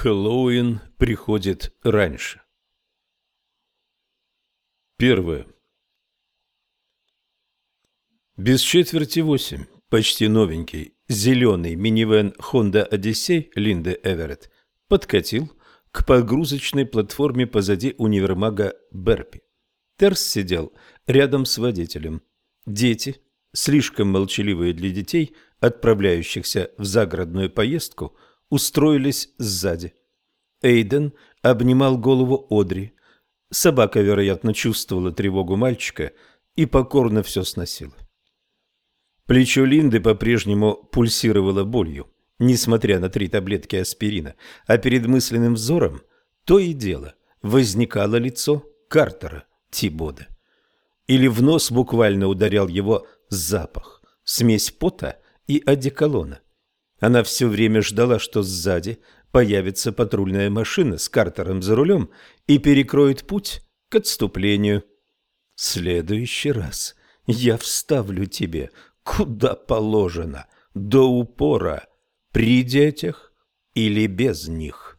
Хэллоуин приходит раньше. Первое. Без четверти восемь, почти новенький, зеленый минивэн Honda Odyssey Линды Эверетт подкатил к погрузочной платформе позади универмага Берпи. Терс сидел рядом с водителем. Дети, слишком молчаливые для детей, отправляющихся в загородную поездку – устроились сзади. Эйден обнимал голову Одри. Собака, вероятно, чувствовала тревогу мальчика и покорно все сносила. Плечо Линды по-прежнему пульсировало болью, несмотря на три таблетки аспирина, а перед мысленным взором то и дело возникало лицо Картера Тибода. Или в нос буквально ударял его запах, смесь пота и одеколона. Она все время ждала, что сзади появится патрульная машина с Картером за рулем и перекроет путь к отступлению. В следующий раз я вставлю тебе куда положено, до упора, при детях или без них.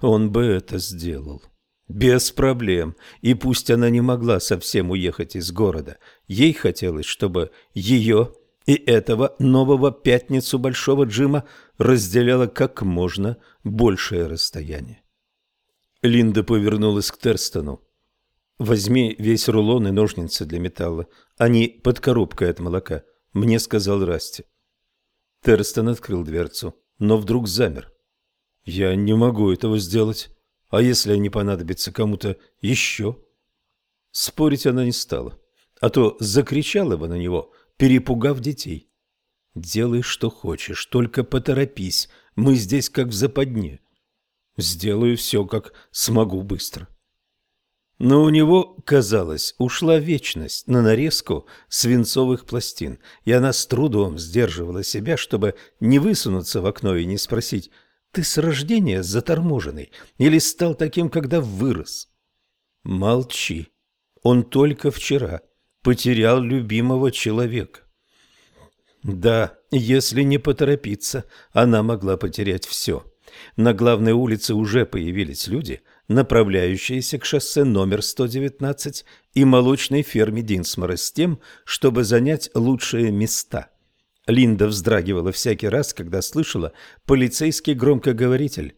Он бы это сделал. Без проблем. И пусть она не могла совсем уехать из города, ей хотелось, чтобы ее и этого нового пятницу Большого Джима разделяло как можно большее расстояние. Линда повернулась к Терстону. «Возьми весь рулон и ножницы для металла. Они под коробкой от молока», — мне сказал Расти. Терстон открыл дверцу, но вдруг замер. «Я не могу этого сделать. А если они понадобятся кому-то еще?» Спорить она не стала, а то закричала бы на него — перепугав детей. «Делай, что хочешь, только поторопись, мы здесь как в западне». «Сделаю все, как смогу быстро». Но у него, казалось, ушла вечность на нарезку свинцовых пластин, и она с трудом сдерживала себя, чтобы не высунуться в окно и не спросить «Ты с рождения заторможенный или стал таким, когда вырос?» «Молчи. Он только вчера потерял любимого человека. Да, если не поторопиться, она могла потерять все. На главной улице уже появились люди, направляющиеся к шоссе номер 119 и молочной ферме Динсмора с тем, чтобы занять лучшие места. Линда вздрагивала всякий раз, когда слышала полицейский громкоговоритель.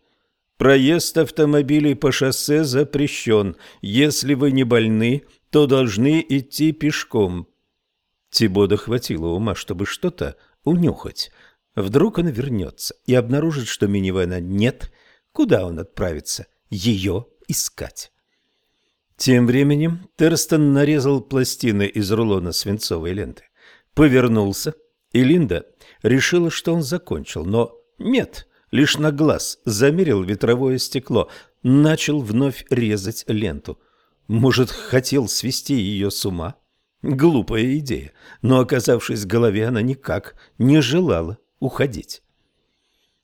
«Проезд автомобилей по шоссе запрещен. Если вы не больны, то должны идти пешком. Тибода хватило ума, чтобы что-то унюхать. Вдруг он вернется и обнаружит, что минивэна нет. Куда он отправится? Ее искать. Тем временем Терстон нарезал пластины из рулона свинцовой ленты. Повернулся, и Линда решила, что он закончил, но нет, лишь на глаз замерил ветровое стекло, начал вновь резать ленту. Может, хотел свести ее с ума? Глупая идея, но, оказавшись в голове, она никак не желала уходить.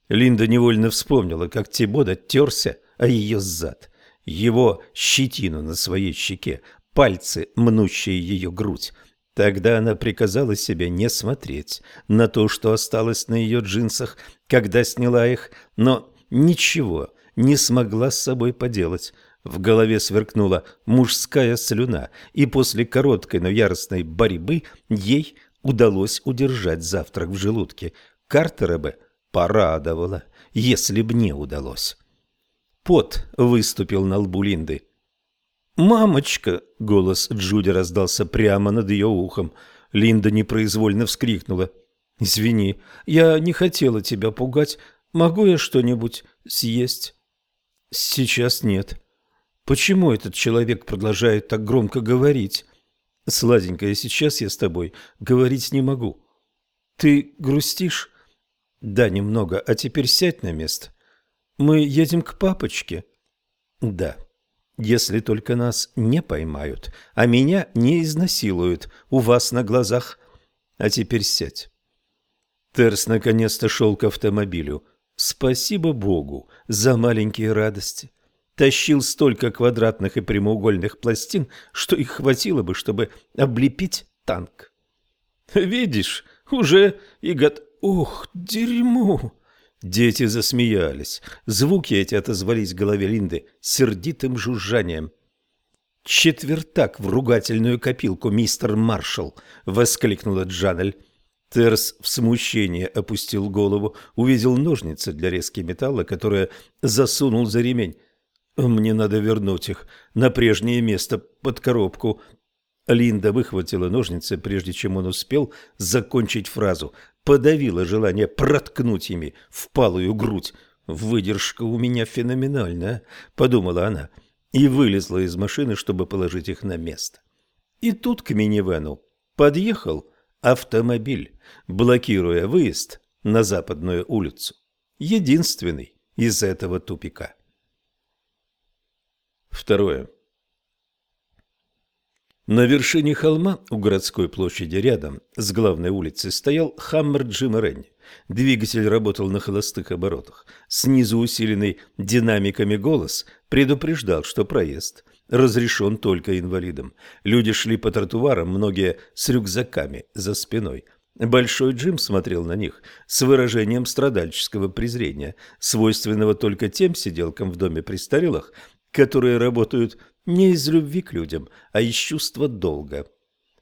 Линда невольно вспомнила, как Тибода терся о ее зад, его щетину на своей щеке, пальцы, мнущие ее грудь. Тогда она приказала себе не смотреть на то, что осталось на ее джинсах, когда сняла их, но ничего не смогла с собой поделать. В голове сверкнула мужская слюна, и после короткой, но яростной борьбы ей удалось удержать завтрак в желудке. Картера бы порадовала, если б не удалось. Пот выступил на лбу Линды. «Мамочка!» — голос Джуди раздался прямо над ее ухом. Линда непроизвольно вскрикнула. «Извини, я не хотела тебя пугать. Могу я что-нибудь съесть?» «Сейчас нет». Почему этот человек продолжает так громко говорить? Сладенькая, сейчас я с тобой говорить не могу. Ты грустишь? Да, немного. А теперь сядь на место. Мы едем к папочке? Да. Если только нас не поймают, а меня не изнасилуют у вас на глазах. А теперь сядь. Терс наконец-то шел к автомобилю. Спасибо Богу за маленькие радости тащил столько квадратных и прямоугольных пластин, что их хватило бы, чтобы облепить танк. «Видишь, уже и год... Ух, дерьмо!» Дети засмеялись. Звуки эти отозвались в голове Линды сердитым жужжанием. «Четвертак в ругательную копилку, мистер Маршалл!» — воскликнула Джанель. Терс в смущении опустил голову, увидел ножницы для резки металла, которые засунул за ремень. «Мне надо вернуть их на прежнее место, под коробку». Линда выхватила ножницы, прежде чем он успел закончить фразу. Подавила желание проткнуть ими впалую грудь. «Выдержка у меня феноменальная», — подумала она, и вылезла из машины, чтобы положить их на место. И тут к минивену подъехал автомобиль, блокируя выезд на западную улицу. Единственный из этого тупика. Второе. На вершине холма у городской площади рядом с главной улицей стоял Хаммер Джима Ренни. Двигатель работал на холостых оборотах. Снизу усиленный динамиками голос предупреждал, что проезд разрешен только инвалидам. Люди шли по тротуарам, многие с рюкзаками за спиной. Большой Джим смотрел на них с выражением страдальческого презрения, свойственного только тем сиделкам в доме престарелых, которые работают не из любви к людям, а из чувства долга.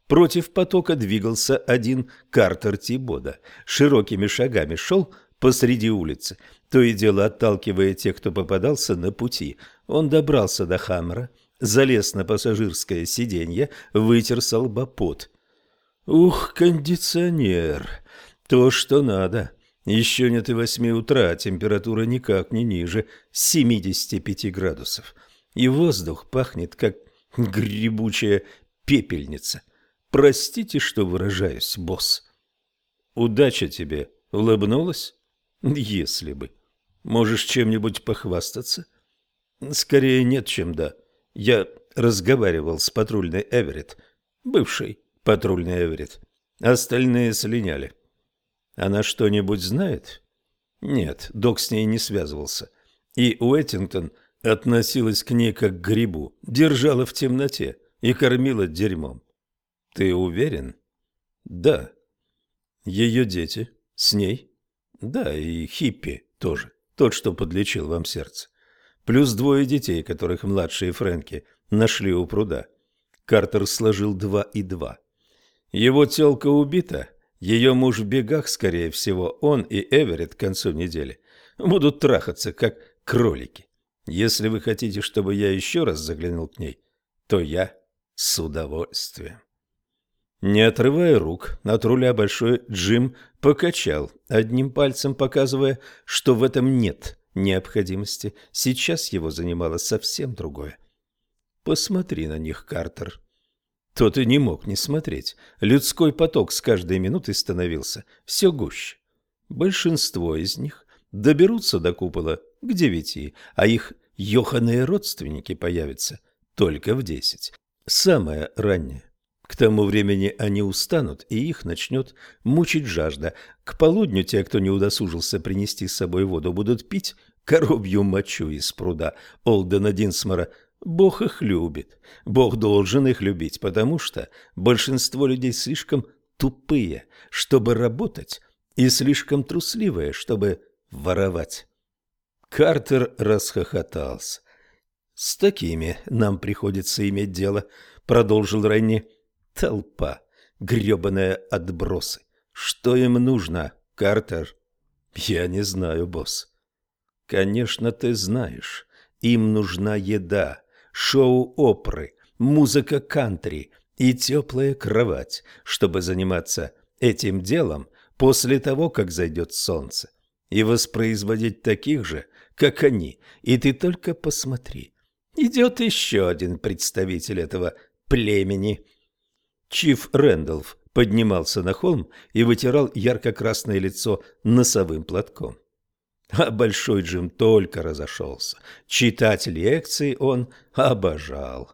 Против потока двигался один Картер Тибода. Широкими шагами шел посреди улицы, то и дело отталкивая тех, кто попадался на пути. Он добрался до Хаммера, залез на пассажирское сиденье, вытер со лба пот. «Ух, кондиционер! То, что надо!» Еще нет и восьми утра, температура никак не ниже 75 градусов. И воздух пахнет, как грибучая пепельница. Простите, что выражаюсь, босс. Удача тебе улыбнулась? Если бы. Можешь чем-нибудь похвастаться? Скорее нет, чем да. Я разговаривал с патрульной Эверетт, бывший патрульный Эверетт. Остальные слиняли. Она что-нибудь знает? Нет, док с ней не связывался. И Уэттингтон относилась к ней как к грибу, держала в темноте и кормила дерьмом. Ты уверен? Да. Ее дети с ней? Да, и Хиппи тоже, тот, что подлечил вам сердце плюс двое детей, которых младшие Фрэнки нашли у пруда. Картер сложил два и два. Его тёлка убита, ее муж в бегах, скорее всего, он и Эверетт к концу недели будут трахаться, как кролики. Если вы хотите, чтобы я еще раз заглянул к ней, то я с удовольствием. Не отрывая рук от руля большой Джим покачал, одним пальцем показывая, что в этом нет необходимости. Сейчас его занимало совсем другое. Посмотри на них, Картер. Тот и не мог не смотреть. Людской поток с каждой минутой становился все гуще. Большинство из них доберутся до купола к девяти, а их ёханые родственники появятся только в десять. Самое раннее. К тому времени они устанут, и их начнет мучить жажда. К полудню те, кто не удосужился принести с собой воду, будут пить коровью мочу из пруда Олдена Динсмора. Бог их любит. Бог должен их любить, потому что большинство людей слишком тупые, чтобы работать, и слишком трусливые, чтобы воровать. Картер расхохотался. «С такими нам приходится иметь дело», — продолжил Ренни. Толпа, грёбаные отбросы. Что им нужно, Картер? Я не знаю, босс. Конечно, ты знаешь. Им нужна еда, шоу оперы, музыка кантри и теплая кровать, чтобы заниматься этим делом после того, как зайдет солнце, и воспроизводить таких же, как они. И ты только посмотри. Идет еще один представитель этого племени – Чиф Рэндалф поднимался на холм и вытирал ярко-красное лицо носовым платком. А Большой Джим только разошелся. Читать лекции он обожал.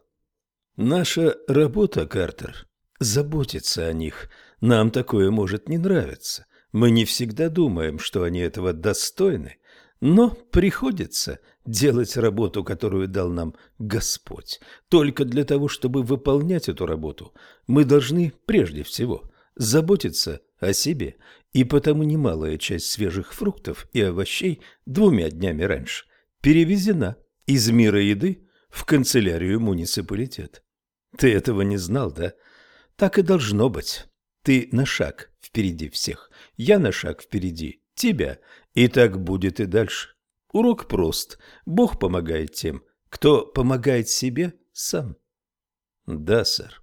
Наша работа, Картер, заботиться о них. Нам такое может не нравиться. Мы не всегда думаем, что они этого достойны, но приходится делать работу, которую дал нам Господь. Только для того, чтобы выполнять эту работу, мы должны прежде всего заботиться о себе, и потому немалая часть свежих фруктов и овощей двумя днями раньше перевезена из мира еды в канцелярию муниципалитета. Ты этого не знал, да? Так и должно быть. Ты на шаг впереди всех, я на шаг впереди тебя, и так будет и дальше. Урок прост. Бог помогает тем, кто помогает себе сам. Да, сэр.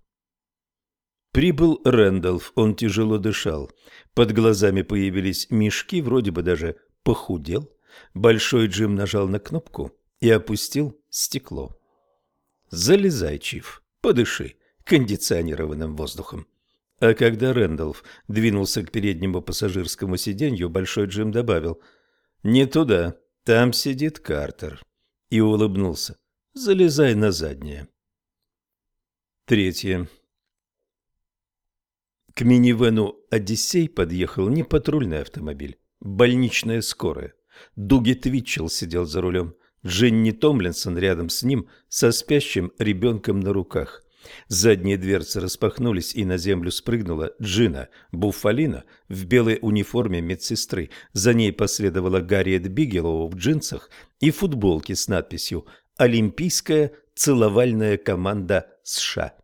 Прибыл Рэндалф, он тяжело дышал. Под глазами появились мешки, вроде бы даже похудел. Большой Джим нажал на кнопку и опустил стекло. «Залезай, Чиф, подыши кондиционированным воздухом». А когда Рэндалф двинулся к переднему пассажирскому сиденью, Большой Джим добавил «Не туда, там сидит Картер». И улыбнулся «Залезай на заднее». Третье. К минивену «Одиссей» подъехал не патрульный автомобиль, больничная скорая. Дуги Твитчелл сидел за рулем, Дженни Томлинсон рядом с ним со спящим ребенком на руках. Задние дверцы распахнулись, и на землю спрыгнула Джина Буффалина в белой униформе медсестры. За ней последовала Гарриет Бигелоу в джинсах и футболке с надписью «Олимпийская целовальная команда США».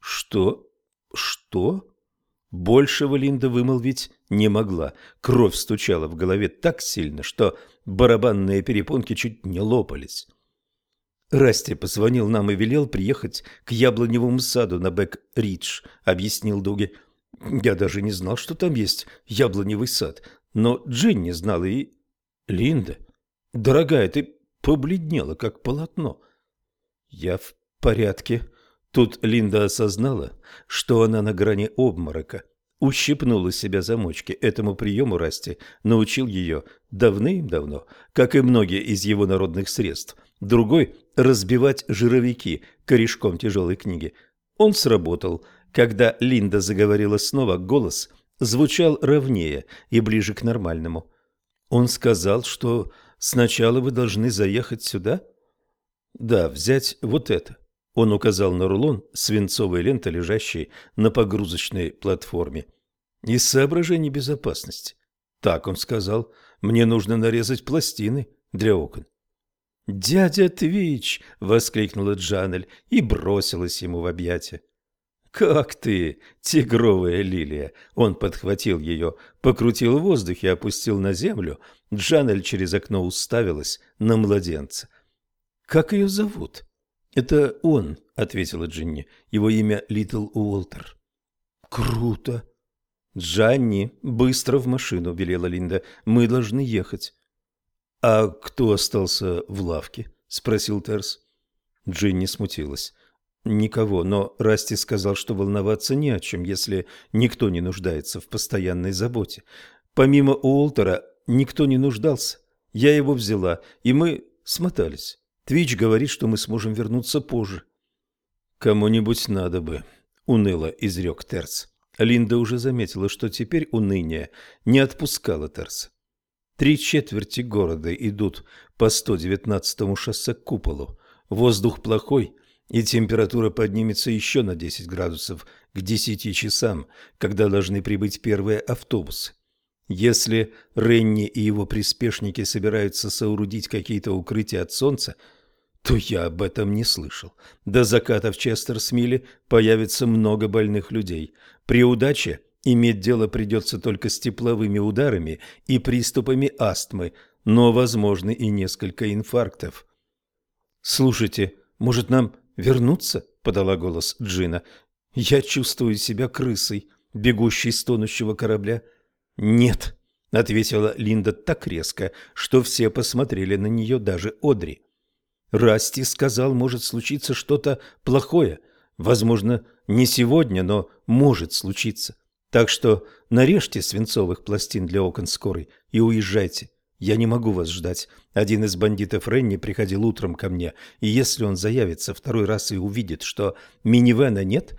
«Что? Что?» Большего Линда вымолвить не могла. Кровь стучала в голове так сильно, что барабанные перепонки чуть не лопались. «Расти позвонил нам и велел приехать к яблоневому саду на Бэк-Ридж», — объяснил Дуги. «Я даже не знал, что там есть яблоневый сад, но Джинни знала и...» «Линда, дорогая, ты побледнела, как полотно». «Я в порядке», Тут Линда осознала, что она на грани обморока. Ущипнула себя замочки. Этому приему Расти научил ее давным-давно, как и многие из его народных средств. Другой – разбивать жировики корешком тяжелой книги. Он сработал. Когда Линда заговорила снова, голос звучал ровнее и ближе к нормальному. Он сказал, что сначала вы должны заехать сюда? Да, взять вот это. Он указал на рулон свинцовой ленты, лежащей на погрузочной платформе. Из соображений безопасности. Так он сказал, мне нужно нарезать пластины для окон. «Дядя Твич!» — воскликнула Джанель и бросилась ему в объятия. «Как ты, тигровая лилия!» Он подхватил ее, покрутил в воздухе, опустил на землю. Джанель через окно уставилась на младенца. «Как ее зовут?» «Это он», — ответила Джинни. «Его имя Литл Уолтер». «Круто!» «Джанни, быстро в машину», — велела Линда. «Мы должны ехать». «А кто остался в лавке?» — спросил Терс. Джинни смутилась. «Никого, но Расти сказал, что волноваться не о чем, если никто не нуждается в постоянной заботе. Помимо Уолтера никто не нуждался. Я его взяла, и мы смотались». Твич говорит, что мы сможем вернуться позже. Кому-нибудь надо бы, уныло изрек Терц. Линда уже заметила, что теперь уныние не отпускало Терца. Три четверти города идут по 119-му шоссе к куполу. Воздух плохой, и температура поднимется еще на 10 градусов к 10 часам, когда должны прибыть первые автобусы. Если Ренни и его приспешники собираются соорудить какие-то укрытия от солнца, то я об этом не слышал. До заката в Честерсмиле появится много больных людей. При удаче иметь дело придется только с тепловыми ударами и приступами астмы, но возможны и несколько инфарктов. «Слушайте, может нам вернуться?» – подала голос Джина. «Я чувствую себя крысой, бегущей с тонущего корабля». «Нет», — ответила Линда так резко, что все посмотрели на нее, даже Одри. «Расти сказал, может случиться что-то плохое. Возможно, не сегодня, но может случиться. Так что нарежьте свинцовых пластин для окон скорой и уезжайте. Я не могу вас ждать. Один из бандитов Ренни приходил утром ко мне, и если он заявится второй раз и увидит, что минивэна нет,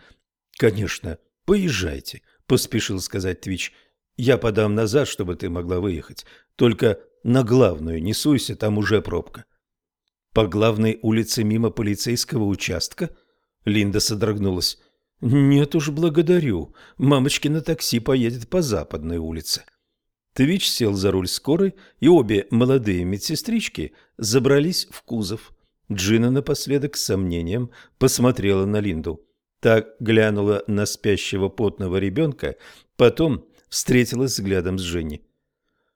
конечно, поезжайте, поспешил сказать Твич. Я подам назад, чтобы ты могла выехать. Только на главную не суйся, там уже пробка. По главной улице мимо полицейского участка? Линда содрогнулась. «Нет уж, благодарю. Мамочкино такси поедет по западной улице». Твич сел за руль скорой, и обе молодые медсестрички забрались в кузов. Джина напоследок с сомнением посмотрела на Линду. Так глянула на спящего потного ребенка, потом встретилась взглядом с Женей.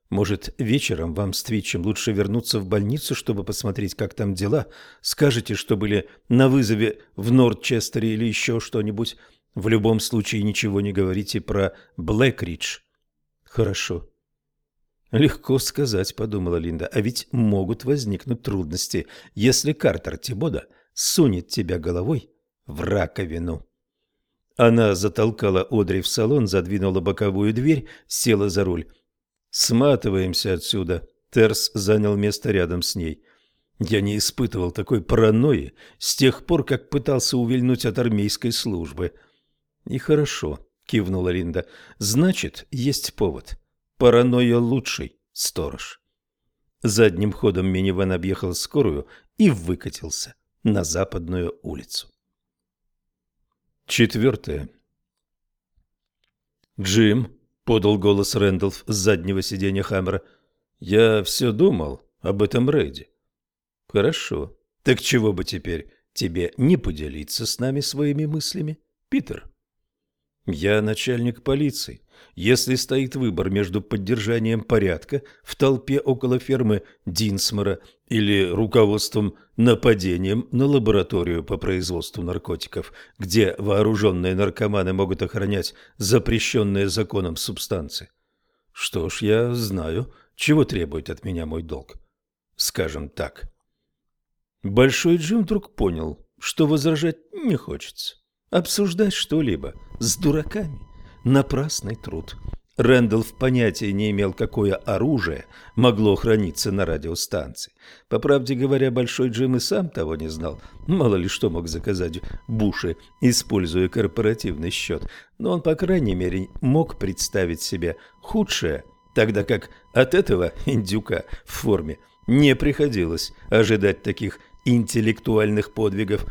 Может, вечером вам с Твичем лучше вернуться в больницу, чтобы посмотреть, как там дела? Скажете, что были на вызове в Нордчестере или еще что-нибудь. В любом случае ничего не говорите про Блэкридж. Хорошо. Легко сказать, подумала Линда, а ведь могут возникнуть трудности, если Картер Тибода сунет тебя головой в раковину. Она затолкала Одри в салон, задвинула боковую дверь, села за руль. «Сматываемся отсюда». Терс занял место рядом с ней. Я не испытывал такой паранойи с тех пор, как пытался увильнуть от армейской службы. «И хорошо», — кивнула Линда. «Значит, есть повод. Паранойя лучший, сторож». Задним ходом минивэн объехал скорую и выкатился на западную улицу. Четвертое. Джим подал голос Рэндалф с заднего сиденья Хаммера. «Я все думал об этом рейде». «Хорошо. Так чего бы теперь тебе не поделиться с нами своими мыслями, Питер?» «Я начальник полиции. Если стоит выбор между поддержанием порядка в толпе около фермы Динсмора или руководством нападением на лабораторию по производству наркотиков, где вооруженные наркоманы могут охранять запрещенные законом субстанции. Что ж, я знаю, чего требует от меня мой долг. Скажем так. Большой Джим вдруг понял, что возражать не хочется. Обсуждать что-либо с дураками – напрасный труд. Рэндалф понятия не имел, какое оружие могло храниться на радиостанции. По правде говоря, Большой Джим и сам того не знал. Мало ли что мог заказать Буши, используя корпоративный счет. Но он, по крайней мере, мог представить себе худшее, тогда как от этого индюка в форме не приходилось ожидать таких интеллектуальных подвигов.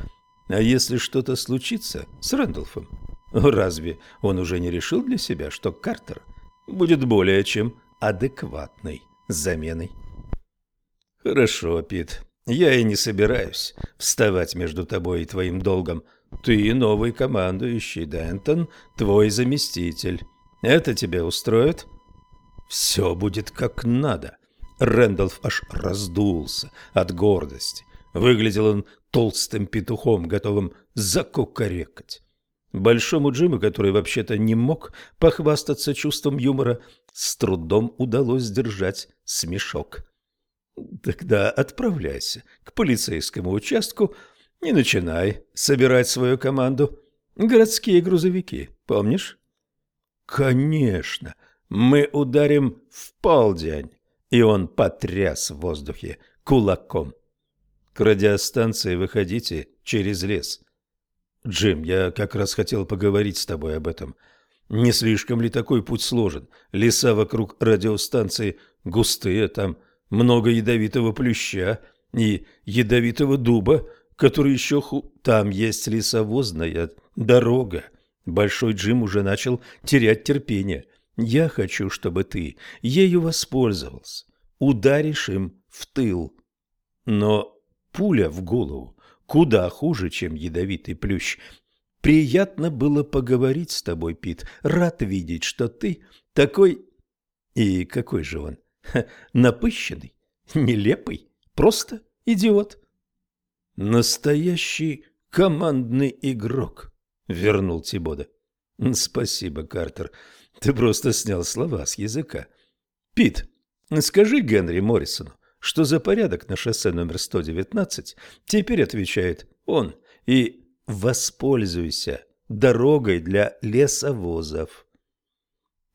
А если что-то случится с Рэндалфом, разве он уже не решил для себя, что Картер – будет более чем адекватной заменой. Хорошо, Пит. Я и не собираюсь вставать между тобой и твоим долгом. Ты новый командующий, Дентон, твой заместитель. Это тебя устроит? Все будет как надо. Рэндалф аж раздулся от гордости. Выглядел он толстым петухом, готовым закукарекать. Большому Джиму, который вообще-то не мог похвастаться чувством юмора, с трудом удалось сдержать смешок. «Тогда отправляйся к полицейскому участку и начинай собирать свою команду. Городские грузовики, помнишь?» «Конечно! Мы ударим в полдень!» И он потряс в воздухе кулаком. «К радиостанции выходите через лес». Джим, я как раз хотел поговорить с тобой об этом. Не слишком ли такой путь сложен? Леса вокруг радиостанции густые, там много ядовитого плюща и ядовитого дуба, который еще ху... Там есть лесовозная дорога. Большой Джим уже начал терять терпение. Я хочу, чтобы ты ею воспользовался. Ударишь им в тыл. Но пуля в голову куда хуже, чем ядовитый плющ. Приятно было поговорить с тобой, Пит. Рад видеть, что ты такой... И какой же он? Ха, напыщенный, нелепый, просто идиот. Настоящий командный игрок, вернул Тибода. Спасибо, Картер. Ты просто снял слова с языка. Пит, скажи Генри Моррисону, что за порядок на шоссе номер 119, теперь отвечает он. И воспользуйся дорогой для лесовозов.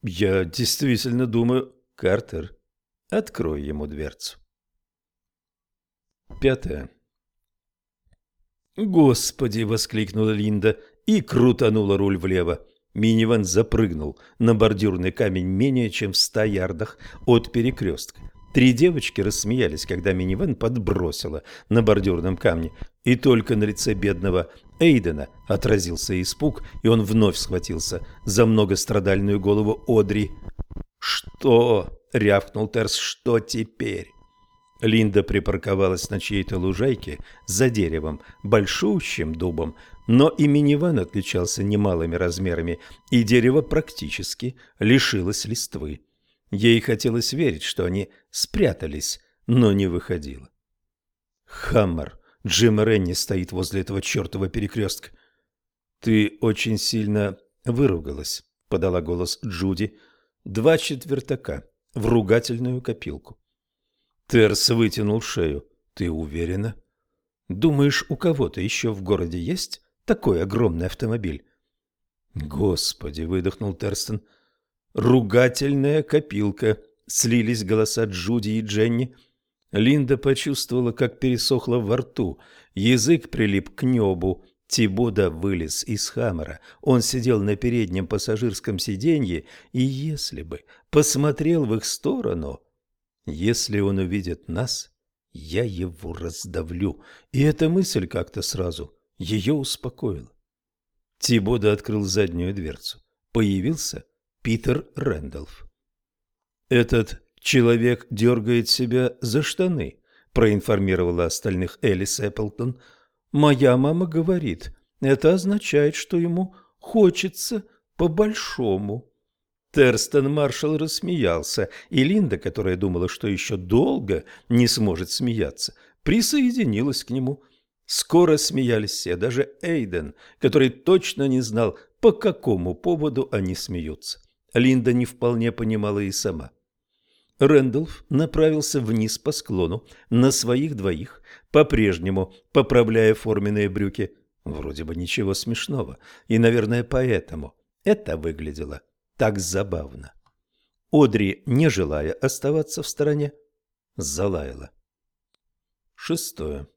Я действительно думаю, Картер, открой ему дверцу. Пятое. «Господи!» — воскликнула Линда и крутанула руль влево. Минивэн запрыгнул на бордюрный камень менее чем в ста ярдах от перекрестка. Три девочки рассмеялись, когда минивэн подбросило на бордюрном камне, и только на лице бедного Эйдена отразился испуг, и он вновь схватился за многострадальную голову Одри. «Что?» — рявкнул Терс. «Что теперь?» Линда припарковалась на чьей-то лужайке за деревом, большущим дубом, но и минивэн отличался немалыми размерами, и дерево практически лишилось листвы. Ей хотелось верить, что они спрятались, но не выходило. Хаммер, Джим Ренни стоит возле этого чертова перекрестка. «Ты очень сильно выругалась», — подала голос Джуди. «Два четвертака в ругательную копилку». Терс вытянул шею. «Ты уверена?» «Думаешь, у кого-то еще в городе есть такой огромный автомобиль?» «Господи!» — выдохнул Терстон. «Ругательная копилка!» — слились голоса Джуди и Дженни. Линда почувствовала, как пересохло во рту. Язык прилип к небу. Тибода вылез из Хаммера. Он сидел на переднем пассажирском сиденье, и если бы посмотрел в их сторону... Если он увидит нас, я его раздавлю. И эта мысль как-то сразу ее успокоила. Тибода открыл заднюю дверцу. Появился Питер Рэндалф. Этот человек дергает себя за штаны, проинформировала остальных Элис Эпплтон. Моя мама говорит, это означает, что ему хочется по-большому. Терстон Маршалл рассмеялся, и Линда, которая думала, что еще долго не сможет смеяться, присоединилась к нему. Скоро смеялись все, даже Эйден, который точно не знал, по какому поводу они смеются. Линда не вполне понимала и сама. Рэндалф направился вниз по склону на своих двоих, по-прежнему поправляя форменные брюки. Вроде бы ничего смешного, и, наверное, поэтому это выглядело так забавно. Одри, не желая оставаться в стороне, залаяла. Шестое.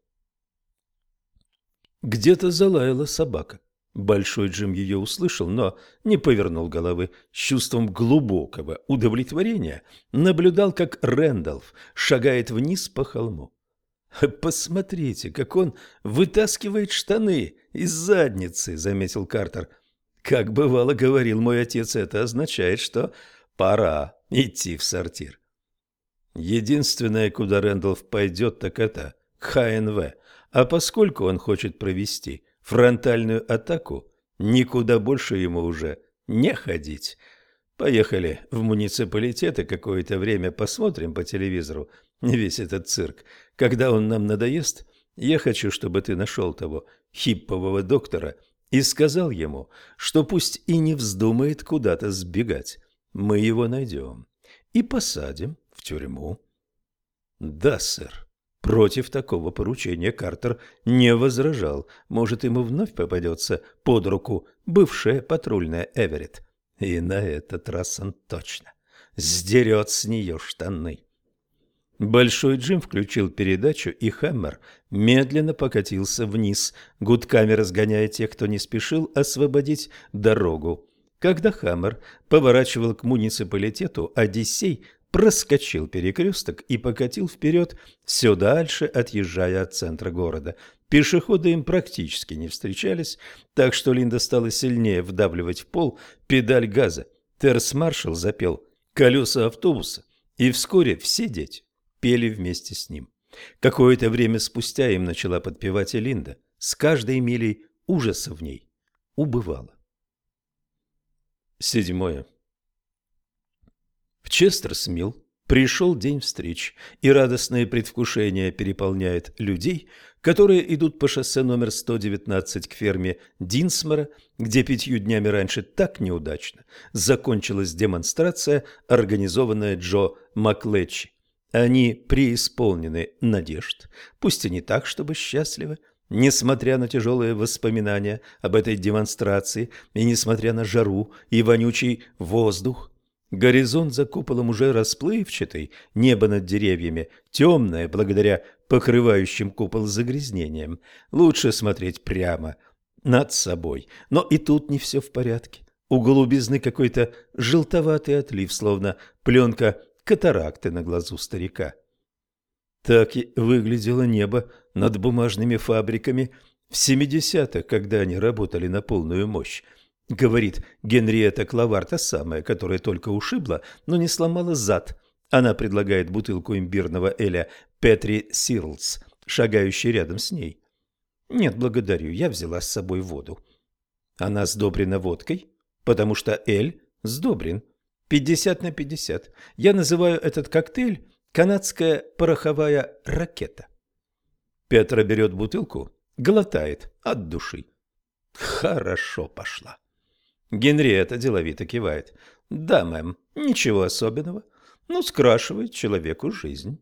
Где-то залаяла собака. Большой Джим ее услышал, но не повернул головы. С чувством глубокого удовлетворения наблюдал, как Рэндалф шагает вниз по холму. «Посмотрите, как он вытаскивает штаны из задницы», — заметил Картер. Как бывало говорил мой отец, это означает, что пора идти в сортир. Единственное, куда Рэндалф пойдет, так это к ХНВ. А поскольку он хочет провести фронтальную атаку, никуда больше ему уже не ходить. Поехали в муниципалитет и какое-то время посмотрим по телевизору весь этот цирк. Когда он нам надоест, я хочу, чтобы ты нашел того хиппового доктора и сказал ему, что пусть и не вздумает куда-то сбегать, мы его найдем и посадим в тюрьму. Да, сэр. Против такого поручения Картер не возражал. Может, ему вновь попадется под руку бывшая патрульная Эверетт. И на этот раз он точно сдерет с нее штаны. Большой Джим включил передачу, и Хэммер медленно покатился вниз, гудками разгоняя тех, кто не спешил освободить дорогу. Когда Хаммер поворачивал к муниципалитету, Одиссей проскочил перекресток и покатил вперед, все дальше отъезжая от центра города. Пешеходы им практически не встречались, так что Линда стала сильнее вдавливать в пол педаль газа. Терс-маршал запел «Колеса автобуса», и вскоре все дети пели вместе с ним. Какое-то время спустя им начала подпевать и Линда. С каждой милей ужаса в ней убывало. Седьмое. В Честерсмилл пришел день встреч, и радостное предвкушение переполняет людей, которые идут по шоссе номер 119 к ферме Динсмора, где пятью днями раньше так неудачно закончилась демонстрация, организованная Джо Маклетчи. Они преисполнены надежд, пусть и не так, чтобы счастливы, несмотря на тяжелые воспоминания об этой демонстрации и несмотря на жару и вонючий воздух. Горизонт за куполом уже расплывчатый, небо над деревьями темное благодаря покрывающим купол загрязнениям. Лучше смотреть прямо над собой. Но и тут не все в порядке. У голубизны какой-то желтоватый отлив, словно пленка катаракты на глазу старика. Так и выглядело небо над бумажными фабриками в 70-х, когда они работали на полную мощь. Говорит Генриетта Клавар, та самая, которая только ушибла, но не сломала зад. Она предлагает бутылку имбирного эля Петри Сирлс, шагающий рядом с ней. Нет, благодарю, я взяла с собой воду. Она сдобрена водкой, потому что эль сдобрен. 50 на 50. Я называю этот коктейль канадская пороховая ракета. Петра берет бутылку, глотает от души. Хорошо пошла. Генриетта деловито кивает. Да, мэм, ничего особенного. Ну, скрашивает человеку жизнь.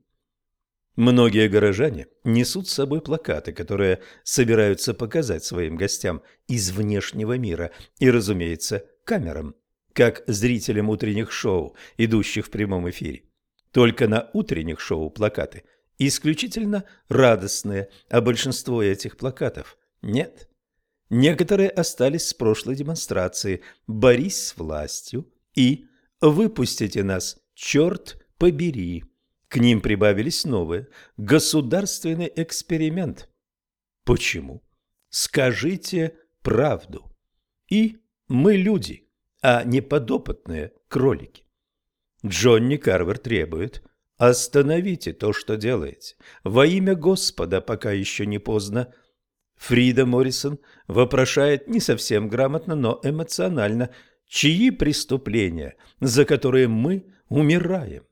Многие горожане несут с собой плакаты, которые собираются показать своим гостям из внешнего мира и, разумеется, камерам, как зрителям утренних шоу, идущих в прямом эфире. Только на утренних шоу плакаты исключительно радостные, а большинство этих плакатов нет. Некоторые остались с прошлой демонстрации «Борись с властью» и «Выпустите нас, черт побери». К ним прибавились новые «Государственный эксперимент». Почему? Скажите правду. И мы люди, а не подопытные кролики. Джонни Карвер требует «Остановите то, что делаете. Во имя Господа, пока еще не поздно». Фрида Моррисон вопрошает не совсем грамотно, но эмоционально, чьи преступления, за которые мы умираем.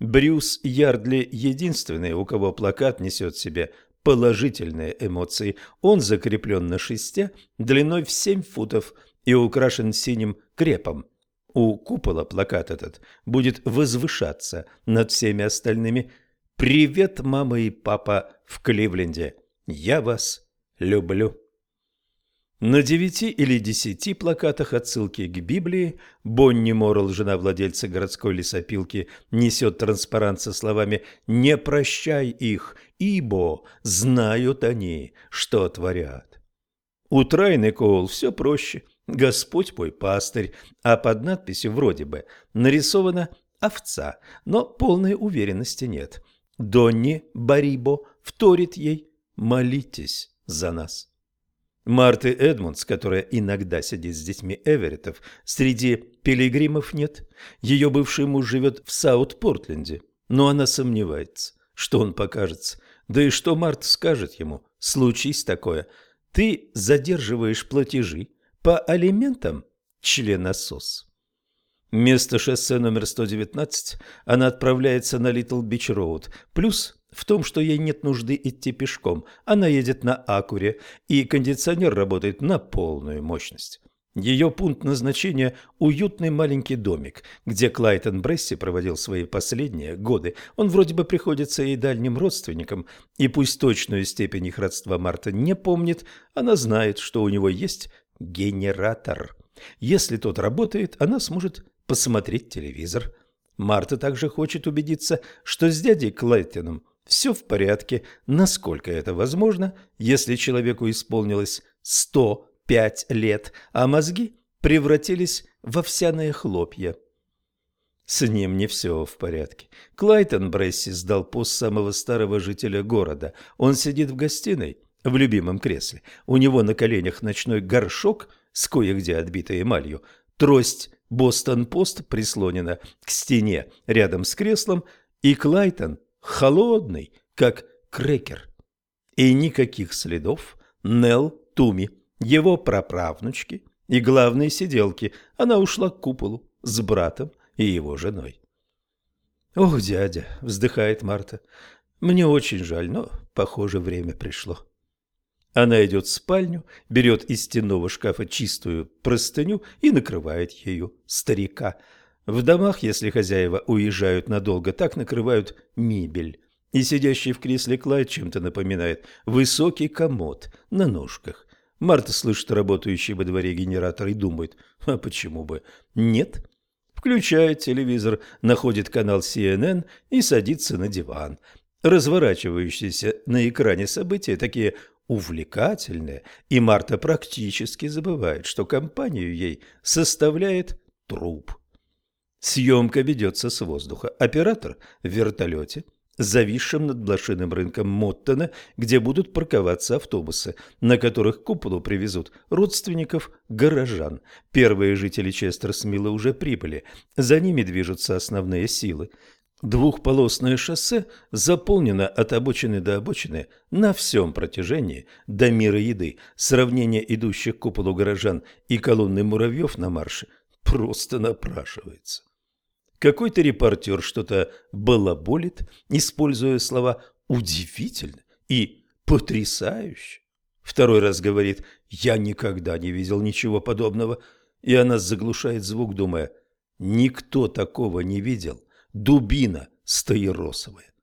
Брюс Ярдли единственный, у кого плакат несет в себе положительные эмоции. Он закреплен на шесте длиной в семь футов и украшен синим крепом. У купола плакат этот будет возвышаться над всеми остальными. «Привет, мама и папа в Кливленде! Я вас люблю!» На девяти или десяти плакатах отсылки к Библии Бонни Моррелл, жена владельца городской лесопилки, несет транспарант со словами «Не прощай их, ибо знают они, что творят». У Трайны Коул все проще. «Господь мой пастырь», а под надписью вроде бы нарисована овца, но полной уверенности нет. Донни Барибо вторит ей «Молитесь за нас». Марты Эдмундс, которая иногда сидит с детьми Эвереттов, среди пилигримов нет. Ее бывший муж живет в Саут-Портленде, но она сомневается, что он покажется. Да и что Марта скажет ему, случись такое. Ты задерживаешь платежи по алиментам, членосос. Вместо шоссе номер 119 она отправляется на Литл Бич Роуд, плюс в том, что ей нет нужды идти пешком. Она едет на Акуре, и кондиционер работает на полную мощность. Ее пункт назначения – уютный маленький домик, где Клайтон Бресси проводил свои последние годы. Он вроде бы приходится ей дальним родственникам, и пусть точную степень их родства Марта не помнит, она знает, что у него есть генератор. Если тот работает, она сможет посмотреть телевизор. Марта также хочет убедиться, что с дядей Клайтоном все в порядке, насколько это возможно, если человеку исполнилось 105 лет, а мозги превратились в овсяные хлопья. С ним не все в порядке. Клайтон Бресси сдал пост самого старого жителя города. Он сидит в гостиной, в любимом кресле. У него на коленях ночной горшок с кое-где отбитой эмалью. Трость Бостон-Пост прислонена к стене рядом с креслом, и Клайтон холодный, как крекер. И никаких следов Нел Туми, его праправнучки и главной сиделки. Она ушла к куполу с братом и его женой. «Ох, дядя!» — вздыхает Марта. «Мне очень жаль, но, похоже, время пришло». Она идет в спальню, берет из стенного шкафа чистую простыню и накрывает ею старика – в домах, если хозяева уезжают надолго, так накрывают мебель. И сидящий в кресле Клайд чем-то напоминает высокий комод на ножках. Марта слышит работающий во дворе генератор и думает, а почему бы нет? Включает телевизор, находит канал CNN и садится на диван. Разворачивающиеся на экране события такие увлекательные, и Марта практически забывает, что компанию ей составляет труп. Съемка ведется с воздуха. Оператор в вертолете, зависшем над блошиным рынком Моттона, где будут парковаться автобусы, на которых куполу привезут родственников горожан. Первые жители Честерсмила уже прибыли. За ними движутся основные силы. Двухполосное шоссе заполнено от обочины до обочины на всем протяжении до мира еды. Сравнение идущих к куполу горожан и колонны муравьев на марше просто напрашивается. Какой-то репортер что-то балаболит, используя слова «удивительно» и «потрясающе». Второй раз говорит «я никогда не видел ничего подобного», и она заглушает звук, думая «никто такого не видел» дубина стаиросовая.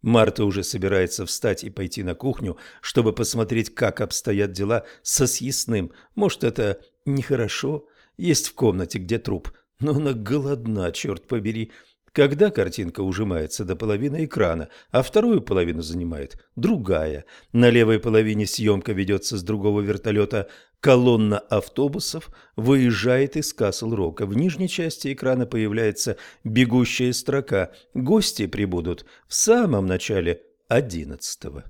Марта уже собирается встать и пойти на кухню, чтобы посмотреть, как обстоят дела со съестным. Может, это нехорошо, есть в комнате, где труп, но она голодна, черт побери. Когда картинка ужимается до половины экрана, а вторую половину занимает другая. На левой половине съемка ведется с другого вертолета. Колонна автобусов выезжает из Касл-Рока. В нижней части экрана появляется бегущая строка. Гости прибудут в самом начале одиннадцатого.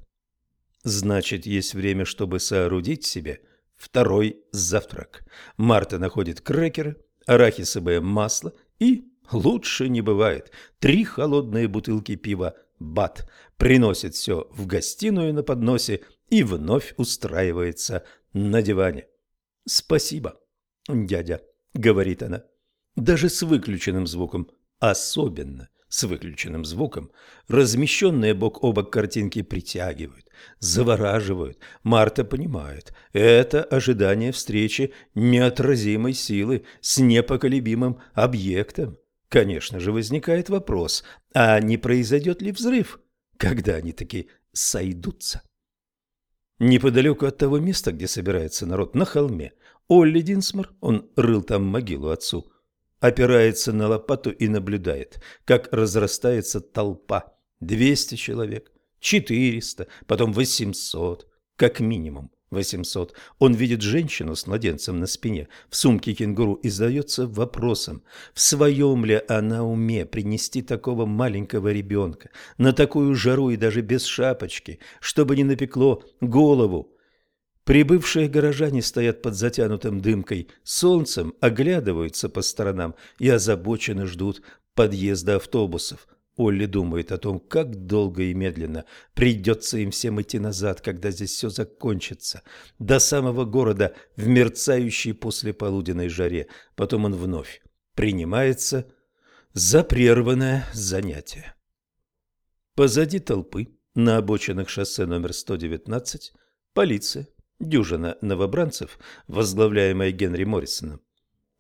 Значит, есть время, чтобы соорудить себе второй завтрак. Марта находит крекеры, арахисовое масло и Лучше не бывает. Три холодные бутылки пива «Бат» приносит все в гостиную на подносе и вновь устраивается на диване. «Спасибо, дядя», — говорит она, даже с выключенным звуком, особенно с выключенным звуком, размещенные бок о бок картинки притягивают, завораживают. Марта понимает, это ожидание встречи неотразимой силы с непоколебимым объектом. Конечно же, возникает вопрос, а не произойдет ли взрыв, когда они таки сойдутся? Неподалеку от того места, где собирается народ, на холме, Олли Динсмор, он рыл там могилу отцу, опирается на лопату и наблюдает, как разрастается толпа. Двести человек, четыреста, потом восемьсот, как минимум. 800. Он видит женщину с младенцем на спине в сумке кенгуру и задается вопросом, в своем ли она уме принести такого маленького ребенка на такую жару и даже без шапочки, чтобы не напекло голову. Прибывшие горожане стоят под затянутым дымкой солнцем, оглядываются по сторонам и озабоченно ждут подъезда автобусов. Олли думает о том, как долго и медленно придется им всем идти назад, когда здесь все закончится, до самого города в мерцающей послеполуденной жаре. Потом он вновь принимается за прерванное занятие. Позади толпы, на обочинах шоссе номер 119, полиция, дюжина новобранцев, возглавляемая Генри Моррисоном,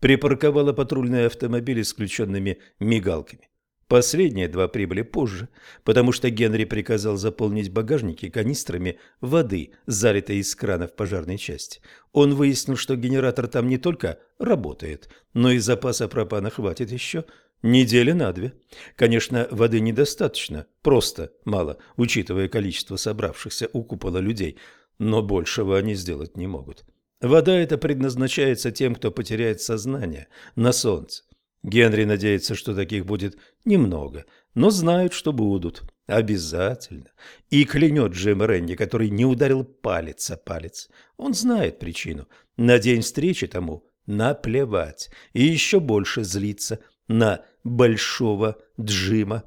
припарковала патрульные автомобили с включенными мигалками. Последние два прибыли позже, потому что Генри приказал заполнить багажники канистрами воды, залитой из крана в пожарной части. Он выяснил, что генератор там не только работает, но и запаса пропана хватит еще недели на две. Конечно, воды недостаточно, просто мало, учитывая количество собравшихся у купола людей, но большего они сделать не могут. Вода эта предназначается тем, кто потеряет сознание на солнце. Генри надеется, что таких будет немного, но знают, что будут. Обязательно. И клянет Джим Рэнди, который не ударил палец о палец. Он знает причину. На день встречи тому наплевать. И еще больше злиться на большого Джима.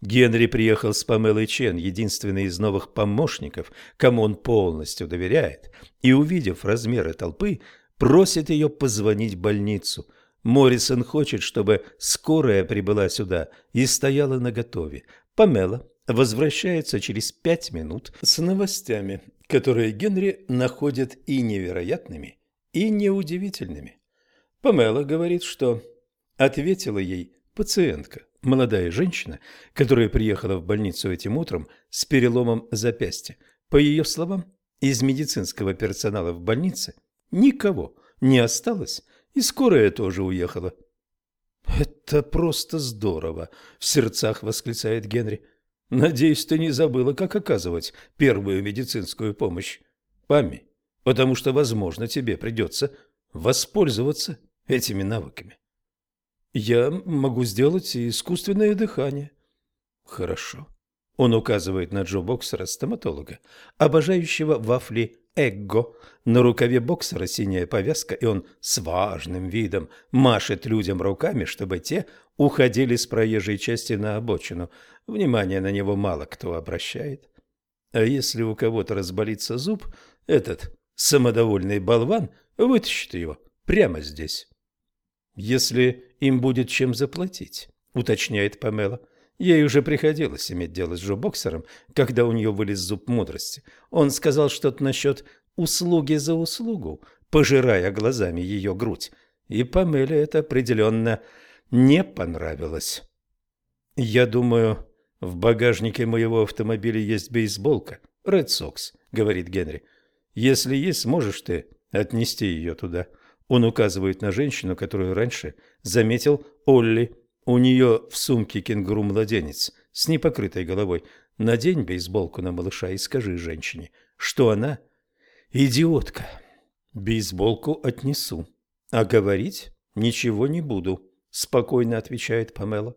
Генри приехал с Памелой Чен, единственной из новых помощников, кому он полностью доверяет, и, увидев размеры толпы, просит ее позвонить в больницу – Моррисон хочет, чтобы скорая прибыла сюда и стояла наготове. Памела возвращается через пять минут с новостями, которые Генри находит и невероятными, и неудивительными. Памела говорит, что ответила ей пациентка, молодая женщина, которая приехала в больницу этим утром с переломом запястья. По ее словам, из медицинского персонала в больнице никого не осталось, и скорая тоже уехала. «Это просто здорово!» — в сердцах восклицает Генри. «Надеюсь, ты не забыла, как оказывать первую медицинскую помощь. Памми, потому что, возможно, тебе придется воспользоваться этими навыками». Я могу сделать искусственное дыхание. Хорошо. Он указывает на Джо Боксера, стоматолога, обожающего вафли Эгго. На рукаве боксера синяя повязка, и он с важным видом машет людям руками, чтобы те уходили с проезжей части на обочину. Внимание на него мало кто обращает. А если у кого-то разболится зуб, этот самодовольный болван вытащит его прямо здесь. Если им будет чем заплатить, уточняет Памела. Ей уже приходилось иметь дело с Джо Боксером, когда у нее вылез зуб мудрости. Он сказал что-то насчет услуги за услугу, пожирая глазами ее грудь. И Памеле это определенно не понравилось. «Я думаю, в багажнике моего автомобиля есть бейсболка, Ред Сокс», — говорит Генри. «Если есть, сможешь ты отнести ее туда». Он указывает на женщину, которую раньше заметил Олли у нее в сумке кенгуру-младенец с непокрытой головой. Надень бейсболку на малыша и скажи женщине, что она идиотка. Бейсболку отнесу, а говорить ничего не буду, спокойно отвечает Памела.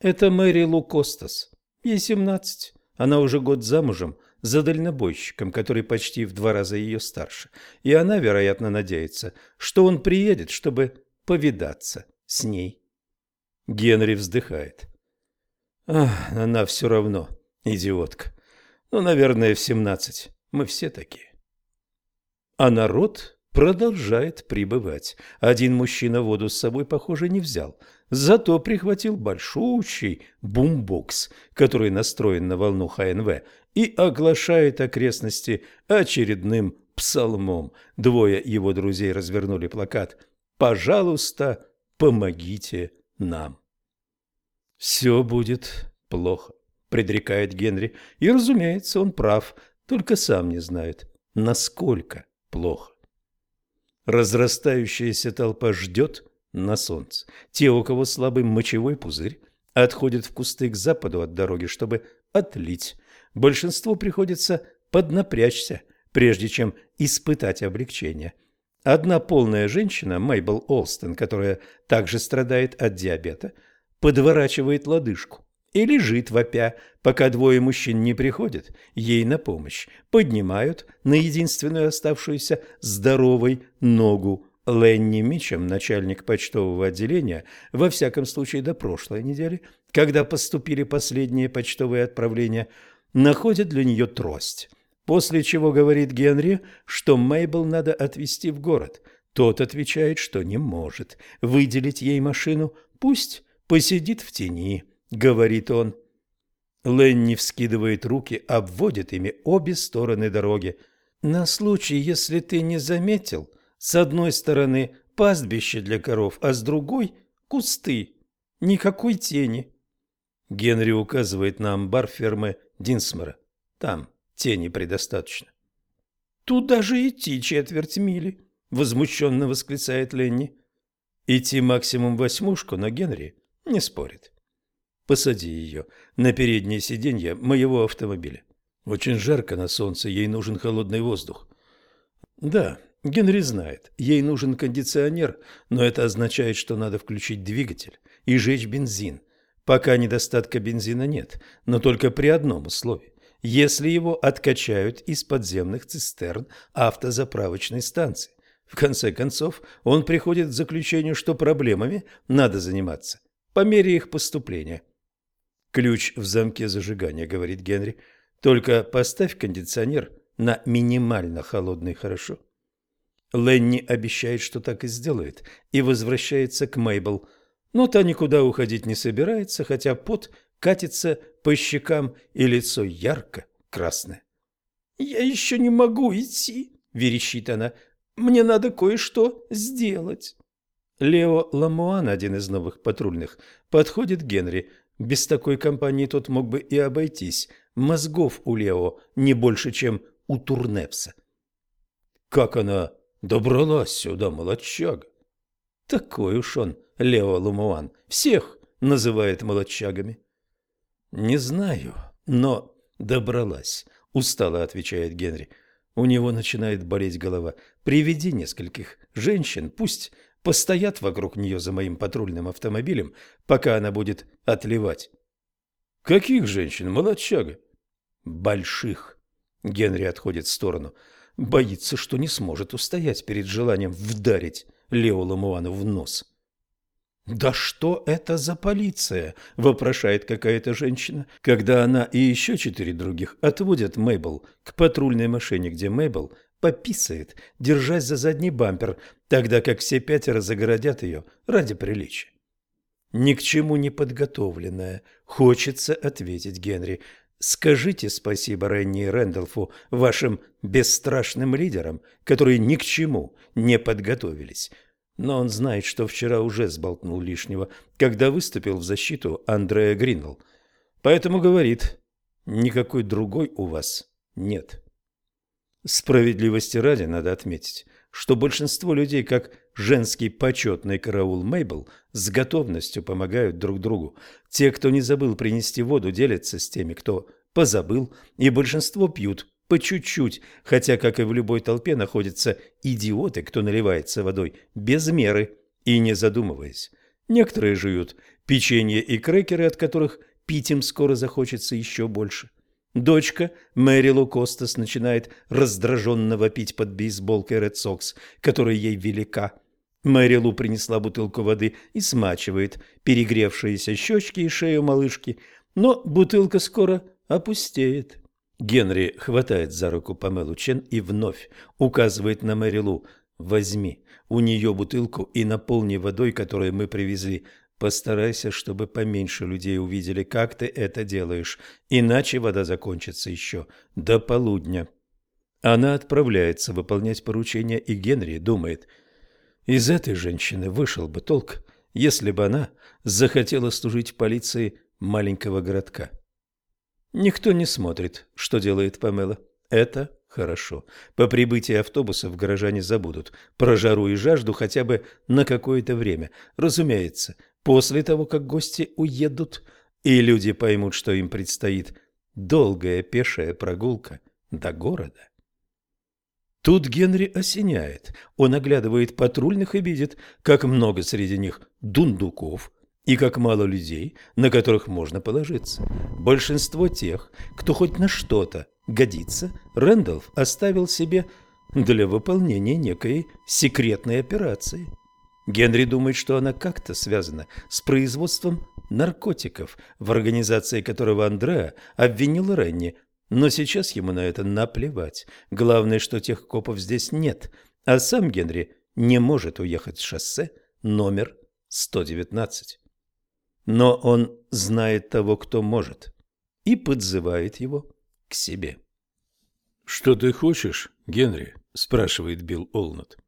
Это Мэри Лу Костас. Ей семнадцать. Она уже год замужем за дальнобойщиком, который почти в два раза ее старше. И она, вероятно, надеется, что он приедет, чтобы повидаться с ней. Генри вздыхает. Ах, она все равно идиотка. Ну, наверное, в семнадцать. Мы все такие. А народ продолжает прибывать. Один мужчина воду с собой, похоже, не взял. Зато прихватил большущий бумбокс, который настроен на волну ХНВ и оглашает окрестности очередным псалмом. Двое его друзей развернули плакат «Пожалуйста, помогите нам. «Все будет плохо», — предрекает Генри. И, разумеется, он прав, только сам не знает, насколько плохо. Разрастающаяся толпа ждет на солнце. Те, у кого слабый мочевой пузырь, отходят в кусты к западу от дороги, чтобы отлить. Большинству приходится поднапрячься, прежде чем испытать облегчение. Одна полная женщина, Мейбл Олстон, которая также страдает от диабета, подворачивает лодыжку и лежит вопя, пока двое мужчин не приходят ей на помощь, поднимают на единственную оставшуюся здоровой ногу. Ленни Мичем, начальник почтового отделения, во всяком случае до прошлой недели, когда поступили последние почтовые отправления, находит для нее трость – После чего говорит Генри, что Мейбл надо отвезти в город. Тот отвечает, что не может выделить ей машину. Пусть посидит в тени, говорит он. Ленни вскидывает руки, обводит ими обе стороны дороги. На случай, если ты не заметил, с одной стороны пастбище для коров, а с другой – кусты. Никакой тени. Генри указывает на амбар фермы Динсмора. Там. Тени предостаточно. Тут даже идти четверть мили, возмущенно восклицает Ленни. Идти максимум восьмушку, но Генри не спорит. Посади ее на переднее сиденье моего автомобиля. Очень жарко на солнце, ей нужен холодный воздух. Да, Генри знает, ей нужен кондиционер, но это означает, что надо включить двигатель и жечь бензин. Пока недостатка бензина нет, но только при одном условии если его откачают из подземных цистерн автозаправочной станции. В конце концов, он приходит к заключению, что проблемами надо заниматься по мере их поступления. «Ключ в замке зажигания», — говорит Генри. «Только поставь кондиционер на минимально холодный, хорошо?» Ленни обещает, что так и сделает, и возвращается к Мейбл. Но та никуда уходить не собирается, хотя пот катится по щекам и лицо ярко красное. «Я еще не могу идти», — верещит она. «Мне надо кое-что сделать». Лео Ламуан, один из новых патрульных, подходит к Генри. Без такой компании тот мог бы и обойтись. Мозгов у Лео не больше, чем у Турнепса. Как она добралась сюда, молодчага? Такой уж он, Лео Ламуан, всех называет молодчагами. «Не знаю, но добралась», — устало отвечает Генри. У него начинает болеть голова. «Приведи нескольких женщин, пусть постоят вокруг нее за моим патрульным автомобилем, пока она будет отливать. Каких женщин, молодчага? Больших. Генри отходит в сторону. Боится, что не сможет устоять перед желанием вдарить Лео Ламуану в нос. «Да что это за полиция?» – вопрошает какая-то женщина, когда она и еще четыре других отводят Мэйбл к патрульной машине, где Мэйбл пописает, держась за задний бампер, тогда как все пятеро загородят ее ради приличия. Ни к чему не подготовленная, хочется ответить Генри. Скажите спасибо Ренни и Рэндалфу, вашим бесстрашным лидерам, которые ни к чему не подготовились. Но он знает, что вчера уже сболтнул лишнего, когда выступил в защиту Андрея Гринвелл. Поэтому говорит, никакой другой у вас нет. Справедливости ради надо отметить, что большинство людей, как женский почетный караул Мейбл, с готовностью помогают друг другу. Те, кто не забыл принести воду, делятся с теми, кто позабыл, и большинство пьют по чуть-чуть, хотя, как и в любой толпе, находятся идиоты, кто наливается водой без меры и не задумываясь. Некоторые жуют печенье и крекеры, от которых пить им скоро захочется еще больше. Дочка Мэрилу Костас начинает раздраженно вопить под бейсболкой Ред Сокс, которая ей велика. Мэрилу принесла бутылку воды и смачивает перегревшиеся щечки и шею малышки, но бутылка скоро опустеет. Генри хватает за руку Памелу Чен и вновь указывает на Мэрилу. «Возьми у нее бутылку и наполни водой, которую мы привезли. Постарайся, чтобы поменьше людей увидели, как ты это делаешь, иначе вода закончится еще до полудня. Она отправляется выполнять поручение, и Генри думает, из этой женщины вышел бы толк, если бы она захотела служить полиции маленького городка. Никто не смотрит, что делает Памела. Это хорошо. По прибытии автобусов горожане забудут про жару и жажду хотя бы на какое-то время. Разумеется, После того, как гости уедут, и люди поймут, что им предстоит долгая пешая прогулка до города. Тут Генри осеняет. Он оглядывает патрульных и видит, как много среди них дундуков и как мало людей, на которых можно положиться. Большинство тех, кто хоть на что-то годится, Рэндалф оставил себе для выполнения некой секретной операции – Генри думает, что она как-то связана с производством наркотиков, в организации которого Андреа обвинил Ренни, но сейчас ему на это наплевать. Главное, что тех копов здесь нет, а сам Генри не может уехать с шоссе номер 119. Но он знает того, кто может, и подзывает его к себе. «Что ты хочешь, Генри?» – спрашивает Билл Олнат.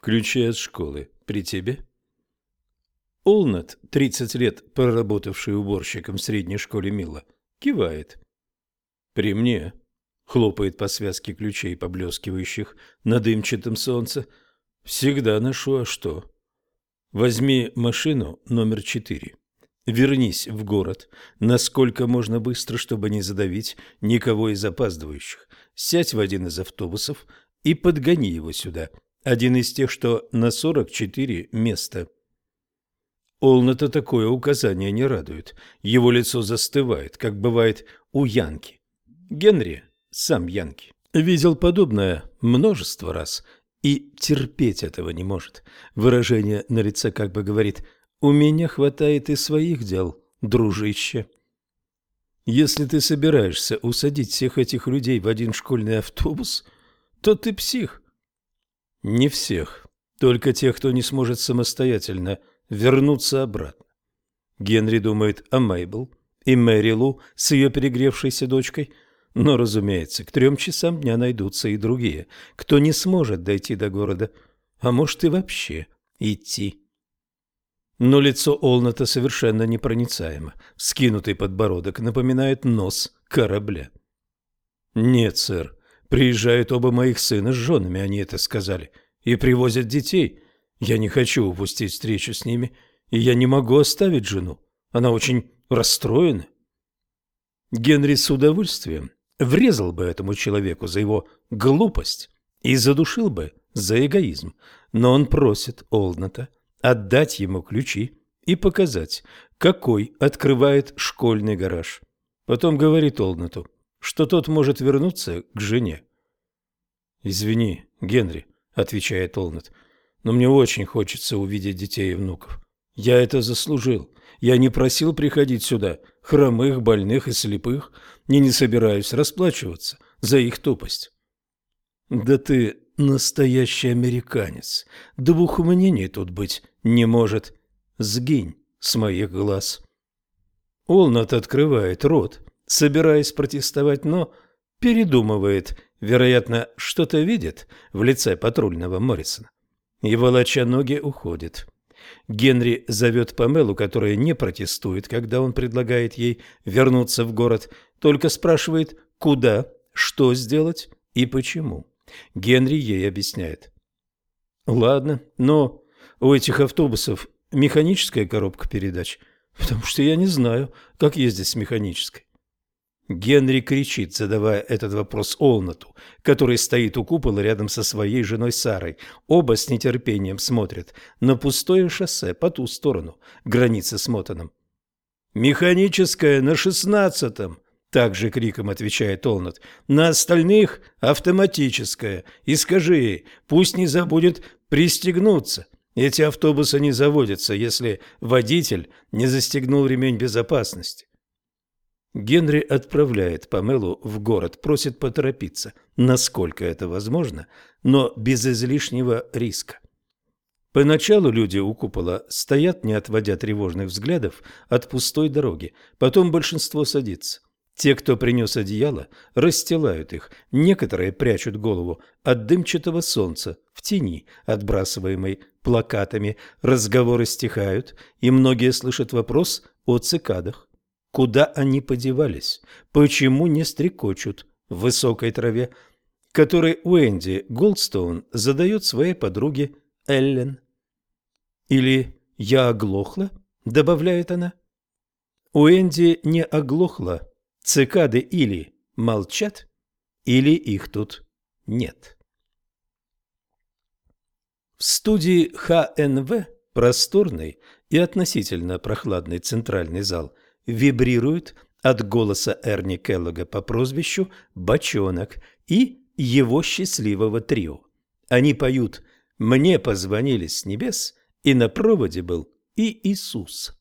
«Ключи от школы при тебе?» Олнат, 30 лет проработавший уборщиком в средней школе Мила, кивает. «При мне», — хлопает по связке ключей, поблескивающих на дымчатом солнце, — «всегда ношу, а что?» «Возьми машину номер четыре. Вернись в город, насколько можно быстро, чтобы не задавить никого из опаздывающих. Сядь в один из автобусов и подгони его сюда. Один из тех, что на 44 места. Олната такое указание не радует. Его лицо застывает, как бывает у Янки. Генри, сам Янки, видел подобное множество раз и терпеть этого не может. Выражение на лице как бы говорит «У меня хватает и своих дел, дружище». Если ты собираешься усадить всех этих людей в один школьный автобус, то ты псих. Не всех, только тех, кто не сможет самостоятельно вернуться обратно. Генри думает о Мейбл и Мэри Лу с ее перегревшейся дочкой, но, разумеется, к трем часам дня найдутся и другие, кто не сможет дойти до города, а может и вообще идти. Но лицо Олната совершенно непроницаемо. Скинутый подбородок напоминает нос корабля. «Нет, сэр, Приезжают оба моих сына с женами, они это сказали, и привозят детей. Я не хочу упустить встречу с ними, и я не могу оставить жену. Она очень расстроена. Генри с удовольствием врезал бы этому человеку за его глупость и задушил бы за эгоизм, но он просит Олната отдать ему ключи и показать, какой открывает школьный гараж. Потом говорит Олнату, что тот может вернуться к жене. «Извини, Генри», — отвечает Олнат, — «но мне очень хочется увидеть детей и внуков. Я это заслужил. Я не просил приходить сюда, хромых, больных и слепых, и не собираюсь расплачиваться за их тупость». «Да ты настоящий американец. Двух мнений тут быть не может. Сгинь с моих глаз». Олнат открывает рот, собираясь протестовать, но передумывает, вероятно, что-то видит в лице патрульного Моррисона. И, волоча ноги, уходит. Генри зовет Памелу, которая не протестует, когда он предлагает ей вернуться в город, только спрашивает, куда, что сделать и почему. Генри ей объясняет. «Ладно, но у этих автобусов механическая коробка передач, потому что я не знаю, как ездить с механической. Генри кричит, задавая этот вопрос Олнату, который стоит у купола рядом со своей женой Сарой. Оба с нетерпением смотрят на пустое шоссе по ту сторону, границы с Мотаном. «Механическая на шестнадцатом!» – также криком отвечает Олнат. «На остальных – автоматическая. И скажи ей, пусть не забудет пристегнуться. Эти автобусы не заводятся, если водитель не застегнул ремень безопасности». Генри отправляет Памелу в город, просит поторопиться, насколько это возможно, но без излишнего риска. Поначалу люди у купола стоят, не отводя тревожных взглядов от пустой дороги, потом большинство садится. Те, кто принес одеяло, расстилают их, некоторые прячут голову от дымчатого солнца в тени, отбрасываемой плакатами, разговоры стихают, и многие слышат вопрос о цикадах. Куда они подевались? Почему не стрекочут в высокой траве, который Уэнди Голдстоун задает своей подруге Эллен? Или «я оглохла?» – добавляет она. Уэнди не оглохла. Цикады или молчат, или их тут нет. В студии ХНВ просторный и относительно прохладный центральный зал вибрирует от голоса Эрни Келлога по прозвищу «Бочонок» и его счастливого трио. Они поют «Мне позвонили с небес», и на проводе был и Иисус.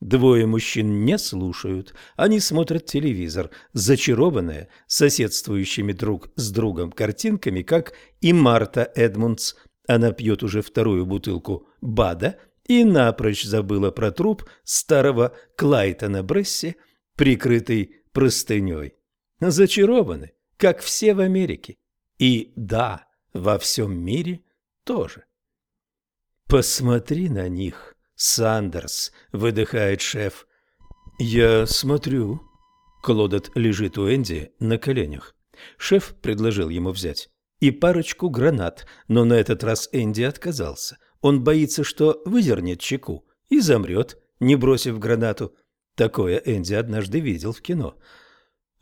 Двое мужчин не слушают, они смотрят телевизор, зачарованные соседствующими друг с другом картинками, как и Марта Эдмундс. Она пьет уже вторую бутылку БАДа и напрочь забыла про труп старого Клайтона Бресси, прикрытый простыней. Зачарованы, как все в Америке. И да, во всем мире тоже. «Посмотри на них, Сандерс», — выдыхает шеф. «Я смотрю». Клодот лежит у Энди на коленях. Шеф предложил ему взять и парочку гранат, но на этот раз Энди отказался. Он боится, что выдернет чеку и замрет, не бросив гранату. Такое Энди однажды видел в кино.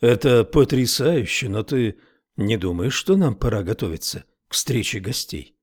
«Это потрясающе, но ты не думаешь, что нам пора готовиться к встрече гостей?»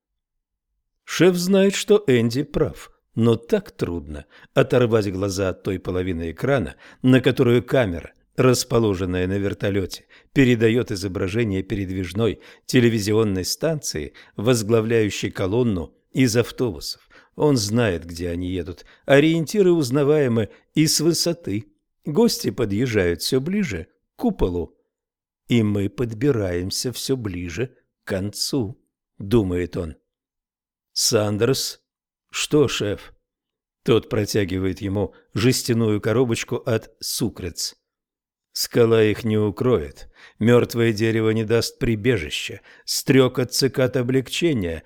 Шеф знает, что Энди прав, но так трудно оторвать глаза от той половины экрана, на которую камера, расположенная на вертолете, передает изображение передвижной телевизионной станции, возглавляющей колонну из автобусов. Он знает, где они едут. Ориентиры узнаваемы и с высоты. Гости подъезжают все ближе к куполу. И мы подбираемся все ближе к концу, думает он. Сандерс. Что, шеф? Тот протягивает ему жестяную коробочку от сукрец. Скала их не укроет, мертвое дерево не даст прибежища, стрекот цикад облегчения,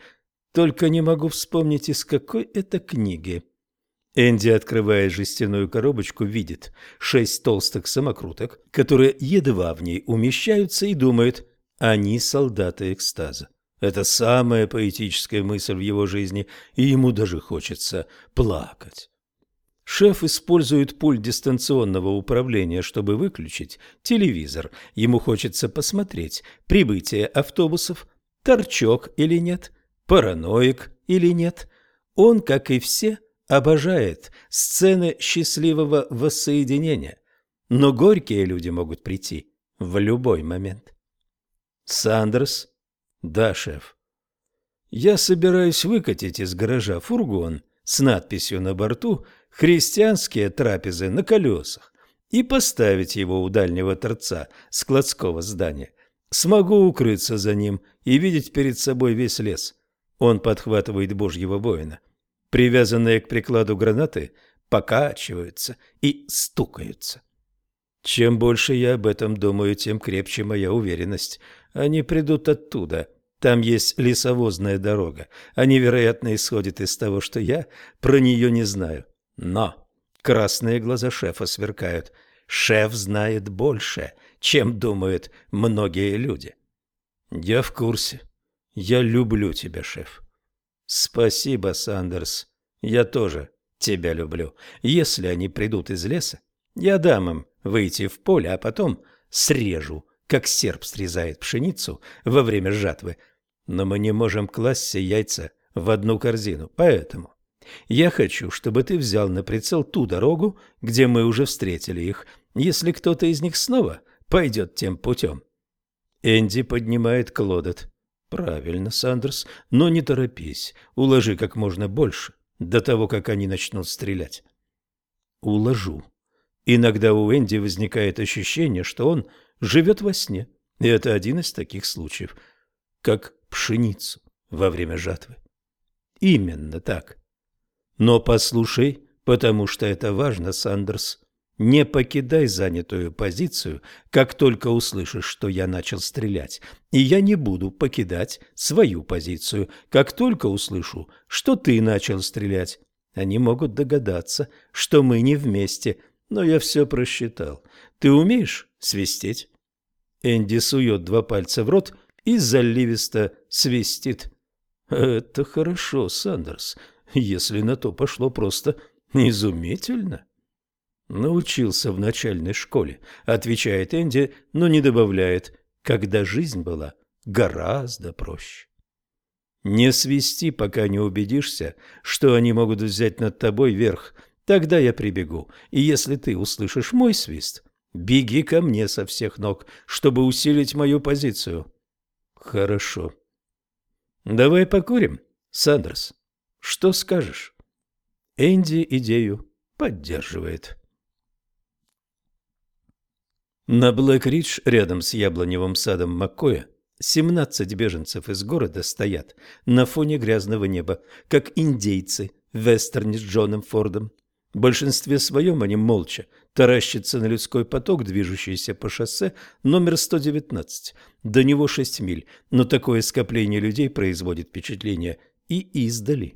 только не могу вспомнить, из какой это книги. Энди, открывая жестяную коробочку, видит шесть толстых самокруток, которые едва в ней умещаются, и думает, они солдаты экстаза. Это самая поэтическая мысль в его жизни, и ему даже хочется плакать. Шеф использует пульт дистанционного управления, чтобы выключить телевизор. Ему хочется посмотреть, прибытие автобусов, торчок или нет, параноик или нет, он, как и все, обожает сцены счастливого воссоединения, но горькие люди могут прийти в любой момент. Сандерс? Да, шеф. Я собираюсь выкатить из гаража фургон с надписью на борту «Христианские трапезы на колесах» и поставить его у дальнего торца складского здания. Смогу укрыться за ним и видеть перед собой весь лес. Он подхватывает божьего воина. Привязанные к прикладу гранаты покачиваются и стукаются. Чем больше я об этом думаю, тем крепче моя уверенность. Они придут оттуда. Там есть лесовозная дорога. Они, вероятно, исходят из того, что я про нее не знаю. Но красные глаза шефа сверкают. Шеф знает больше, чем думают многие люди. Я в курсе. Я люблю тебя, шеф. Спасибо, Сандерс. Я тоже тебя люблю. Если они придут из леса, я дам им выйти в поле, а потом срежу как серп срезает пшеницу во время жатвы. Но мы не можем класть все яйца в одну корзину, поэтому я хочу, чтобы ты взял на прицел ту дорогу, где мы уже встретили их, если кто-то из них снова пойдет тем путем. Энди поднимает Клодет. Правильно, Сандерс, но не торопись, уложи как можно больше, до того, как они начнут стрелять. Уложу. Иногда у Энди возникает ощущение, что он живет во сне. И это один из таких случаев, как пшеницу во время жатвы. Именно так. Но послушай, потому что это важно, Сандерс. Не покидай занятую позицию, как только услышишь, что я начал стрелять. И я не буду покидать свою позицию, как только услышу, что ты начал стрелять. Они могут догадаться, что мы не вместе, но я все просчитал. Ты умеешь свистеть?» Энди сует два пальца в рот и заливисто свистит. «Это хорошо, Сандерс, если на то пошло просто изумительно». «Научился в начальной школе», — отвечает Энди, но не добавляет, «когда жизнь была гораздо проще». «Не свисти, пока не убедишься, что они могут взять над тобой верх. Тогда я прибегу, и если ты услышишь мой свист, Беги ко мне со всех ног, чтобы усилить мою позицию. Хорошо. Давай покурим, Сандерс. Что скажешь? Энди идею поддерживает. На Блэк-Ридж, рядом с яблоневым садом Маккоя, 17 беженцев из города стоят на фоне грязного неба, как индейцы в вестерне с Джоном Фордом. В большинстве своем они молча таращатся на людской поток, движущийся по шоссе номер 119. До него 6 миль, но такое скопление людей производит впечатление и издали.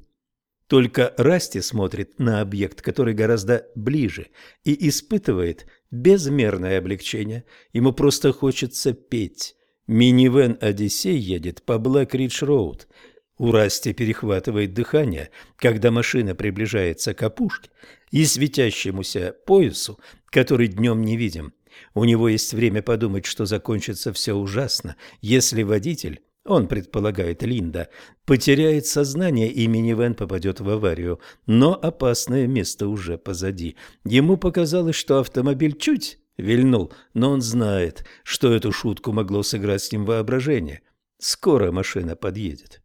Только Расти смотрит на объект, который гораздо ближе, и испытывает безмерное облегчение. Ему просто хочется петь. Минивэн «Одиссей» едет по Блэк-Ридж-Роуд – у Расти перехватывает дыхание, когда машина приближается к опушке и светящемуся поясу, который днем не видим. У него есть время подумать, что закончится все ужасно, если водитель, он предполагает Линда, потеряет сознание и минивэн попадет в аварию. Но опасное место уже позади. Ему показалось, что автомобиль чуть вильнул, но он знает, что эту шутку могло сыграть с ним воображение. Скоро машина подъедет.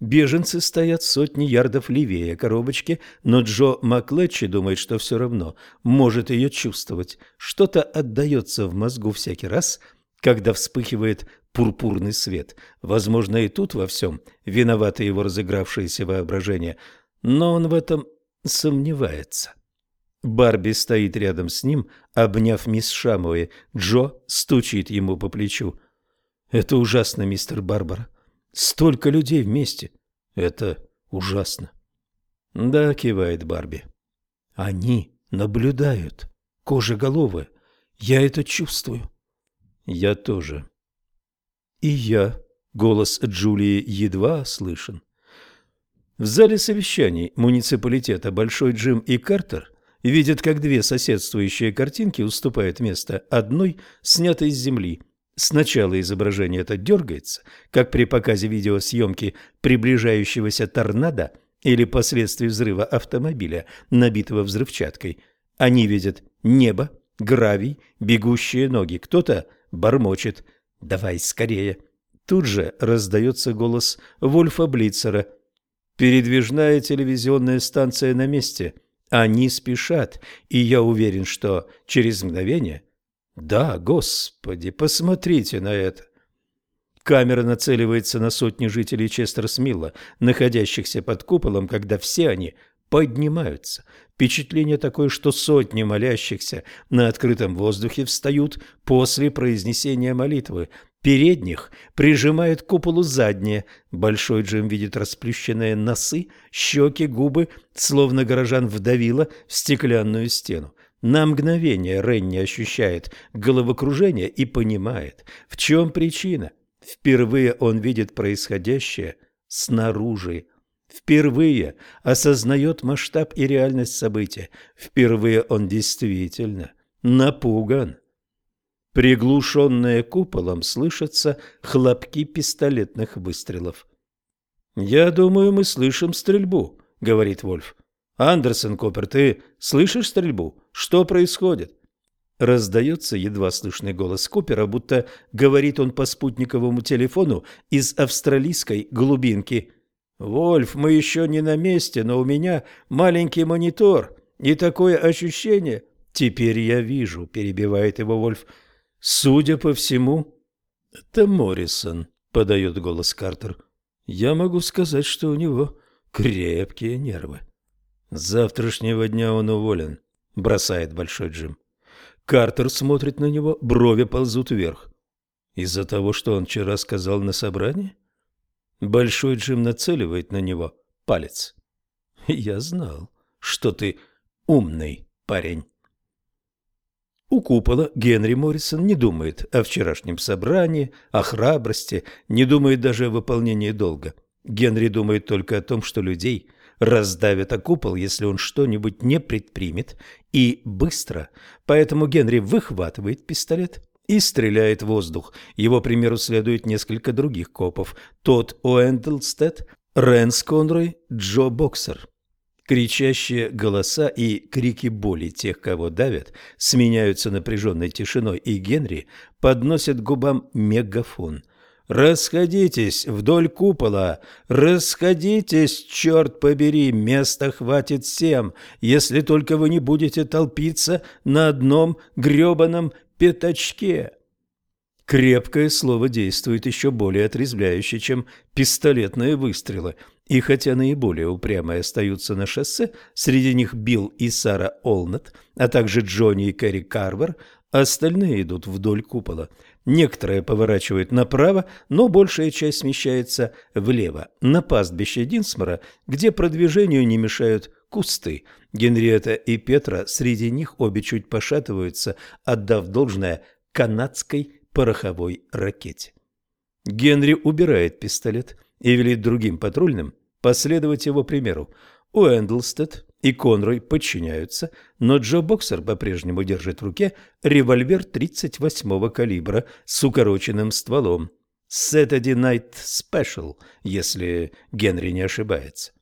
Беженцы стоят сотни ярдов левее коробочки, но Джо Маклетчи думает, что все равно может ее чувствовать. Что-то отдается в мозгу всякий раз, когда вспыхивает пурпурный свет. Возможно, и тут во всем виновато его разыгравшееся воображение, но он в этом сомневается. Барби стоит рядом с ним, обняв мисс Шамуэ. Джо стучит ему по плечу. «Это ужасно, мистер Барбара. Столько людей вместе. Это ужасно. Да, кивает Барби. Они наблюдают. Кожеголовые. Я это чувствую. Я тоже. И я. Голос Джулии едва слышен. В зале совещаний муниципалитета Большой Джим и Картер видят, как две соседствующие картинки уступают место одной, снятой с земли. Сначала изображение это дергается, как при показе видеосъемки приближающегося торнадо или последствий взрыва автомобиля, набитого взрывчаткой. Они видят небо, гравий, бегущие ноги. Кто-то бормочет «Давай скорее!» Тут же раздается голос Вольфа Блицера. «Передвижная телевизионная станция на месте. Они спешат, и я уверен, что через мгновение...» «Да, господи, посмотрите на это!» Камера нацеливается на сотни жителей Честерсмилла, находящихся под куполом, когда все они поднимаются. Впечатление такое, что сотни молящихся на открытом воздухе встают после произнесения молитвы. Передних прижимает к куполу задние. Большой Джим видит расплющенные носы, щеки, губы, словно горожан вдавило в стеклянную стену. На мгновение Ренни ощущает головокружение и понимает, в чем причина. Впервые он видит происходящее снаружи. Впервые осознает масштаб и реальность события. Впервые он действительно напуган. Приглушенные куполом слышатся хлопки пистолетных выстрелов. «Я думаю, мы слышим стрельбу», — говорит Вольф. «Андерсон, Коппер, ты слышишь стрельбу? Что происходит?» Раздается едва слышный голос Купера, будто говорит он по спутниковому телефону из австралийской глубинки. «Вольф, мы еще не на месте, но у меня маленький монитор и такое ощущение...» «Теперь я вижу», — перебивает его Вольф. «Судя по всему...» «Это Моррисон», — подает голос Картер. «Я могу сказать, что у него крепкие нервы». «С завтрашнего дня он уволен», — бросает Большой Джим. Картер смотрит на него, брови ползут вверх. Из-за того, что он вчера сказал на собрании? Большой Джим нацеливает на него палец. Я знал, что ты умный парень. У купола Генри Моррисон не думает о вчерашнем собрании, о храбрости, не думает даже о выполнении долга. Генри думает только о том, что людей раздавят о купол, если он что-нибудь не предпримет, и быстро. Поэтому Генри выхватывает пистолет и стреляет в воздух. Его примеру следует несколько других копов. Тот Уэндлстед, Рэнс Конрой, Джо Боксер. Кричащие голоса и крики боли тех, кого давят, сменяются напряженной тишиной, и Генри подносит губам мегафон – Расходитесь вдоль купола, расходитесь, черт побери, места хватит всем, если только вы не будете толпиться на одном гребаном пятачке. Крепкое слово действует еще более отрезвляюще, чем пистолетные выстрелы. И хотя наиболее упрямые остаются на шоссе, среди них Билл и Сара Олнет, а также Джонни и Кэрри Карвер, остальные идут вдоль купола. Некоторые поворачивают направо, но большая часть смещается влево, на пастбище Динсмора, где продвижению не мешают кусты. Генриетта и Петра среди них обе чуть пошатываются, отдав должное канадской пороховой ракете. Генри убирает пистолет и велит другим патрульным последовать его примеру. Уэндлстед и Конрой подчиняются, но Джо Боксер по-прежнему держит в руке револьвер 38-го калибра с укороченным стволом. Saturday Night Special, если Генри не ошибается.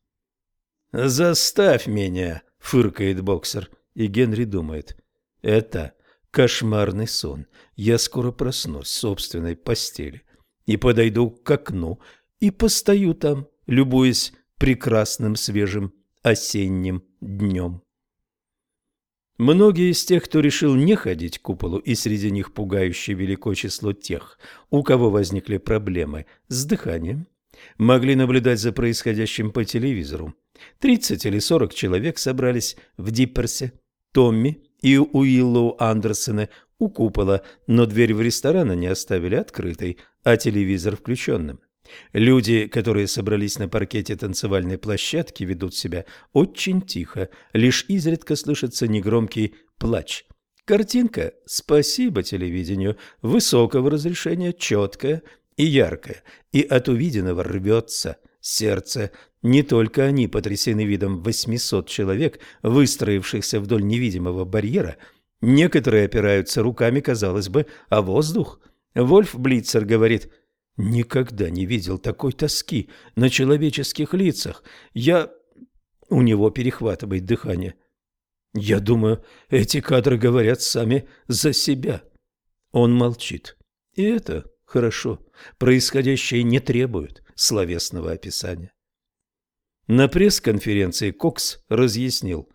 «Заставь меня!» — фыркает Боксер, и Генри думает. «Это кошмарный сон. Я скоро проснусь в собственной постели и подойду к окну и постою там, любуясь прекрасным свежим осенним днем. Многие из тех, кто решил не ходить к куполу, и среди них пугающее велико число тех, у кого возникли проблемы с дыханием, могли наблюдать за происходящим по телевизору. 30 или 40 человек собрались в Дипперсе, Томми и Уиллоу Андерсона у купола, но дверь в ресторан они оставили открытой, а телевизор включенным. Люди, которые собрались на паркете танцевальной площадки, ведут себя очень тихо, лишь изредка слышится негромкий плач. Картинка, спасибо телевидению, высокого разрешения, четкая и яркая, и от увиденного рвется сердце. Не только они потрясены видом 800 человек, выстроившихся вдоль невидимого барьера, некоторые опираются руками, казалось бы, о воздух – Вольф Блицер говорит, «Никогда не видел такой тоски на человеческих лицах. Я...» У него перехватывает дыхание. «Я думаю, эти кадры говорят сами за себя». Он молчит. И это хорошо. Происходящее не требует словесного описания. На пресс-конференции Кокс разъяснил.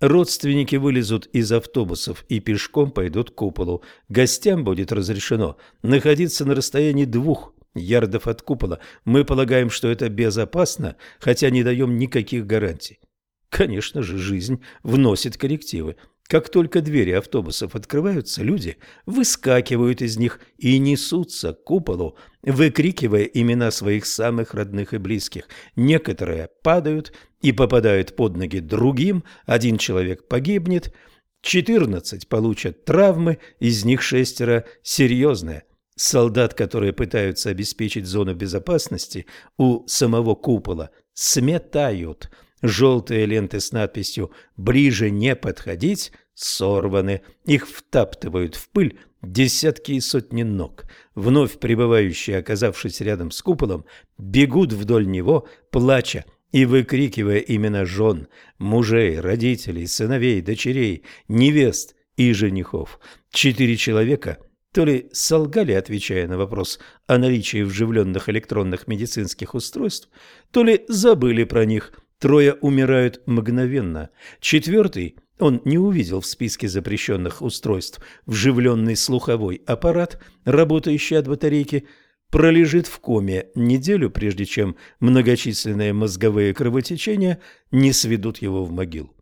Родственники вылезут из автобусов и пешком пойдут к куполу. Гостям будет разрешено находиться на расстоянии двух ярдов от купола. Мы полагаем, что это безопасно, хотя не даем никаких гарантий. Конечно же, жизнь вносит коррективы. Как только двери автобусов открываются, люди выскакивают из них и несутся к куполу, выкрикивая имена своих самых родных и близких. Некоторые падают и попадают под ноги другим, один человек погибнет, 14 получат травмы, из них шестеро серьезные. Солдат, которые пытаются обеспечить зону безопасности у самого купола, сметают – Желтые ленты с надписью «Ближе не подходить» сорваны. Их втаптывают в пыль десятки и сотни ног. Вновь прибывающие, оказавшись рядом с куполом, бегут вдоль него, плача и выкрикивая имена жен, мужей, родителей, сыновей, дочерей, невест и женихов. Четыре человека – то ли солгали, отвечая на вопрос о наличии вживленных электронных медицинских устройств, то ли забыли про них, Трое умирают мгновенно. Четвертый он не увидел в списке запрещенных устройств вживленный слуховой аппарат, работающий от батарейки, пролежит в коме неделю, прежде чем многочисленные мозговые кровотечения не сведут его в могилу.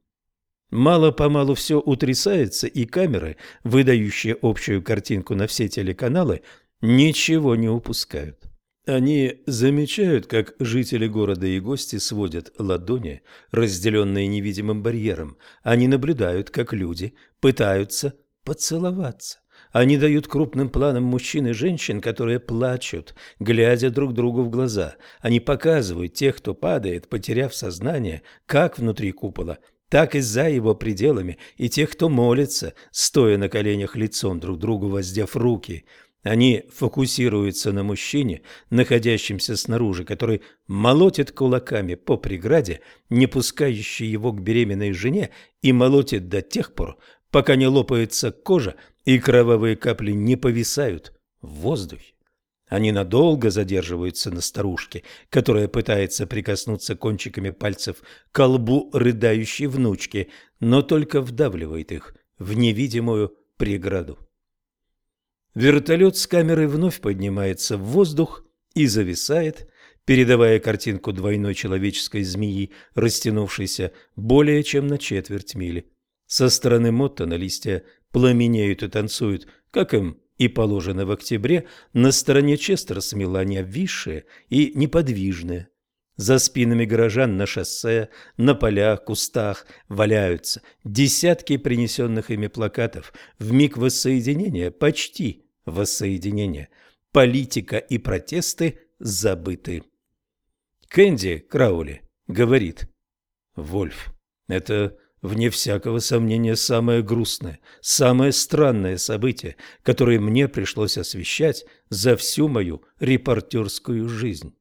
Мало-помалу все утрясается, и камеры, выдающие общую картинку на все телеканалы, ничего не упускают. Они замечают, как жители города и гости сводят ладони, разделенные невидимым барьером. Они наблюдают, как люди пытаются поцеловаться. Они дают крупным планам мужчин и женщин, которые плачут, глядя друг другу в глаза. Они показывают тех, кто падает, потеряв сознание, как внутри купола, так и за его пределами, и тех, кто молится, стоя на коленях лицом друг другу, воздев руки – они фокусируются на мужчине, находящемся снаружи, который молотит кулаками по преграде, не пускающей его к беременной жене, и молотит до тех пор, пока не лопается кожа и кровавые капли не повисают в воздухе. Они надолго задерживаются на старушке, которая пытается прикоснуться кончиками пальцев к колбу рыдающей внучки, но только вдавливает их в невидимую преграду. Вертолет с камерой вновь поднимается в воздух и зависает, передавая картинку двойной человеческой змеи, растянувшейся более чем на четверть мили. Со стороны Моттона листья пламенеют и танцуют, как им и положено в октябре, на стороне Честера смела обвисшие и неподвижные. За спинами горожан на шоссе, на полях, кустах валяются десятки принесенных ими плакатов. В миг воссоединения, почти воссоединения, политика и протесты забыты. Кэнди Краули говорит, «Вольф, это, вне всякого сомнения, самое грустное, самое странное событие, которое мне пришлось освещать за всю мою репортерскую жизнь».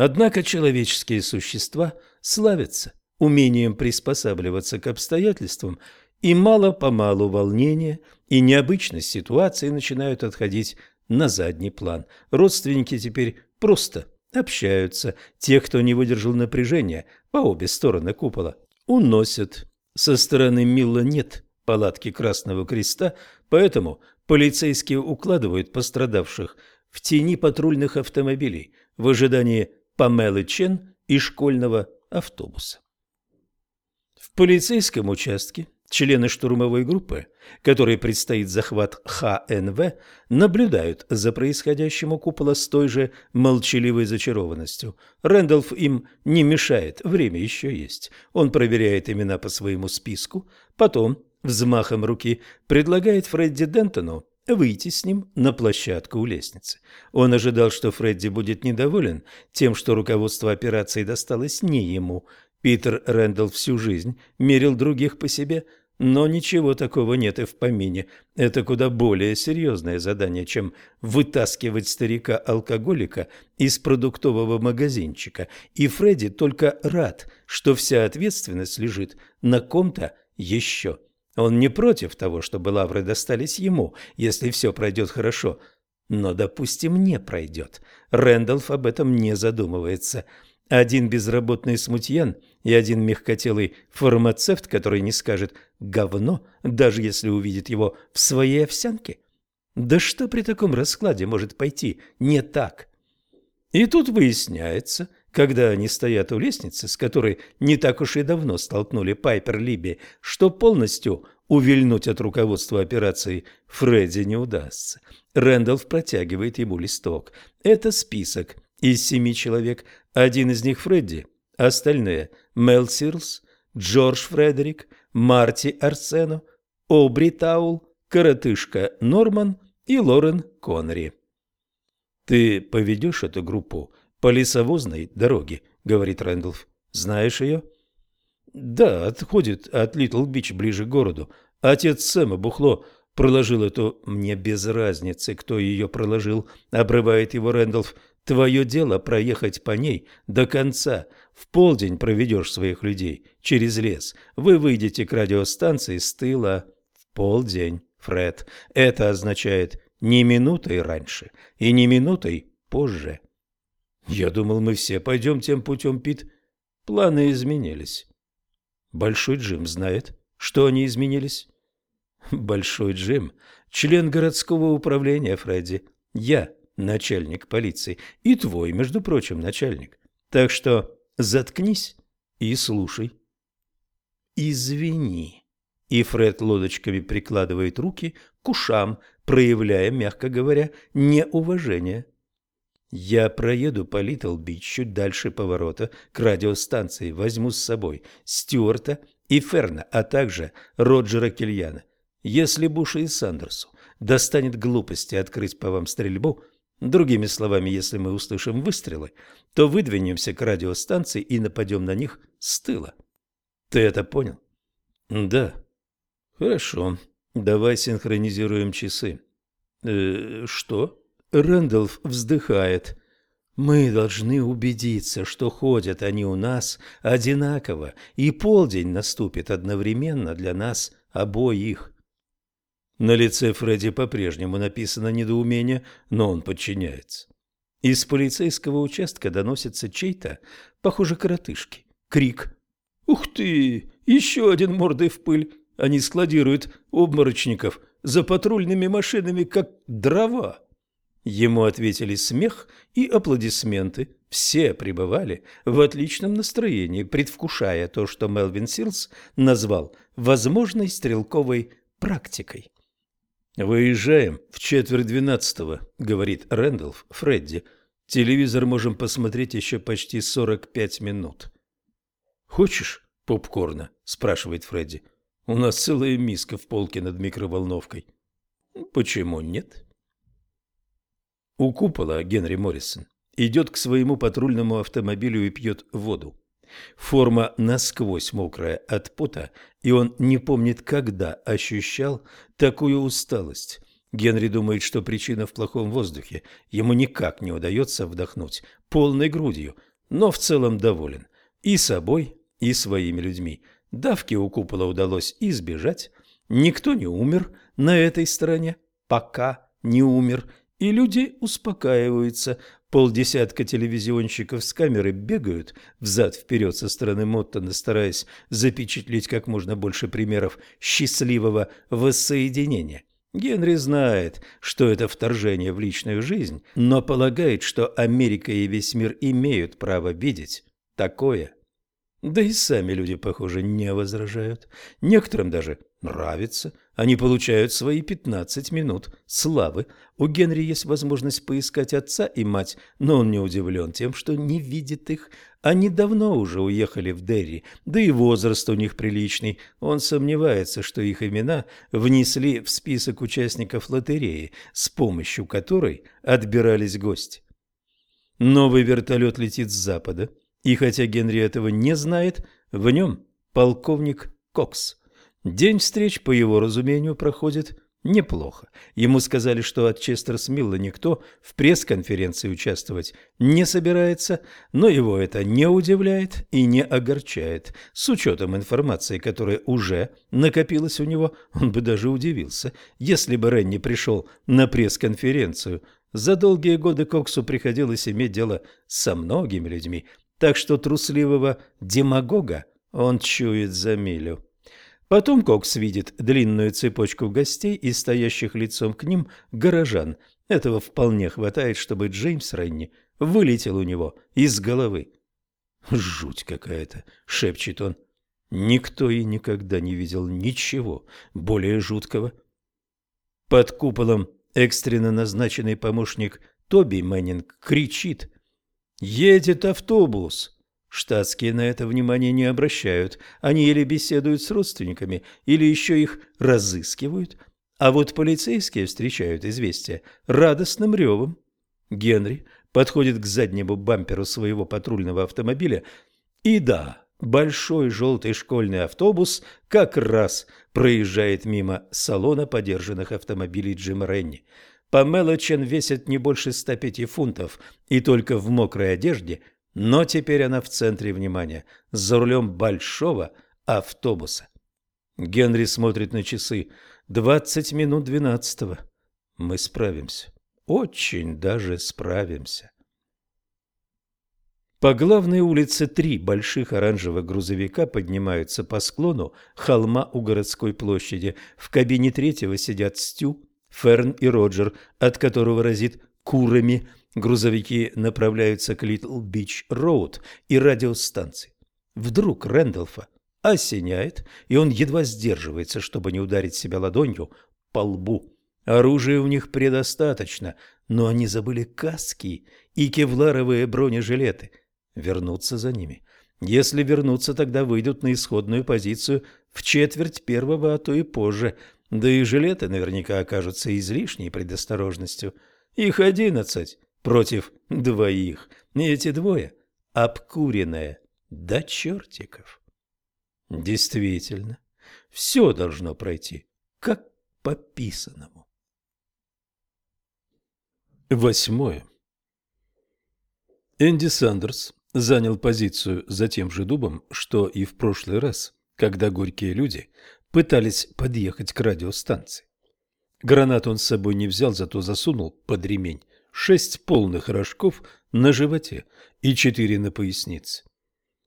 Однако человеческие существа славятся умением приспосабливаться к обстоятельствам, и мало-помалу волнение и необычность ситуации начинают отходить на задний план. Родственники теперь просто общаются. Тех, кто не выдержал напряжения по обе стороны купола, уносят. Со стороны Милла нет палатки Красного Креста, поэтому полицейские укладывают пострадавших в тени патрульных автомобилей в ожидании Памелы Чен и школьного автобуса. В полицейском участке члены штурмовой группы, которой предстоит захват ХНВ, наблюдают за происходящим у купола с той же молчаливой зачарованностью. Рэндалф им не мешает, время еще есть. Он проверяет имена по своему списку, потом взмахом руки предлагает Фредди Дентону выйти с ним на площадку у лестницы. Он ожидал, что Фредди будет недоволен тем, что руководство операции досталось не ему. Питер Рэндалл всю жизнь мерил других по себе, Но ничего такого нет и в помине. Это куда более серьезное задание, чем вытаскивать старика-алкоголика из продуктового магазинчика. И Фредди только рад, что вся ответственность лежит на ком-то еще. Он не против того, чтобы лавры достались ему, если все пройдет хорошо. Но, допустим, не пройдет. Рэндалф об этом не задумывается. Один безработный смутьян и один мягкотелый фармацевт, который не скажет «говно», даже если увидит его в своей овсянке. Да что при таком раскладе может пойти не так? И тут выясняется, когда они стоят у лестницы, с которой не так уж и давно столкнули Пайпер Либи, что полностью увильнуть от руководства операции Фредди не удастся. Рэндалф протягивает ему листок. Это список из семи человек. Один из них Фредди, остальные – Мел Сирлс, Джордж Фредерик, Марти Арсено, Обри Таул, коротышка Норман и Лорен Коннери. «Ты поведешь эту группу по лесовозной дороге», — говорит Рэндалф. «Знаешь ее?» «Да, отходит от Литл Бич ближе к городу. Отец Сэма Бухло проложил эту... Мне без разницы, кто ее проложил», — обрывает его Рэндалф. «Твое дело проехать по ней до конца. В полдень проведешь своих людей через лес. Вы выйдете к радиостанции с тыла в полдень, Фред. Это означает не минутой раньше и не минутой позже. Я думал, мы все пойдем тем путем, Пит. Планы изменились. Большой Джим знает, что они изменились. Большой Джим – член городского управления, Фредди. Я – начальник полиции. И твой, между прочим, начальник. Так что заткнись и слушай. Извини. И Фред лодочками прикладывает руки к ушам, проявляя, мягко говоря, неуважение. Я проеду по Литл-Бич чуть дальше поворота к радиостанции, возьму с собой Стюарта и Ферна, а также Роджера Кельяна. Если Буша и Сандерсу достанет глупости открыть по вам стрельбу, другими словами, если мы услышим выстрелы, то выдвинемся к радиостанции и нападем на них с тыла. Ты это понял? Да. Хорошо. Давай синхронизируем часы. Э, что? Рэндалф вздыхает. Мы должны убедиться, что ходят они у нас одинаково, и полдень наступит одновременно для нас обоих. На лице Фредди по-прежнему написано недоумение, но он подчиняется. Из полицейского участка доносится чей-то, похоже, коротышки, крик. «Ух ты! Еще один мордой в пыль! Они складируют обморочников за патрульными машинами, как дрова!» Ему ответили смех и аплодисменты. Все пребывали в отличном настроении, предвкушая то, что Мелвин Силс назвал возможной стрелковой практикой. «Выезжаем в четверть двенадцатого», — говорит Рэндалф Фредди. «Телевизор можем посмотреть еще почти сорок пять минут». «Хочешь попкорна?» — спрашивает Фредди. «У нас целая миска в полке над микроволновкой». «Почему нет?» У купола Генри Моррисон идет к своему патрульному автомобилю и пьет воду. Форма насквозь мокрая от пота, и он не помнит, когда ощущал такую усталость. Генри думает, что причина в плохом воздухе. Ему никак не удается вдохнуть полной грудью, но в целом доволен и собой, и своими людьми. Давки у купола удалось избежать. Никто не умер на этой стороне, пока не умер, и люди успокаиваются. Полдесятка телевизионщиков с камеры бегают взад-вперед со стороны Моттона, стараясь запечатлеть как можно больше примеров счастливого воссоединения. Генри знает, что это вторжение в личную жизнь, но полагает, что Америка и весь мир имеют право видеть такое. Да и сами люди, похоже, не возражают. Некоторым даже нравится. Они получают свои 15 минут славы. У Генри есть возможность поискать отца и мать, но он не удивлен тем, что не видит их. Они давно уже уехали в Дерри, да и возраст у них приличный. Он сомневается, что их имена внесли в список участников лотереи, с помощью которой отбирались гости. Новый вертолет летит с запада. И хотя Генри этого не знает, в нем полковник Кокс. День встреч, по его разумению, проходит неплохо. Ему сказали, что от Честерсмилла никто в пресс-конференции участвовать не собирается, но его это не удивляет и не огорчает. С учетом информации, которая уже накопилась у него, он бы даже удивился, если бы Ренни пришел на пресс-конференцию. За долгие годы Коксу приходилось иметь дело со многими людьми, так что трусливого демагога он чует за милю. Потом Кокс видит длинную цепочку гостей и стоящих лицом к ним горожан. Этого вполне хватает, чтобы Джеймс Ренни вылетел у него из головы. «Жуть какая-то!» — шепчет он. Никто и никогда не видел ничего более жуткого. Под куполом экстренно назначенный помощник Тоби Мэннинг кричит «Едет автобус!» Штатские на это внимание не обращают. Они или беседуют с родственниками, или еще их разыскивают. А вот полицейские встречают известие радостным ревом. Генри подходит к заднему бамперу своего патрульного автомобиля, и да, большой желтый школьный автобус как раз проезжает мимо салона подержанных автомобилей Джима Ренни. Памела Чен весит не больше 105 фунтов, и только в мокрой одежде – но теперь она в центре внимания, за рулем большого автобуса. Генри смотрит на часы. Двадцать минут двенадцатого. Мы справимся. Очень даже справимся. По главной улице три больших оранжевых грузовика поднимаются по склону холма у городской площади. В кабине третьего сидят Стю, Ферн и Роджер, от которого разит курами. Грузовики направляются к Литл-Бич-Роуд и радиостанции. Вдруг Рэндалфа осеняет, и он едва сдерживается, чтобы не ударить себя ладонью по лбу. Оружия у них предостаточно, но они забыли каски и кевларовые бронежилеты. Вернуться за ними. Если вернуться, тогда выйдут на исходную позицию в четверть первого, а то и позже. Да и жилеты наверняка окажутся излишней предосторожностью. Их одиннадцать против двоих. И эти двое обкуренные до чертиков. Действительно, все должно пройти как по писанному. Восьмое. Энди Сандерс занял позицию за тем же дубом, что и в прошлый раз, когда горькие люди пытались подъехать к радиостанции. Гранат он с собой не взял, зато засунул под ремень шесть полных рожков на животе и четыре на пояснице.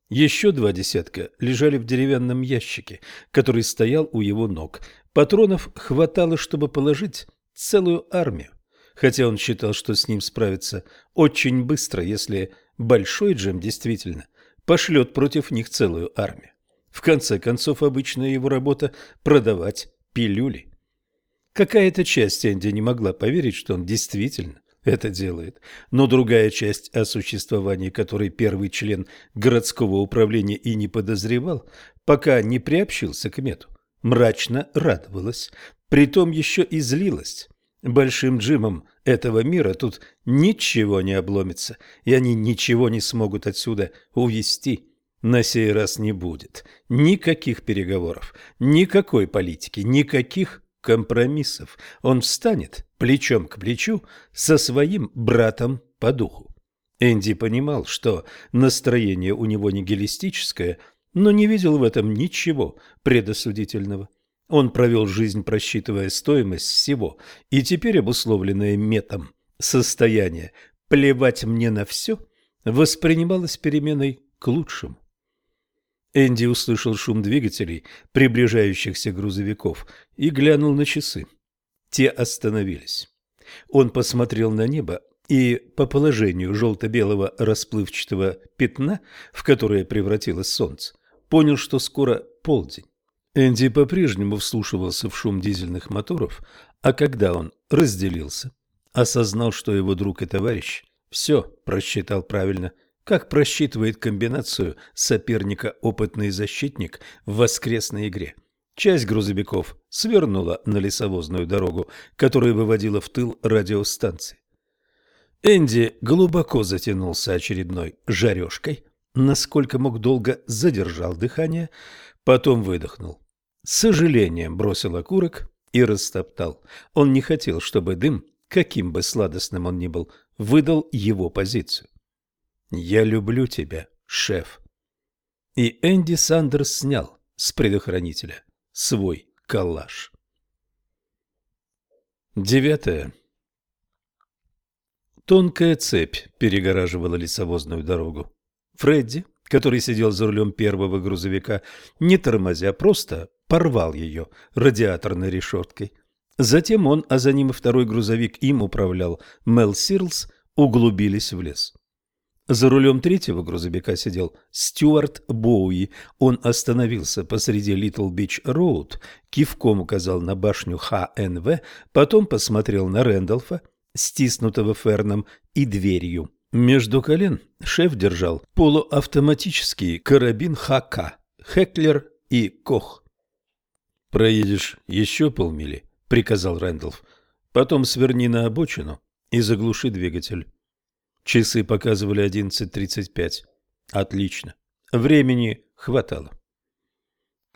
Еще два десятка лежали в деревянном ящике, который стоял у его ног. Патронов хватало, чтобы положить целую армию, хотя он считал, что с ним справиться очень быстро, если Большой Джем действительно пошлет против них целую армию. В конце концов, обычная его работа – продавать пилюли. Какая-то часть Энди не могла поверить, что он действительно это делает. Но другая часть, о существовании которой первый член городского управления и не подозревал, пока не приобщился к мету, мрачно радовалась, притом еще и злилась. Большим Джимом этого мира тут ничего не обломится, и они ничего не смогут отсюда увести. На сей раз не будет никаких переговоров, никакой политики, никаких компромиссов. Он встанет плечом к плечу со своим братом по духу. Энди понимал, что настроение у него нигилистическое, но не видел в этом ничего предосудительного. Он провел жизнь, просчитывая стоимость всего, и теперь обусловленное метом состояние «плевать мне на все» воспринималось переменой к лучшему. Энди услышал шум двигателей, приближающихся грузовиков, и глянул на часы. Те остановились. Он посмотрел на небо и по положению желто-белого расплывчатого пятна, в которое превратилось солнце, понял, что скоро полдень. Энди по-прежнему вслушивался в шум дизельных моторов, а когда он разделился, осознал, что его друг и товарищ все просчитал правильно – как просчитывает комбинацию соперника опытный защитник в воскресной игре. Часть грузовиков свернула на лесовозную дорогу, которая выводила в тыл радиостанции. Энди глубоко затянулся очередной жарежкой, насколько мог долго задержал дыхание, потом выдохнул. с сожалением бросил окурок и растоптал. Он не хотел, чтобы дым, каким бы сладостным он ни был, выдал его позицию. «Я люблю тебя, шеф». И Энди Сандерс снял с предохранителя свой калаш. Девятое. Тонкая цепь перегораживала лесовозную дорогу. Фредди, который сидел за рулем первого грузовика, не тормозя, просто порвал ее радиаторной решеткой. Затем он, а за ним и второй грузовик им управлял Мел Сирлс, углубились в лес. За рулем третьего грузовика сидел Стюарт Боуи. Он остановился посреди Литл Бич Роуд, кивком указал на башню ХНВ, потом посмотрел на Рэндалфа, стиснутого Ферном, и дверью. Между колен шеф держал полуавтоматический карабин ХК, Хеклер и Кох. «Проедешь еще полмили», — приказал Рэндалф. «Потом сверни на обочину и заглуши двигатель». Часы показывали 11.35. Отлично. Времени хватало.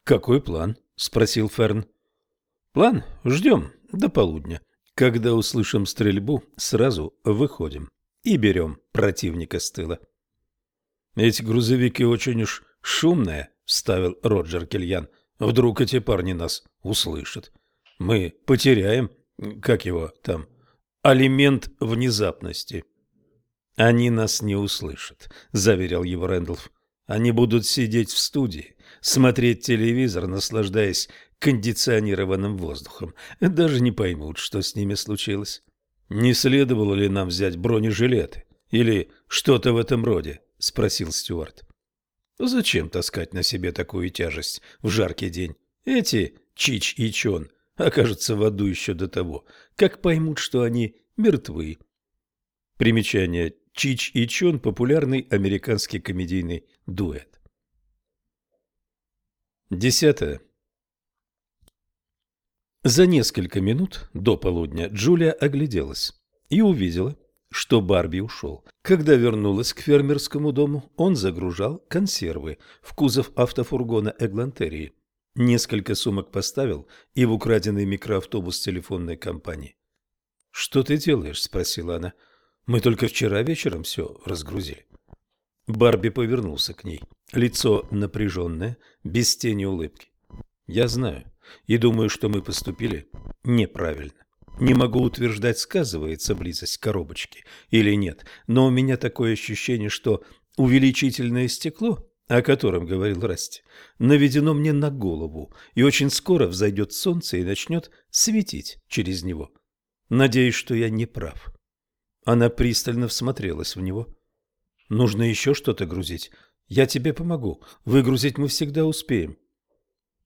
«Какой план?» – спросил Ферн. «План? Ждем до полудня. Когда услышим стрельбу, сразу выходим и берем противника с тыла». «Эти грузовики очень уж шумные», – вставил Роджер Кельян. «Вдруг эти парни нас услышат. Мы потеряем, как его там, алимент внезапности». «Они нас не услышат», — заверил его Рэндалф. «Они будут сидеть в студии, смотреть телевизор, наслаждаясь кондиционированным воздухом. Даже не поймут, что с ними случилось. Не следовало ли нам взять бронежилеты? Или что-то в этом роде?» — спросил Стюарт. «Зачем таскать на себе такую тяжесть в жаркий день? Эти, Чич и Чон, окажутся в аду еще до того, как поймут, что они мертвы». Примечание Чич и Чон – популярный американский комедийный дуэт. Десятое. За несколько минут до полудня Джулия огляделась и увидела, что Барби ушел. Когда вернулась к фермерскому дому, он загружал консервы в кузов автофургона Эглантерии. Несколько сумок поставил и в украденный микроавтобус телефонной компании. «Что ты делаешь?» – спросила она. – мы только вчера вечером все разгрузили. Барби повернулся к ней. Лицо напряженное, без тени улыбки. Я знаю и думаю, что мы поступили неправильно. Не могу утверждать, сказывается близость коробочки или нет, но у меня такое ощущение, что увеличительное стекло, о котором говорил Расти, наведено мне на голову, и очень скоро взойдет солнце и начнет светить через него. Надеюсь, что я не прав. Она пристально всмотрелась в него. «Нужно еще что-то грузить. Я тебе помогу. Выгрузить мы всегда успеем».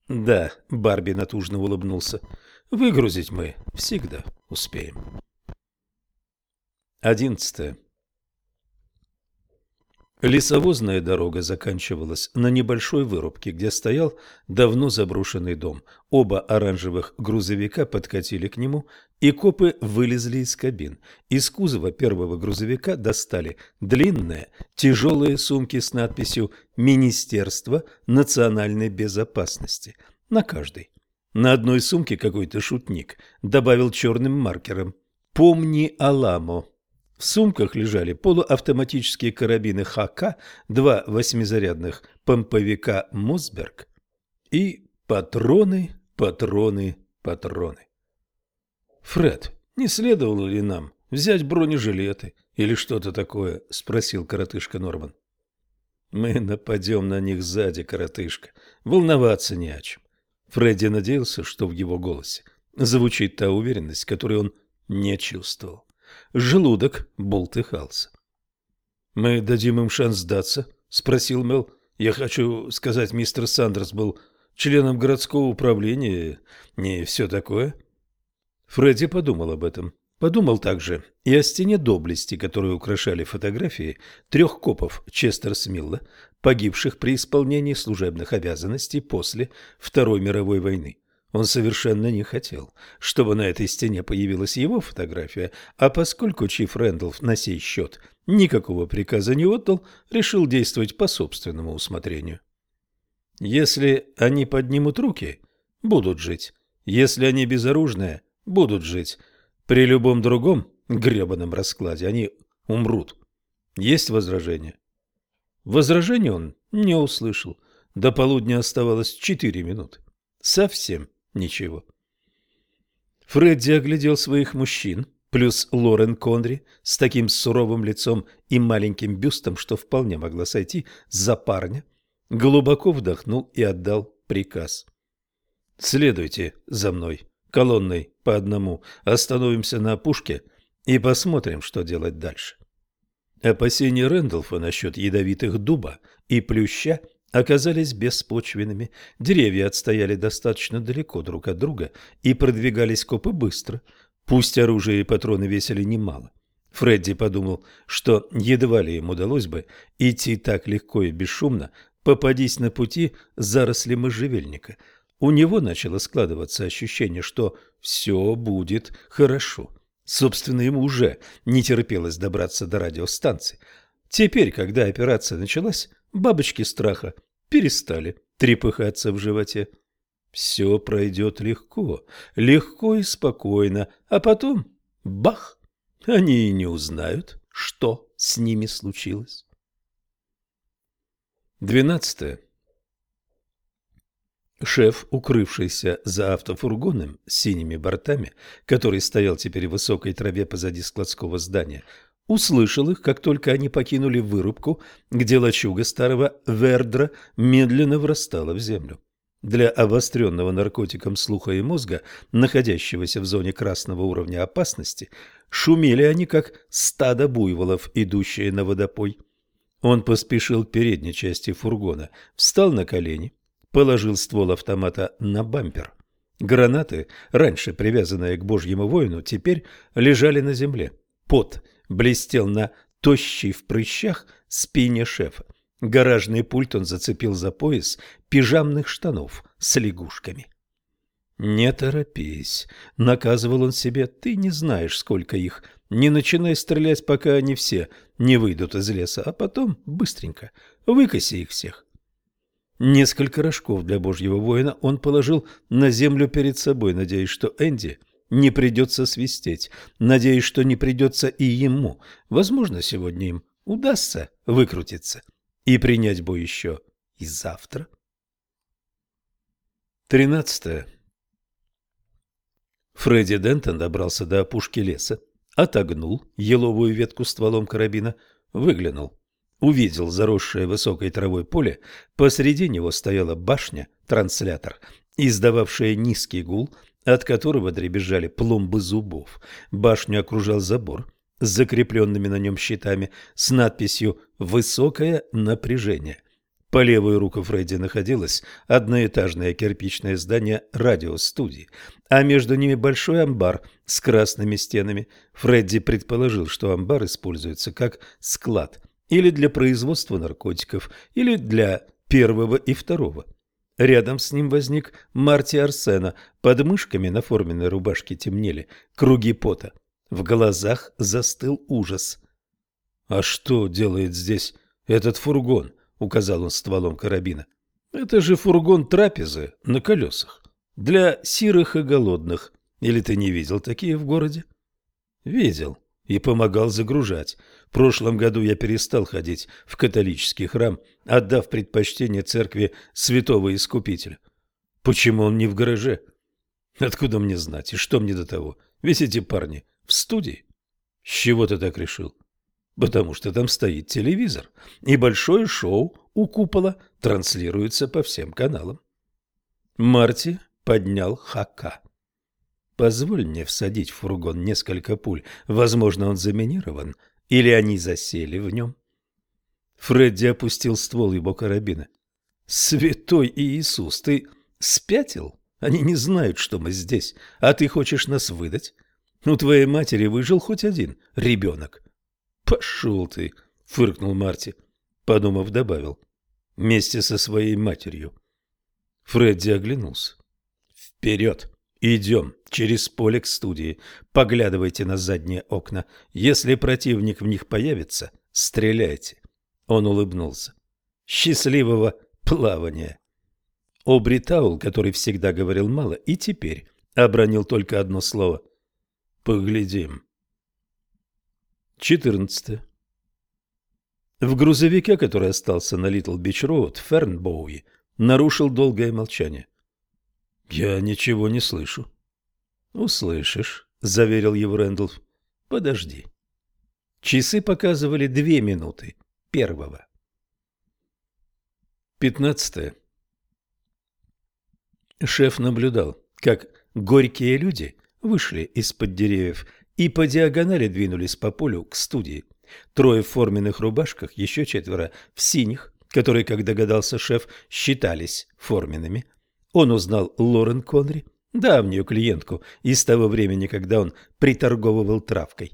«Да», — Барби натужно улыбнулся, — «выгрузить мы всегда успеем». Одиннадцатое. Лесовозная дорога заканчивалась на небольшой вырубке, где стоял давно заброшенный дом. Оба оранжевых грузовика подкатили к нему, и копы вылезли из кабин. Из кузова первого грузовика достали длинные, тяжелые сумки с надписью «Министерство национальной безопасности» на каждой. На одной сумке какой-то шутник добавил черным маркером «Помни Аламо». В сумках лежали полуавтоматические карабины ХК, два восьмизарядных помповика Мосберг и патроны, патроны, патроны. «Фред, не следовало ли нам взять бронежилеты или что-то такое?» – спросил коротышка Норман. «Мы нападем на них сзади, коротышка. Волноваться не о чем». Фредди надеялся, что в его голосе звучит та уверенность, которую он не чувствовал. Желудок бултыхался. «Мы дадим им шанс сдаться?» – спросил Мел. «Я хочу сказать, мистер Сандерс был членом городского управления и все такое». Фредди подумал об этом. Подумал также и о стене доблести, которую украшали фотографии трех копов Честерсмилла, погибших при исполнении служебных обязанностей после Второй мировой войны. Он совершенно не хотел, чтобы на этой стене появилась его фотография, а поскольку Чиф Рэндалф на сей счет никакого приказа не отдал, решил действовать по собственному усмотрению. «Если они поднимут руки, будут жить. Если они безоружные, будут жить. При любом другом гребаном раскладе они умрут. Есть возражения? Возражения он не услышал. До полудня оставалось четыре минуты. Совсем ничего. Фредди оглядел своих мужчин, плюс Лорен Конри с таким суровым лицом и маленьким бюстом, что вполне могла сойти за парня, глубоко вдохнул и отдал приказ. «Следуйте за мной, колонной по одному, остановимся на опушке и посмотрим, что делать дальше». Опасения Рэндалфа насчет ядовитых дуба и плюща оказались беспочвенными. Деревья отстояли достаточно далеко друг от друга и продвигались копы быстро. Пусть оружие и патроны весили немало. Фредди подумал, что едва ли им удалось бы идти так легко и бесшумно, попадись на пути заросли можжевельника. У него начало складываться ощущение, что все будет хорошо. Собственно, ему уже не терпелось добраться до радиостанции. Теперь, когда операция началась, бабочки страха перестали трепыхаться в животе. Все пройдет легко, легко и спокойно, а потом – бах! Они и не узнают, что с ними случилось. Двенадцатое. Шеф, укрывшийся за автофургоном с синими бортами, который стоял теперь в высокой траве позади складского здания, услышал их, как только они покинули вырубку, где лачуга старого Вердра медленно врастала в землю. Для обостренного наркотиком слуха и мозга, находящегося в зоне красного уровня опасности, шумели они, как стадо буйволов, идущие на водопой. Он поспешил к передней части фургона, встал на колени, положил ствол автомата на бампер. Гранаты, раньше привязанные к божьему воину, теперь лежали на земле. Пот блестел на тощей в прыщах спине шефа. Гаражный пульт он зацепил за пояс пижамных штанов с лягушками. «Не торопись», — наказывал он себе, — «ты не знаешь, сколько их. Не начинай стрелять, пока они все не выйдут из леса, а потом быстренько выкоси их всех». Несколько рожков для божьего воина он положил на землю перед собой, надеясь, что Энди не придется свистеть, надеясь, что не придется и ему. Возможно, сегодня им удастся выкрутиться и принять бой еще и завтра. Тринадцатое. Фредди Дентон добрался до опушки леса, отогнул еловую ветку стволом карабина, выглянул. Увидел заросшее высокой травой поле, посреди него стояла башня-транслятор, издававшая низкий гул, от которого дребезжали пломбы зубов. Башню окружал забор с закрепленными на нем щитами с надписью «Высокое напряжение». По левую руку Фредди находилось одноэтажное кирпичное здание радиостудии, а между ними большой амбар с красными стенами. Фредди предположил, что амбар используется как склад или для производства наркотиков, или для первого и второго. Рядом с ним возник Марти Арсена. Под мышками на форменной рубашке темнели круги пота. В глазах застыл ужас. «А что делает здесь этот фургон?» — указал он стволом карабина. «Это же фургон трапезы на колесах. Для сирых и голодных. Или ты не видел такие в городе?» «Видел и помогал загружать. В прошлом году я перестал ходить в католический храм, отдав предпочтение церкви Святого Искупителя. Почему он не в гараже? Откуда мне знать? И что мне до того? Ведь эти парни в студии. С чего ты так решил? Потому что там стоит телевизор, и большое шоу у купола транслируется по всем каналам. Марти поднял хака. Позволь мне всадить в фургон несколько пуль. Возможно, он заминирован, или они засели в нем. Фредди опустил ствол его карабина. «Святой Иисус, ты спятил? Они не знают, что мы здесь, а ты хочешь нас выдать? У твоей матери выжил хоть один ребенок. Пошел ты, фыркнул Марти. Подумав, добавил. Вместе со своей матерью. Фредди оглянулся. Вперед! Идем через поле к студии. Поглядывайте на задние окна. Если противник в них появится, стреляйте. Он улыбнулся. Счастливого плавания. Обритаул, который всегда говорил мало, и теперь обронил только одно слово. «Поглядим». 14. В грузовике, который остался на Литл Бич Роуд, Фернбоуи нарушил долгое молчание. «Я ничего не слышу». «Услышишь», — заверил его Рэндалф. «Подожди». Часы показывали две минуты первого. Пятнадцатое. Шеф наблюдал, как горькие люди вышли из-под деревьев и по диагонали двинулись по полю к студии. Трое в форменных рубашках, еще четверо в синих, которые, как догадался шеф, считались форменными. Он узнал Лорен Конри, давнюю клиентку из того времени, когда он приторговывал травкой.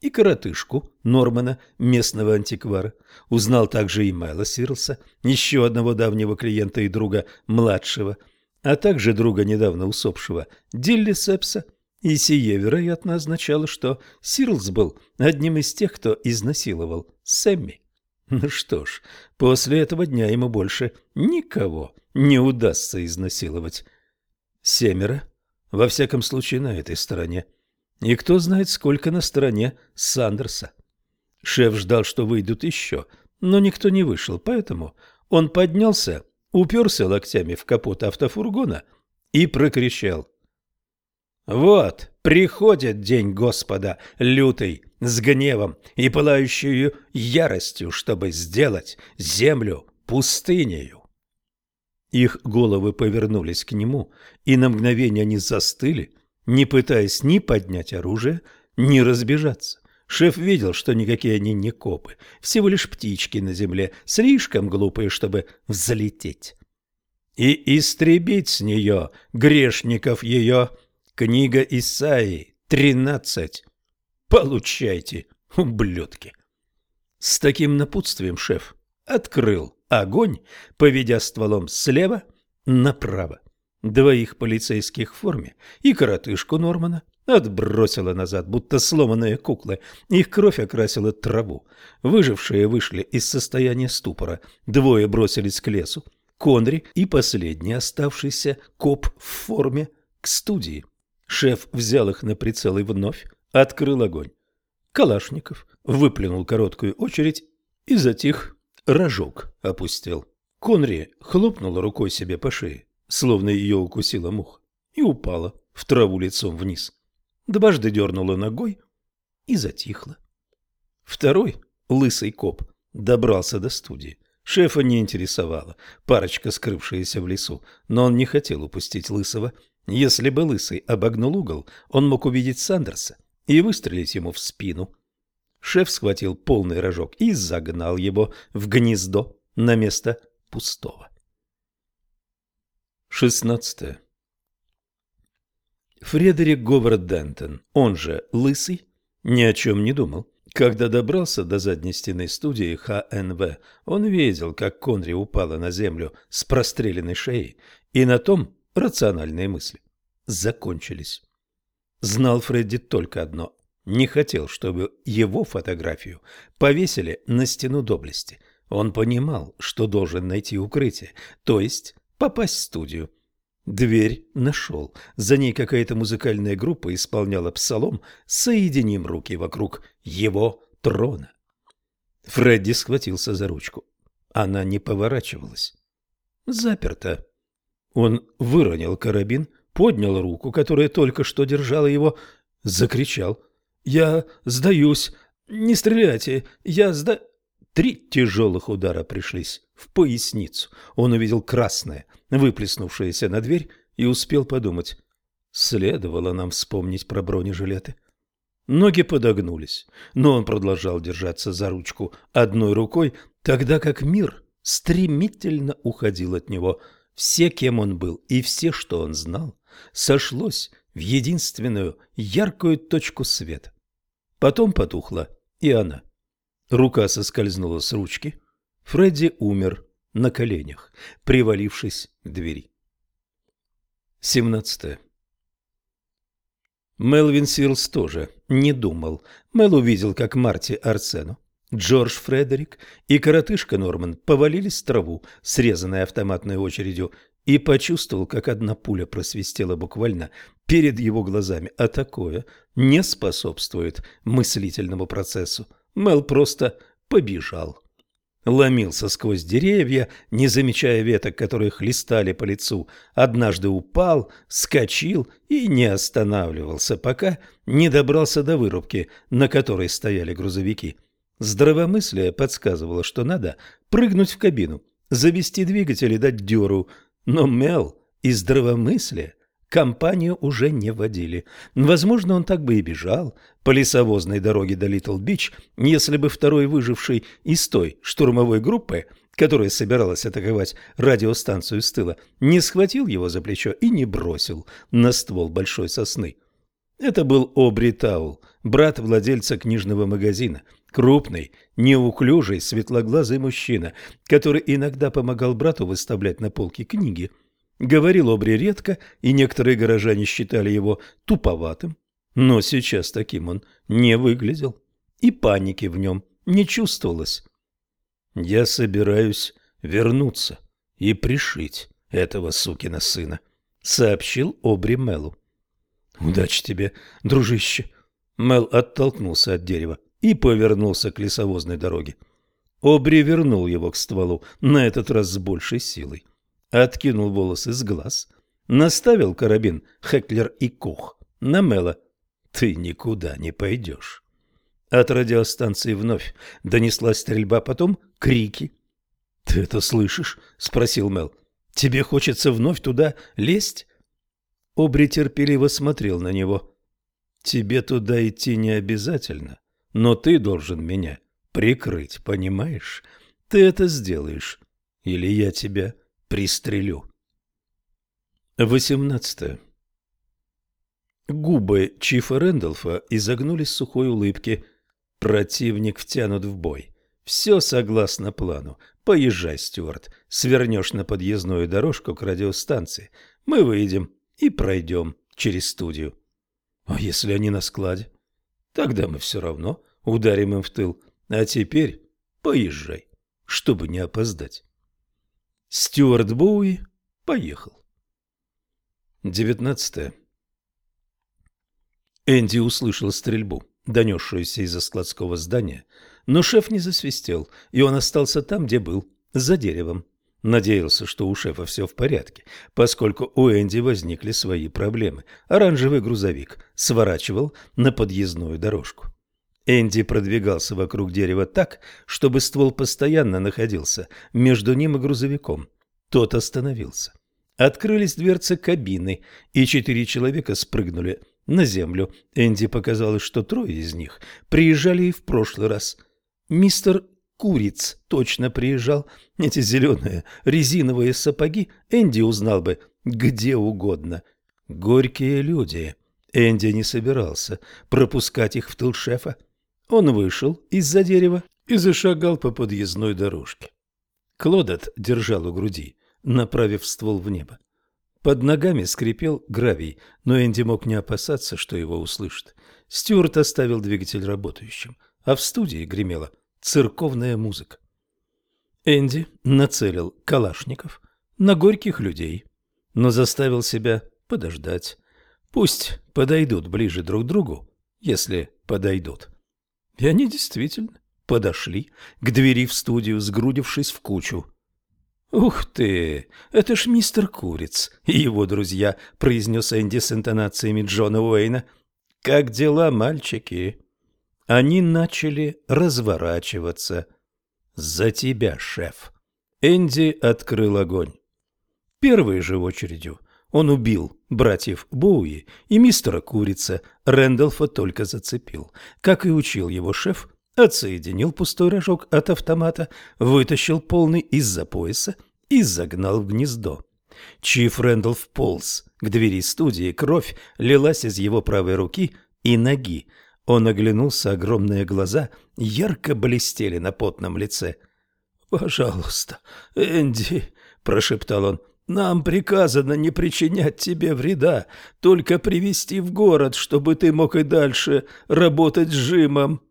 И коротышку Нормана, местного антиквара. Узнал также и Мэла Сирлса, еще одного давнего клиента и друга младшего, а также друга недавно усопшего Дилли Сепса – и сие, вероятно, означало, что Сирлс был одним из тех, кто изнасиловал Сэмми. Ну что ж, после этого дня ему больше никого не удастся изнасиловать. Семеро, во всяком случае, на этой стороне. И кто знает, сколько на стороне Сандерса. Шеф ждал, что выйдут еще, но никто не вышел, поэтому он поднялся, уперся локтями в капот автофургона и прокричал — вот, приходит день Господа, лютый, с гневом и пылающую яростью, чтобы сделать землю пустынею. Их головы повернулись к нему, и на мгновение они застыли, не пытаясь ни поднять оружие, ни разбежаться. Шеф видел, что никакие они не копы, всего лишь птички на земле, слишком глупые, чтобы взлететь. И истребить с нее, грешников ее, Книга Исаии, тринадцать. Получайте, ублюдки. С таким напутствием шеф открыл огонь, поведя стволом слева направо. Двоих полицейских в форме и коротышку Нормана отбросила назад, будто сломанные куклы. Их кровь окрасила траву. Выжившие вышли из состояния ступора. Двое бросились к лесу. Конри и последний оставшийся коп в форме к студии. Шеф взял их на прицел и вновь открыл огонь. Калашников выплюнул короткую очередь и затих. Рожок опустил. Конри хлопнула рукой себе по шее, словно ее укусила муха, и упала в траву лицом вниз. Дважды дернула ногой и затихла. Второй, лысый коп, добрался до студии. Шефа не интересовала парочка, скрывшаяся в лесу, но он не хотел упустить лысого если бы Лысый обогнул угол, он мог увидеть Сандерса и выстрелить ему в спину. Шеф схватил полный рожок и загнал его в гнездо на место пустого. 16. Фредерик Говард Дентон, он же Лысый, ни о чем не думал. Когда добрался до задней стены студии ХНВ, он видел, как Конри упала на землю с простреленной шеей, и на том рациональные мысли закончились. Знал Фредди только одно. Не хотел, чтобы его фотографию повесили на стену доблести. Он понимал, что должен найти укрытие, то есть попасть в студию. Дверь нашел. За ней какая-то музыкальная группа исполняла псалом «Соединим руки вокруг его трона». Фредди схватился за ручку. Она не поворачивалась. Заперто. Он выронил карабин, поднял руку, которая только что держала его, закричал. «Я сдаюсь! Не стреляйте! Я сда...» Три тяжелых удара пришлись в поясницу. Он увидел красное, выплеснувшееся на дверь, и успел подумать. Следовало нам вспомнить про бронежилеты. Ноги подогнулись, но он продолжал держаться за ручку одной рукой, тогда как мир стремительно уходил от него – все, кем он был, и все, что он знал, сошлось в единственную яркую точку света. Потом потухла и она. Рука соскользнула с ручки. Фредди умер на коленях, привалившись к двери. 17. Мелвин Сирлс тоже не думал. Мел увидел, как Марти Арсену Джордж Фредерик и коротышка Норман повалились в траву, срезанной автоматной очередью, и почувствовал, как одна пуля просвистела буквально перед его глазами, а такое не способствует мыслительному процессу. Мел просто побежал. Ломился сквозь деревья, не замечая веток, которые хлестали по лицу. Однажды упал, скочил и не останавливался, пока не добрался до вырубки, на которой стояли грузовики. Здравомыслие подсказывало, что надо прыгнуть в кабину, завести двигатель и дать дёру, но Мел и здравомыслие Компанию уже не водили. Возможно, он так бы и бежал по лесовозной дороге до Литл-Бич, если бы второй выживший из той штурмовой группы, которая собиралась атаковать радиостанцию с тыла, не схватил его за плечо и не бросил на ствол большой сосны. Это был Обри Таул, брат владельца книжного магазина, крупный, неуклюжий, светлоглазый мужчина, который иногда помогал брату выставлять на полке книги – Говорил Обри редко, и некоторые горожане считали его туповатым, но сейчас таким он не выглядел, и паники в нем не чувствовалось. «Я собираюсь вернуться и пришить этого сукина сына», — сообщил Обри Мелу. «Удачи тебе, дружище!» Мел оттолкнулся от дерева и повернулся к лесовозной дороге. Обри вернул его к стволу, на этот раз с большей силой откинул волосы с глаз, наставил карабин Хеклер и Кух на Мела. «Ты никуда не пойдешь». От радиостанции вновь донеслась стрельба, потом крики. «Ты это слышишь?» — спросил Мел. «Тебе хочется вновь туда лезть?» Обри терпеливо смотрел на него. «Тебе туда идти не обязательно, но ты должен меня прикрыть, понимаешь? Ты это сделаешь, или я тебя пристрелю. 18. Губы Чифа Рэндалфа изогнулись сухой улыбке. Противник втянут в бой. Все согласно плану. Поезжай, Стюарт, свернешь на подъездную дорожку к радиостанции. Мы выйдем и пройдем через студию. А если они на складе? Тогда мы все равно ударим им в тыл. А теперь поезжай, чтобы не опоздать. Стюарт Боуи поехал. 19. Энди услышал стрельбу, донесшуюся из-за складского здания, но шеф не засвистел, и он остался там, где был, за деревом. Надеялся, что у шефа все в порядке, поскольку у Энди возникли свои проблемы. Оранжевый грузовик сворачивал на подъездную дорожку. Энди продвигался вокруг дерева так, чтобы ствол постоянно находился между ним и грузовиком. Тот остановился. Открылись дверцы кабины, и четыре человека спрыгнули на землю. Энди показалось, что трое из них приезжали и в прошлый раз. Мистер Куриц точно приезжал. Эти зеленые резиновые сапоги Энди узнал бы где угодно. Горькие люди. Энди не собирался пропускать их в тыл шефа. Он вышел из-за дерева и зашагал по подъездной дорожке. Клодот держал у груди, направив ствол в небо. Под ногами скрипел гравий, но Энди мог не опасаться, что его услышат. Стюарт оставил двигатель работающим, а в студии гремела церковная музыка. Энди нацелил калашников на горьких людей, но заставил себя подождать. Пусть подойдут ближе друг к другу, если подойдут. И они действительно подошли к двери в студию, сгрудившись в кучу. «Ух ты! Это ж мистер Куриц и его друзья», — произнес Энди с интонациями Джона Уэйна. «Как дела, мальчики?» Они начали разворачиваться. «За тебя, шеф!» Энди открыл огонь. Первой же очередью он убил братьев Боуи и мистера Курица, Рэндалфа только зацепил. Как и учил его шеф, отсоединил пустой рожок от автомата, вытащил полный из-за пояса и загнал в гнездо. Чиф Рэндалф полз к двери студии, кровь лилась из его правой руки и ноги. Он оглянулся, огромные глаза ярко блестели на потном лице. «Пожалуйста, Энди», — прошептал он, нам приказано не причинять тебе вреда, только привести в город, чтобы ты мог и дальше работать с Жимом.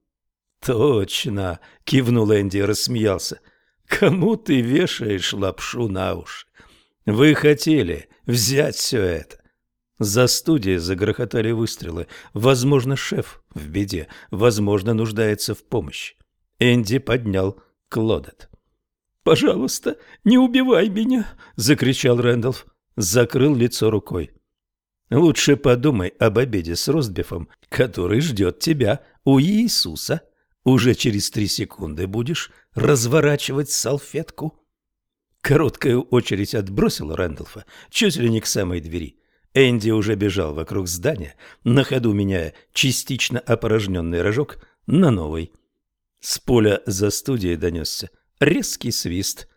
Точно, кивнул Энди и рассмеялся. Кому ты вешаешь лапшу на уши? Вы хотели взять все это. За студией загрохотали выстрелы. Возможно, шеф в беде, возможно, нуждается в помощи. Энди поднял Клодет. «Пожалуйста, не убивай меня!» — закричал Рэндалф. Закрыл лицо рукой. «Лучше подумай об обеде с Ростбифом, который ждет тебя у Иисуса. Уже через три секунды будешь разворачивать салфетку». Короткая очередь отбросила Рэндалфа чуть ли не к самой двери. Энди уже бежал вокруг здания, на ходу меняя частично опорожненный рожок на новый. С поля за студией донесся резкий свист.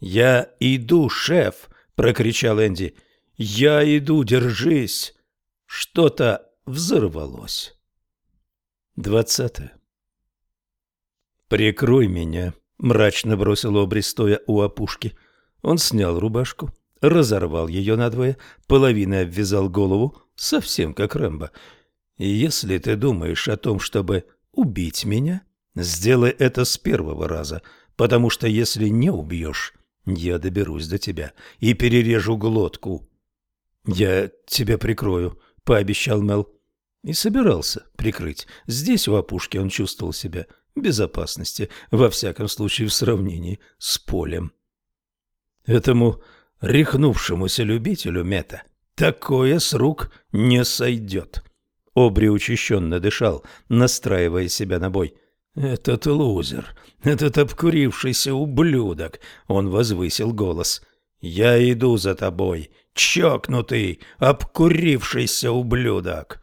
«Я иду, шеф!» — прокричал Энди. «Я иду, держись!» Что-то взорвалось. Двадцатое. «Прикрой меня!» — мрачно бросил Обри, стоя у опушки. Он снял рубашку, разорвал ее надвое, половиной обвязал голову, совсем как Рэмбо. «Если ты думаешь о том, чтобы убить меня, сделай это с первого раза, потому что если не убьешь, я доберусь до тебя и перережу глотку». «Я тебя прикрою», — пообещал Мел. И собирался прикрыть. Здесь, у опушки, он чувствовал себя в безопасности, во всяком случае в сравнении с полем. Этому рехнувшемуся любителю мета такое с рук не сойдет. Обри учащенно дышал, настраивая себя на бой. «Этот лузер, этот обкурившийся ублюдок!» Он возвысил голос. «Я иду за тобой, чокнутый, обкурившийся ублюдок!»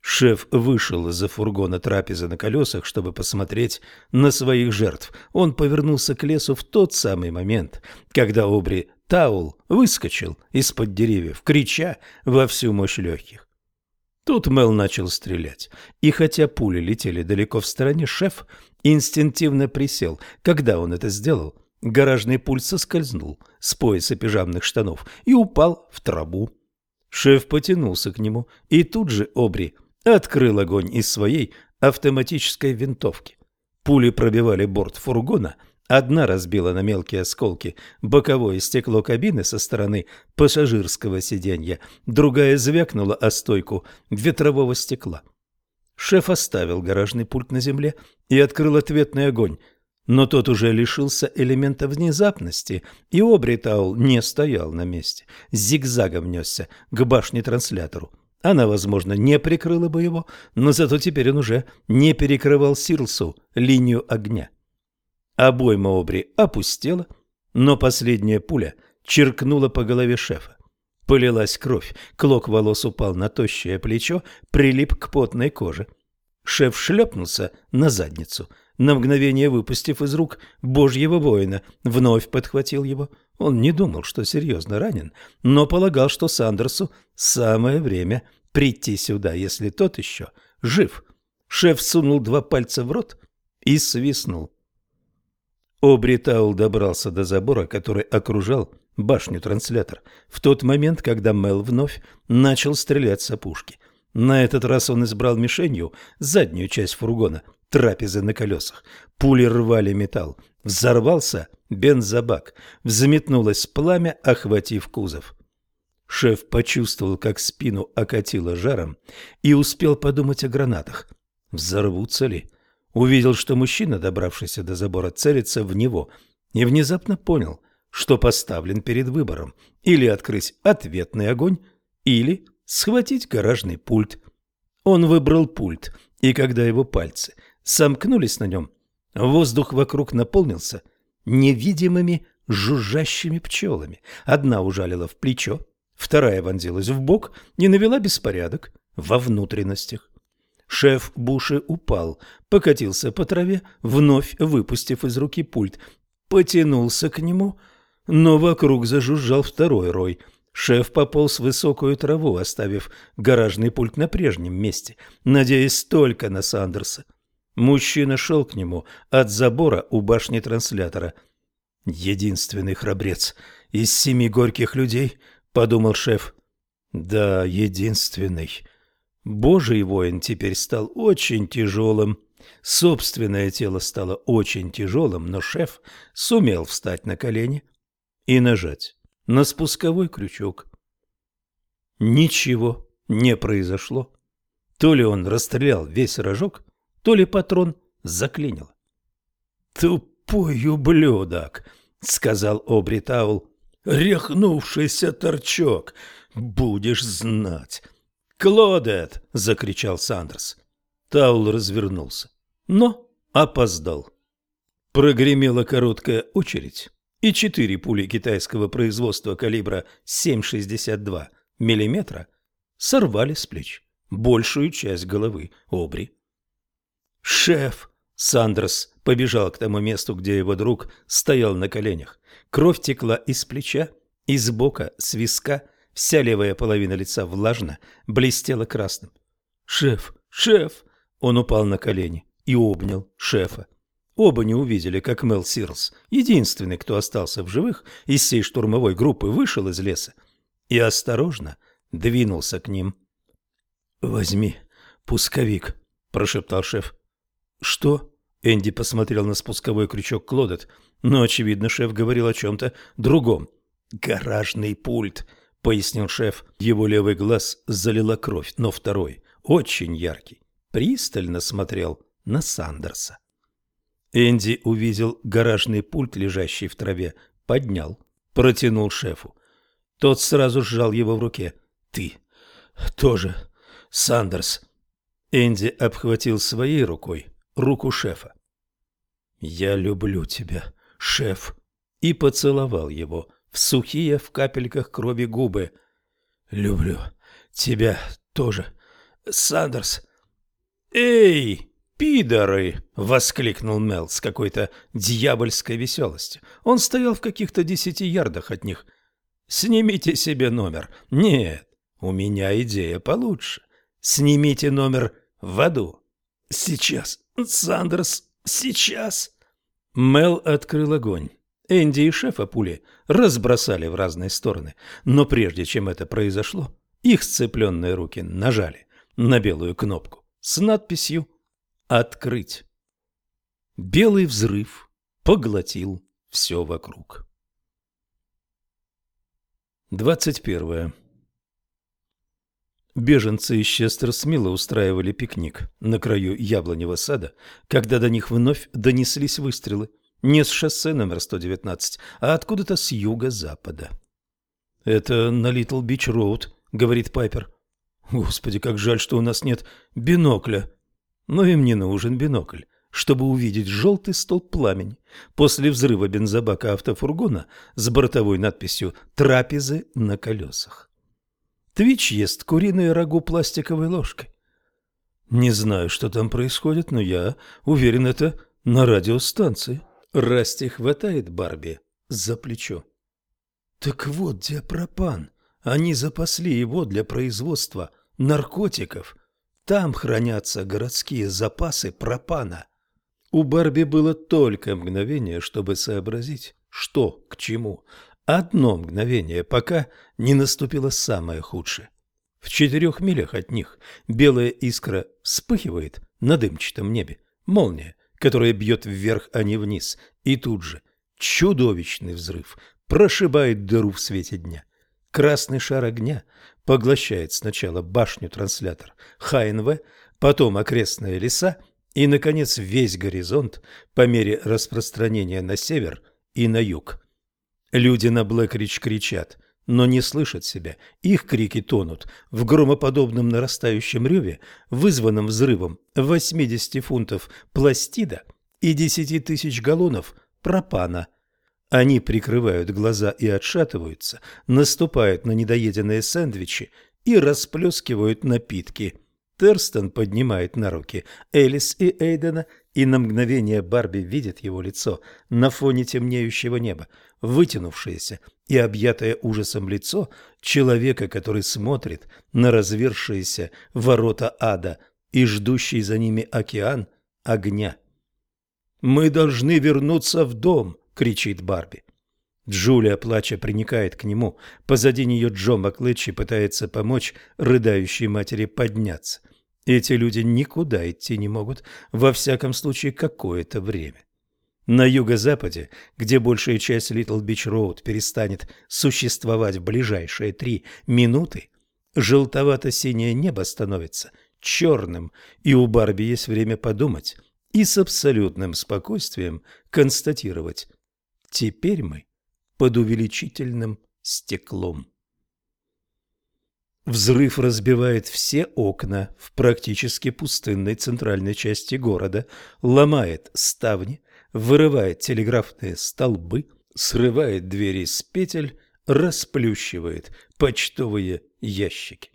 Шеф вышел из-за фургона трапезы на колесах, чтобы посмотреть на своих жертв. Он повернулся к лесу в тот самый момент, когда Обри Таул выскочил из-под деревьев, крича во всю мощь легких. Тут Мел начал стрелять, и хотя пули летели далеко в стороне, шеф инстинктивно присел. Когда он это сделал, гаражный пульт соскользнул с пояса пижамных штанов и упал в траву. Шеф потянулся к нему, и тут же Обри – открыл огонь из своей автоматической винтовки. Пули пробивали борт фургона, одна разбила на мелкие осколки боковое стекло кабины со стороны пассажирского сиденья, другая звякнула о стойку ветрового стекла. Шеф оставил гаражный пульт на земле и открыл ответный огонь, но тот уже лишился элемента внезапности, и Обритаул не стоял на месте, зигзагом несся к башне-транслятору. Она, возможно, не прикрыла бы его, но зато теперь он уже не перекрывал Сирлсу линию огня. Обойма Обри опустела, но последняя пуля черкнула по голове шефа. Полилась кровь, клок волос упал на тощее плечо, прилип к потной коже. Шеф шлепнулся на задницу, на мгновение выпустив из рук божьего воина, вновь подхватил его. Он не думал, что серьезно ранен, но полагал, что Сандерсу самое время прийти сюда, если тот еще жив. Шеф сунул два пальца в рот и свистнул. Обритаул добрался до забора, который окружал башню-транслятор, в тот момент, когда Мел вновь начал стрелять с опушки. На этот раз он избрал мишенью заднюю часть фургона, трапезы на колесах. Пули рвали металл. Взорвался бензобак. Взметнулось пламя, охватив кузов. Шеф почувствовал, как спину окатило жаром, и успел подумать о гранатах. Взорвутся ли? Увидел, что мужчина, добравшийся до забора, целится в него, и внезапно понял, что поставлен перед выбором или открыть ответный огонь, или схватить гаражный пульт. Он выбрал пульт, и когда его пальцы сомкнулись на нем, воздух вокруг наполнился невидимыми жужжащими пчелами. Одна ужалила в плечо, вторая вонзилась в бок и навела беспорядок во внутренностях. Шеф Буши упал, покатился по траве, вновь выпустив из руки пульт, потянулся к нему, но вокруг зажужжал второй рой. Шеф пополз в высокую траву, оставив гаражный пульт на прежнем месте, надеясь только на Сандерса. Мужчина шел к нему от забора у башни транслятора. Единственный храбрец из семи горьких людей — подумал шеф. Да, единственный. Божий воин теперь стал очень тяжелым. Собственное тело стало очень тяжелым, но шеф сумел встать на колени и нажать на спусковой крючок. Ничего не произошло. То ли он расстрелял весь рожок, то ли патрон заклинило. «Тупой ублюдок!» — сказал Обри Таул. «Рехнувшийся торчок! Будешь знать!» «Клодет!» — закричал Сандерс. Таул развернулся, но опоздал. Прогремела короткая очередь, и четыре пули китайского производства калибра 7,62 мм сорвали с плеч большую часть головы Обри. «Шеф!» Сандерс побежал к тому месту, где его друг стоял на коленях. Кровь текла из плеча, из бока, с виска. Вся левая половина лица влажно, блестела красным. «Шеф! Шеф!» Он упал на колени и обнял шефа. Оба не увидели, как Мел Сирлс, единственный, кто остался в живых из всей штурмовой группы, вышел из леса и осторожно двинулся к ним. «Возьми пусковик», – прошептал шеф. «Что?» – Энди посмотрел на спусковой крючок Клодет, но, очевидно, шеф говорил о чем-то другом. «Гаражный пульт», – пояснил шеф. Его левый глаз залила кровь, но второй, очень яркий, пристально смотрел на Сандерса. Энди увидел гаражный пульт, лежащий в траве, поднял, протянул шефу. Тот сразу сжал его в руке. «Ты тоже, Сандерс». Энди обхватил своей рукой руку шефа. «Я люблю тебя, шеф», и поцеловал его в сухие в капельках крови губы. «Люблю тебя тоже, Сандерс». «Эй, пидоры!» — воскликнул Мел с какой-то дьявольской веселостью. Он стоял в каких-то десяти ярдах от них. «Снимите себе номер». «Нет, у меня идея получше. Снимите номер в аду». «Сейчас, Сандерс, сейчас!» Мел открыл огонь. Энди и шефа пули разбросали в разные стороны, но прежде чем это произошло, их сцепленные руки нажали на белую кнопку с надписью «Открыть». Белый взрыв поглотил все вокруг. Двадцать первое. Беженцы из Честерсмила устраивали пикник на краю яблоневого сада, когда до них вновь донеслись выстрелы. Не с шоссе номер 119, а откуда-то с юго-запада. «Это на Литл Бич Роуд», — говорит Пайпер. «Господи, как жаль, что у нас нет бинокля». Но им не нужен бинокль, чтобы увидеть желтый столб пламени после взрыва бензобака автофургона с бортовой надписью «Трапезы на колесах». Твич ест куриное рагу пластиковой ложкой. Не знаю, что там происходит, но я уверен, это на радиостанции. Расти хватает Барби за плечо. Так вот, диапропан. Они запасли его для производства наркотиков. Там хранятся городские запасы пропана. У Барби было только мгновение, чтобы сообразить, что к чему. Одно мгновение, пока не наступило самое худшее. В четырех милях от них белая искра вспыхивает на дымчатом небе. Молния, которая бьет вверх, а не вниз. И тут же чудовищный взрыв прошибает дыру в свете дня. Красный шар огня поглощает сначала башню-транслятор ХНВ, потом окрестные леса и, наконец, весь горизонт по мере распространения на север и на юг. Люди на Блэкрич кричат, но не слышат себя. Их крики тонут в громоподобном нарастающем реве, вызванном взрывом 80 фунтов пластида и 10 тысяч галлонов пропана. Они прикрывают глаза и отшатываются, наступают на недоеденные сэндвичи и расплескивают напитки. Терстон поднимает на руки Элис и Эйдена, и на мгновение Барби видит его лицо на фоне темнеющего неба вытянувшееся и объятое ужасом лицо человека, который смотрит на развершиеся ворота ада и ждущий за ними океан огня. «Мы должны вернуться в дом!» — кричит Барби. Джулия, плача, приникает к нему. Позади нее Джо Маклетчи пытается помочь рыдающей матери подняться. Эти люди никуда идти не могут, во всяком случае, какое-то время. На юго-западе, где большая часть Литл Бич Роуд перестанет существовать в ближайшие три минуты, желтовато-синее небо становится черным, и у Барби есть время подумать и с абсолютным спокойствием констатировать «теперь мы под увеличительным стеклом». Взрыв разбивает все окна в практически пустынной центральной части города, ломает ставни, вырывает телеграфные столбы, срывает двери с петель, расплющивает почтовые ящики.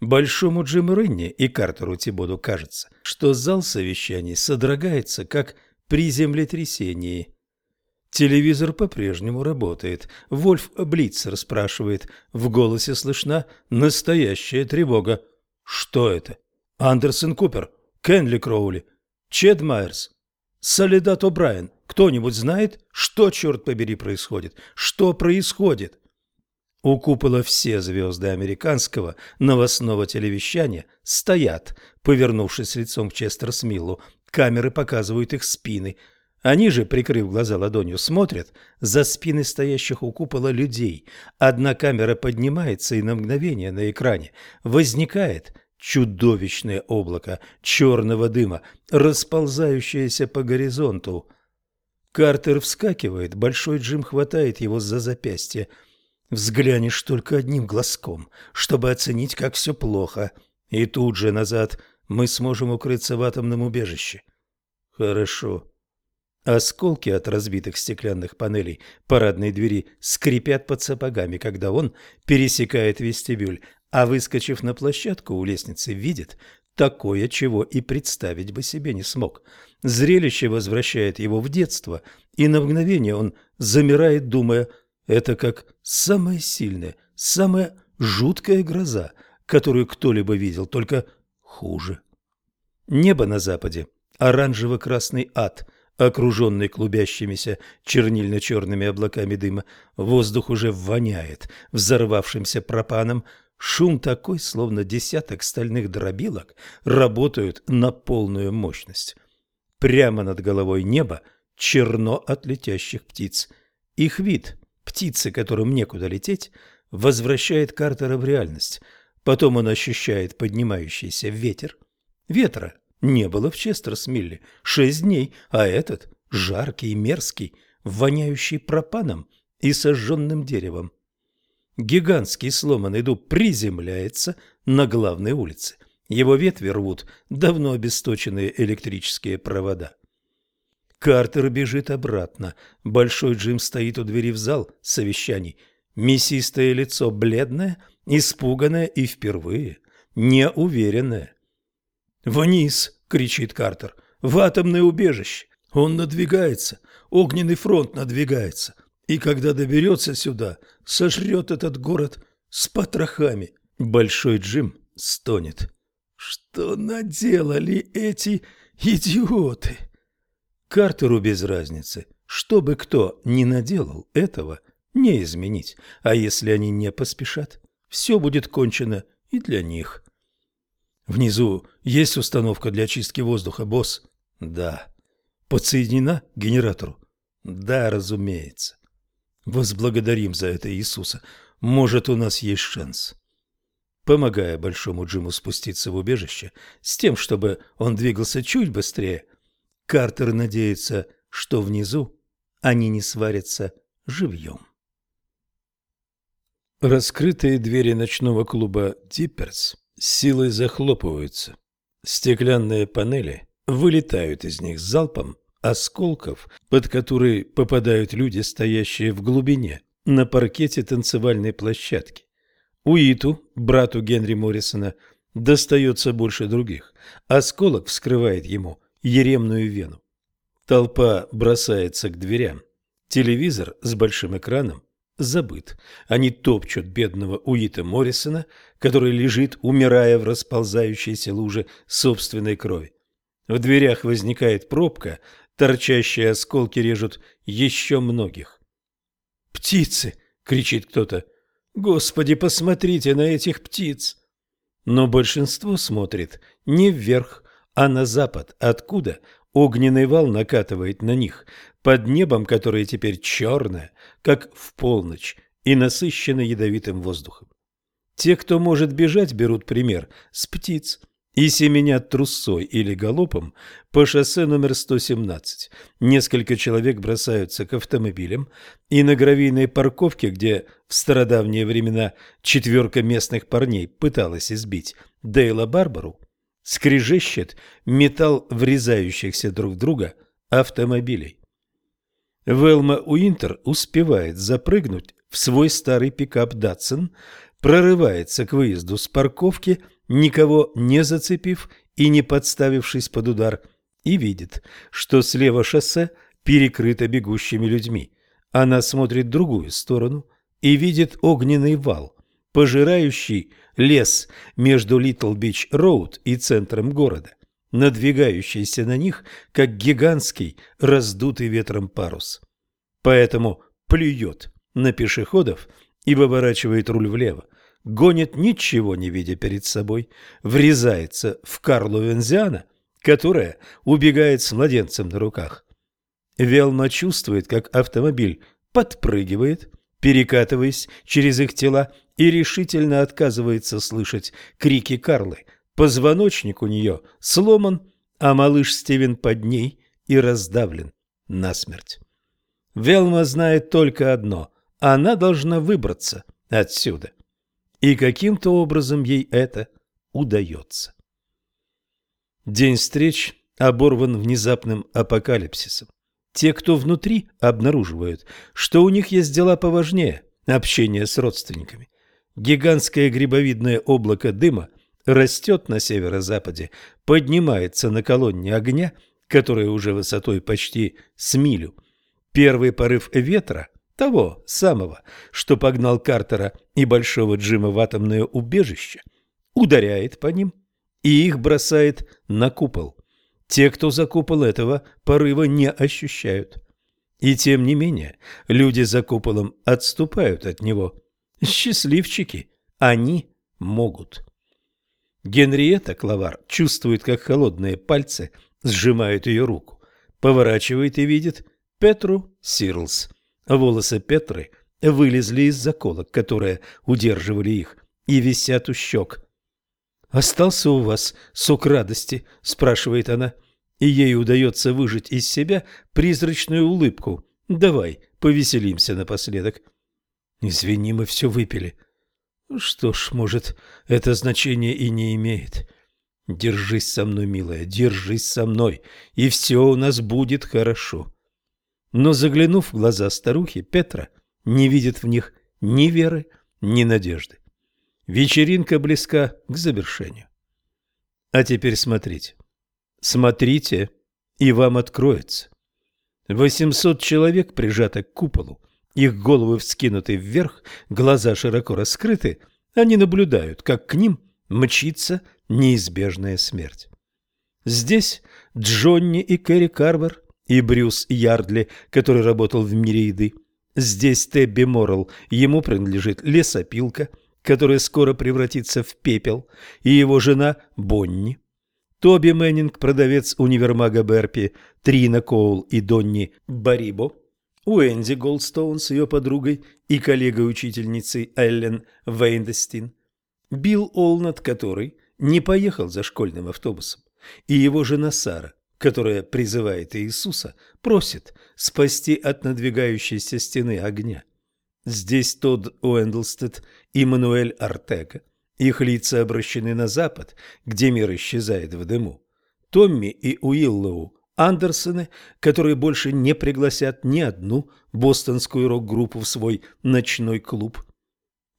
Большому Джиму Ренни и Картеру Тибоду кажется, что зал совещаний содрогается, как при землетрясении. Телевизор по-прежнему работает. Вольф Блицер спрашивает. В голосе слышна настоящая тревога. Что это? Андерсон Купер? Кенли Кроули? Чед Майерс? Солидат О'Брайен? Кто-нибудь знает, что, черт побери, происходит? Что происходит? У купола все звезды американского новостного телевещания стоят, повернувшись лицом к Честерсмиллу. Камеры показывают их спины – они же, прикрыв глаза ладонью, смотрят за спины стоящих у купола людей. Одна камера поднимается, и на мгновение на экране возникает чудовищное облако черного дыма, расползающееся по горизонту. Картер вскакивает, Большой Джим хватает его за запястье. Взглянешь только одним глазком, чтобы оценить, как все плохо. И тут же назад мы сможем укрыться в атомном убежище. Хорошо. Осколки от разбитых стеклянных панелей парадной двери скрипят под сапогами, когда он пересекает вестибюль, а выскочив на площадку у лестницы, видит такое, чего и представить бы себе не смог. Зрелище возвращает его в детство, и на мгновение он замирает, думая, это как самая сильная, самая жуткая гроза, которую кто-либо видел, только хуже. Небо на западе, оранжево-красный ад – окруженный клубящимися чернильно-черными облаками дыма. Воздух уже воняет взорвавшимся пропаном. Шум такой, словно десяток стальных дробилок работают на полную мощность. Прямо над головой небо черно от летящих птиц. Их вид, птицы, которым некуда лететь, возвращает Картера в реальность. Потом он ощущает поднимающийся ветер. Ветра не было в Честерсмилле шесть дней, а этот жаркий, мерзкий, воняющий пропаном и сожженным деревом. Гигантский сломанный дуб приземляется на главной улице. Его ветви рвут давно обесточенные электрические провода. Картер бежит обратно. Большой Джим стоит у двери в зал совещаний. Мясистое лицо бледное, испуганное и впервые неуверенное. «Вниз!» — кричит Картер. «В атомное убежище! Он надвигается, огненный фронт надвигается, и когда доберется сюда, сожрет этот город с потрохами!» Большой Джим стонет. «Что наделали эти идиоты?» Картеру без разницы. Что бы кто ни наделал, этого не изменить. А если они не поспешат, все будет кончено и для них. Внизу есть установка для очистки воздуха, босс? Да. Подсоединена к генератору? Да, разумеется. Возблагодарим за это Иисуса. Может, у нас есть шанс. Помогая Большому Джиму спуститься в убежище, с тем, чтобы он двигался чуть быстрее, Картер надеется, что внизу они не сварятся живьем. Раскрытые двери ночного клуба «Дипперс» силой захлопываются. Стеклянные панели вылетают из них залпом осколков, под которые попадают люди, стоящие в глубине, на паркете танцевальной площадки. Уиту, брату Генри Моррисона, достается больше других. Осколок вскрывает ему еремную вену. Толпа бросается к дверям. Телевизор с большим экраном забыт. Они топчут бедного Уита Моррисона, который лежит, умирая в расползающейся луже собственной крови. В дверях возникает пробка, торчащие осколки режут еще многих. «Птицы!» — кричит кто-то. «Господи, посмотрите на этих птиц!» Но большинство смотрит не вверх, а на запад, откуда Огненный вал накатывает на них под небом, которое теперь черное, как в полночь, и насыщено ядовитым воздухом. Те, кто может бежать, берут пример с птиц и семенят трусцой или галопом по шоссе номер 117. Несколько человек бросаются к автомобилям, и на гравийной парковке, где в стародавние времена четверка местных парней пыталась избить Дейла Барбару, скрежещет металл врезающихся друг в друга автомобилей. Велма Уинтер успевает запрыгнуть в свой старый пикап «Датсон», прорывается к выезду с парковки, никого не зацепив и не подставившись под удар, и видит, что слева шоссе перекрыто бегущими людьми. Она смотрит в другую сторону и видит огненный вал, пожирающий лес между Литл-Бич-Роуд и центром города, надвигающийся на них, как гигантский раздутый ветром парус. Поэтому плюет на пешеходов и выворачивает руль влево, гонит ничего не видя перед собой, врезается в Карлу Вензиана, которая убегает с младенцем на руках. Велма чувствует, как автомобиль подпрыгивает, перекатываясь через их тела, и решительно отказывается слышать крики Карлы. Позвоночник у нее сломан, а малыш Стивен под ней и раздавлен насмерть. Велма знает только одно – она должна выбраться отсюда. И каким-то образом ей это удается. День встреч оборван внезапным апокалипсисом. Те, кто внутри, обнаруживают, что у них есть дела поважнее общения с родственниками. Гигантское грибовидное облако дыма растет на северо-западе, поднимается на колонне огня, которая уже высотой почти с милю. Первый порыв ветра, того самого, что погнал Картера и Большого Джима в атомное убежище, ударяет по ним и их бросает на купол. Те, кто за купол этого порыва не ощущают. И тем не менее, люди за куполом отступают от него. Счастливчики, они могут. Генриетта Клавар чувствует, как холодные пальцы сжимают ее руку. Поворачивает и видит Петру Сирлс. Волосы Петры вылезли из заколок, которые удерживали их, и висят у щек. «Остался у вас сок радости?» – спрашивает она, и ей удается выжать из себя призрачную улыбку. «Давай, повеселимся напоследок». «Извини, мы все выпили». «Что ж, может, это значение и не имеет». «Держись со мной, милая, держись со мной, и все у нас будет хорошо». Но заглянув в глаза старухи, Петра не видит в них ни веры, ни надежды. Вечеринка близка к завершению. А теперь смотрите. Смотрите, и вам откроется. Восемьсот человек прижато к куполу. Их головы вскинуты вверх, глаза широко раскрыты. Они наблюдают, как к ним мчится неизбежная смерть. Здесь Джонни и Кэрри Карвер и Брюс Ярдли, который работал в мире еды. Здесь Тебби Моррелл, ему принадлежит лесопилка – которая скоро превратится в пепел, и его жена Бонни. Тоби Мэннинг, продавец универмага Берпи, Трина Коул и Донни Барибо, Уэнди Голдстоун с ее подругой и коллегой-учительницей Эллен Вейндестин, Билл Олнат, который не поехал за школьным автобусом, и его жена Сара, которая призывает Иисуса, просит спасти от надвигающейся стены огня. Здесь Тодд Уэндлстед и Мануэль Артега. Их лица обращены на запад, где мир исчезает в дыму. Томми и Уиллоу Андерсоны, которые больше не пригласят ни одну бостонскую рок-группу в свой ночной клуб.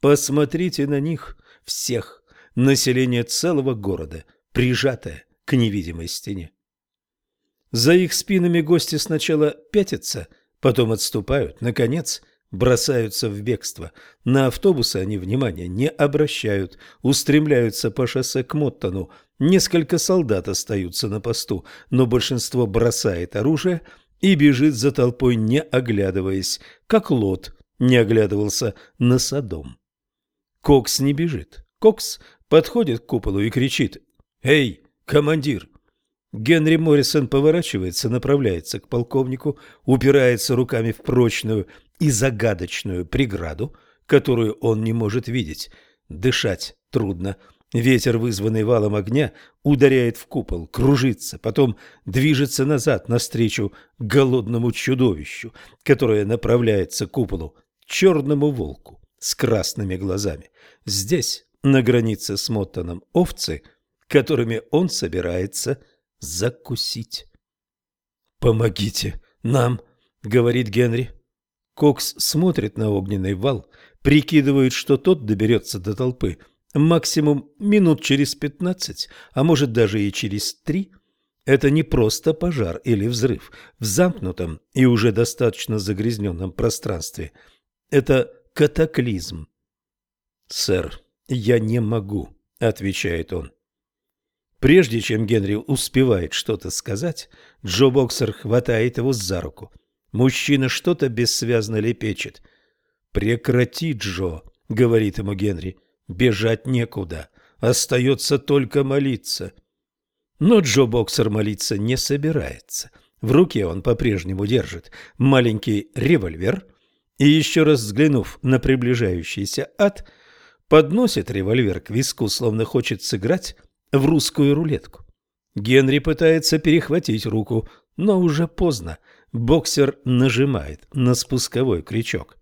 Посмотрите на них всех, население целого города, прижатое к невидимой стене. За их спинами гости сначала пятятся, потом отступают, наконец – бросаются в бегство. На автобусы они внимания не обращают, устремляются по шоссе к Моттону. Несколько солдат остаются на посту, но большинство бросает оружие и бежит за толпой, не оглядываясь, как Лот не оглядывался на Содом. Кокс не бежит. Кокс подходит к куполу и кричит «Эй, командир!» Генри Моррисон поворачивается, направляется к полковнику, упирается руками в прочную и загадочную преграду, которую он не может видеть. Дышать трудно. Ветер, вызванный валом огня, ударяет в купол, кружится, потом движется назад навстречу голодному чудовищу, которое направляется к куполу, черному волку с красными глазами. Здесь, на границе с Моттоном, овцы, которыми он собирается закусить. «Помогите нам!» — говорит Генри. Кокс смотрит на огненный вал, прикидывает, что тот доберется до толпы — максимум минут через пятнадцать, а может даже и через три. Это не просто пожар или взрыв в замкнутом и уже достаточно загрязненном пространстве. Это катаклизм. «Сэр, я не могу», — отвечает он. Прежде чем Генри успевает что-то сказать, Джо Боксер хватает его за руку. Мужчина что-то бессвязно лепечет. «Прекрати, Джо», — говорит ему Генри. Бежать некуда, остается только молиться. Но Джо Боксер молиться не собирается. В руке он по-прежнему держит маленький револьвер и, еще раз взглянув на приближающийся ад, подносит револьвер к виску, словно хочет сыграть в русскую рулетку. Генри пытается перехватить руку, но уже поздно. Боксер нажимает на спусковой крючок.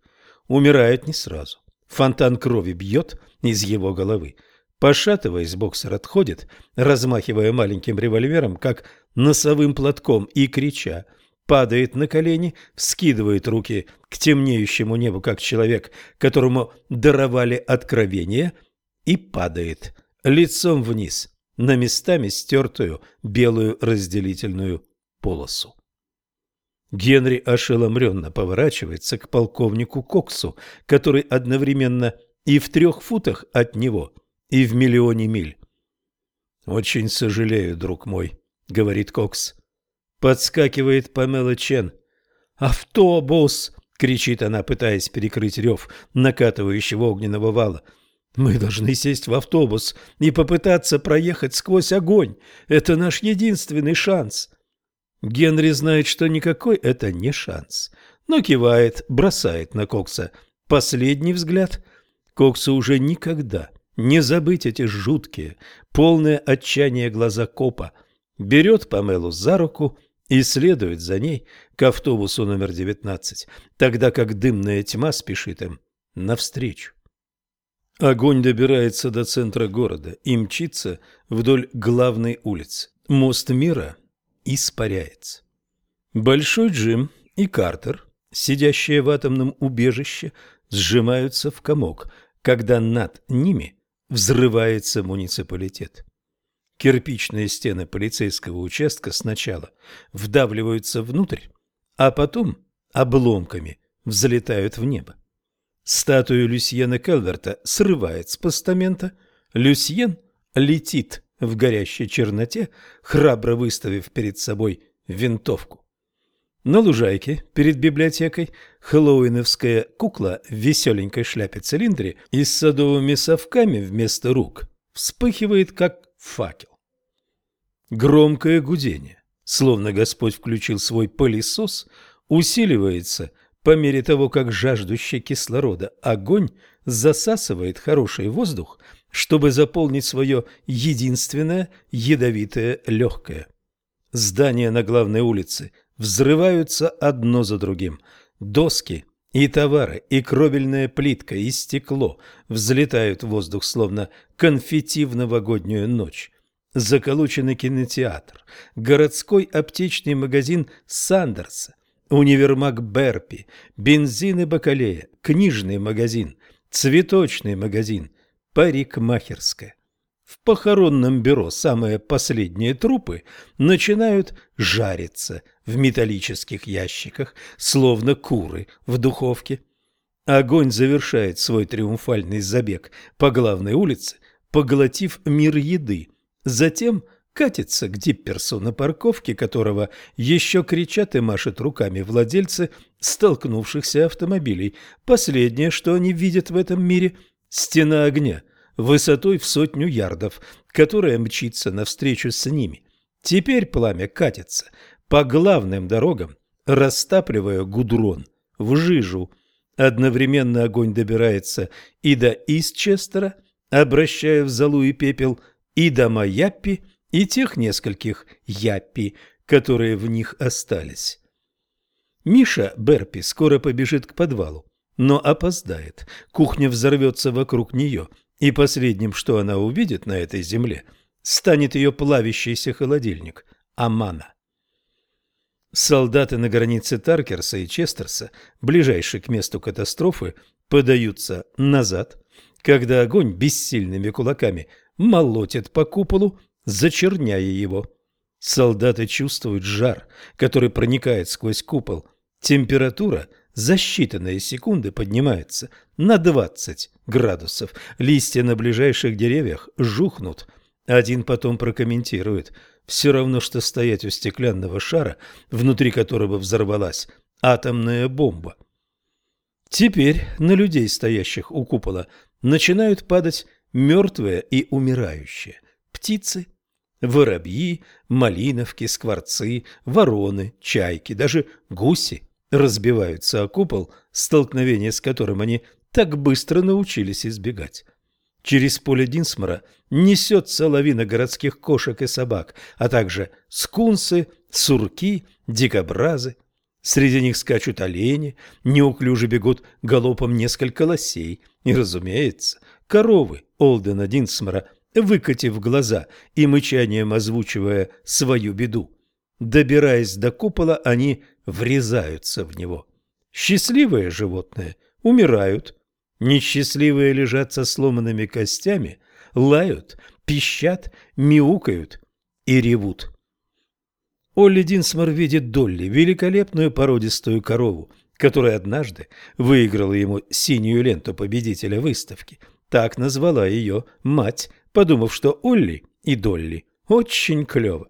Умирает не сразу. Фонтан крови бьет из его головы. Пошатываясь, боксер отходит, размахивая маленьким револьвером, как носовым платком, и крича. Падает на колени, вскидывает руки к темнеющему небу, как человек, которому даровали откровение, и падает лицом вниз на местами стертую белую разделительную полосу. Генри ошеломленно поворачивается к полковнику Коксу, который одновременно и в трех футах от него, и в миллионе миль. «Очень сожалею, друг мой», — говорит Кокс. Подскакивает Памела Чен. «Автобус!» — кричит она, пытаясь перекрыть рев накатывающего огненного вала. «Мы должны сесть в автобус и попытаться проехать сквозь огонь. Это наш единственный шанс». Генри знает, что никакой это не шанс, но кивает, бросает на Кокса последний взгляд. Коксу уже никогда не забыть эти жуткие, полные отчаяния глаза копа. Берет Памелу за руку и следует за ней к автобусу номер 19, тогда как дымная тьма спешит им навстречу. Огонь добирается до центра города и мчится вдоль главной улицы. Мост мира испаряется. Большой Джим и Картер, сидящие в атомном убежище, сжимаются в комок, когда над ними взрывается муниципалитет. Кирпичные стены полицейского участка сначала вдавливаются внутрь, а потом обломками взлетают в небо. Статую Люсьена Келверта срывает с постамента, Люсьен летит в горящей черноте, храбро выставив перед собой винтовку. На лужайке перед библиотекой хэллоуиновская кукла в веселенькой шляпе-цилиндре и с садовыми совками вместо рук вспыхивает, как факел. Громкое гудение, словно Господь включил свой пылесос, усиливается по мере того, как жаждущий кислорода огонь засасывает хороший воздух чтобы заполнить свое единственное ядовитое легкое. Здания на главной улице взрываются одно за другим. Доски и товары, и кровельная плитка, и стекло взлетают в воздух, словно конфетти в новогоднюю ночь. Заколоченный кинотеатр, городской аптечный магазин Сандерса, универмаг Берпи, бензин и бакалея, книжный магазин, цветочный магазин – парикмахерская. В похоронном бюро самые последние трупы начинают жариться в металлических ящиках, словно куры в духовке. Огонь завершает свой триумфальный забег по главной улице, поглотив мир еды. Затем катится к Дипперсу, на парковке которого еще кричат и машут руками владельцы столкнувшихся автомобилей. Последнее, что они видят в этом мире – Стена огня, высотой в сотню ярдов, которая мчится навстречу с ними. Теперь пламя катится по главным дорогам, растапливая гудрон в жижу. Одновременно огонь добирается и до Истчестера, обращая в золу и пепел, и до Майяппи, и тех нескольких Яппи, которые в них остались. Миша Берпи скоро побежит к подвалу, но опоздает. Кухня взорвется вокруг нее, и последним, что она увидит на этой земле, станет ее плавящийся холодильник – Амана. Солдаты на границе Таркерса и Честерса, ближайшие к месту катастрофы, подаются назад, когда огонь бессильными кулаками молотит по куполу, зачерняя его. Солдаты чувствуют жар, который проникает сквозь купол. Температура за считанные секунды поднимается на 20 градусов. Листья на ближайших деревьях жухнут. Один потом прокомментирует – все равно, что стоять у стеклянного шара, внутри которого взорвалась атомная бомба. Теперь на людей, стоящих у купола, начинают падать мертвые и умирающие птицы, воробьи, малиновки, скворцы, вороны, чайки, даже гуси разбиваются о купол, столкновение с которым они так быстро научились избегать. Через поле Динсмора несется лавина городских кошек и собак, а также скунсы, сурки, дикобразы. Среди них скачут олени, неуклюже бегут галопом несколько лосей. И, разумеется, коровы Олдена Динсмора, выкатив глаза и мычанием озвучивая свою беду. Добираясь до купола, они врезаются в него. Счастливые животные умирают, Несчастливые лежат со сломанными костями, лают, пищат, мяукают и ревут. Олли Динсмор видит Долли, великолепную породистую корову, которая однажды выиграла ему синюю ленту победителя выставки. Так назвала ее мать, подумав, что Олли и Долли очень клево.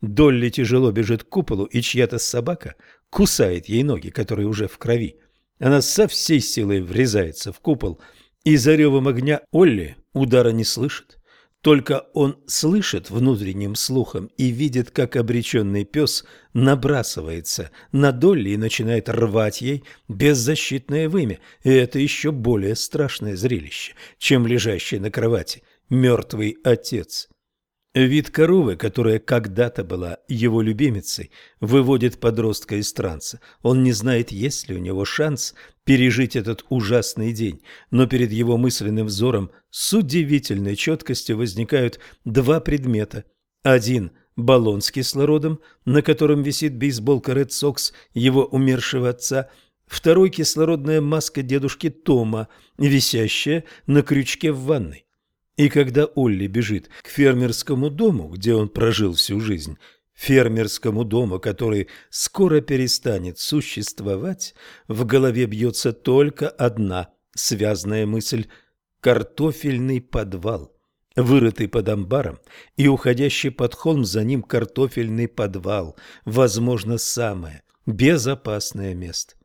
Долли тяжело бежит к куполу, и чья-то собака кусает ей ноги, которые уже в крови. Она со всей силой врезается в купол, и за ревом огня Олли удара не слышит. Только он слышит внутренним слухом и видит, как обреченный пес набрасывается на Долли и начинает рвать ей беззащитное вымя. И это еще более страшное зрелище, чем лежащий на кровати мертвый отец. Вид коровы, которая когда-то была его любимицей, выводит подростка из транса. Он не знает, есть ли у него шанс пережить этот ужасный день, но перед его мысленным взором с удивительной четкостью возникают два предмета. Один – баллон с кислородом, на котором висит бейсболка Ред Сокс его умершего отца – Второй – кислородная маска дедушки Тома, висящая на крючке в ванной. И когда Олли бежит к фермерскому дому, где он прожил всю жизнь, фермерскому дому, который скоро перестанет существовать, в голове бьется только одна связная мысль – картофельный подвал, вырытый под амбаром и уходящий под холм за ним картофельный подвал, возможно, самое безопасное место.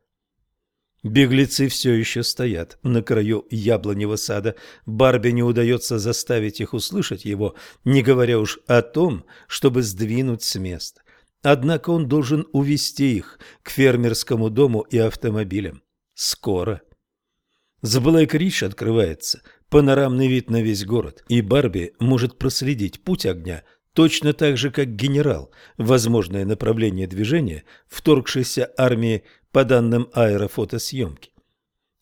Беглецы все еще стоят на краю яблоневого сада. Барби не удается заставить их услышать его, не говоря уж о том, чтобы сдвинуть с места. Однако он должен увести их к фермерскому дому и автомобилям. Скоро. С Блэк-Рич открывается панорамный вид на весь город, и Барби может проследить путь огня точно так же, как генерал, возможное направление движения вторгшейся армии по данным аэрофотосъемки.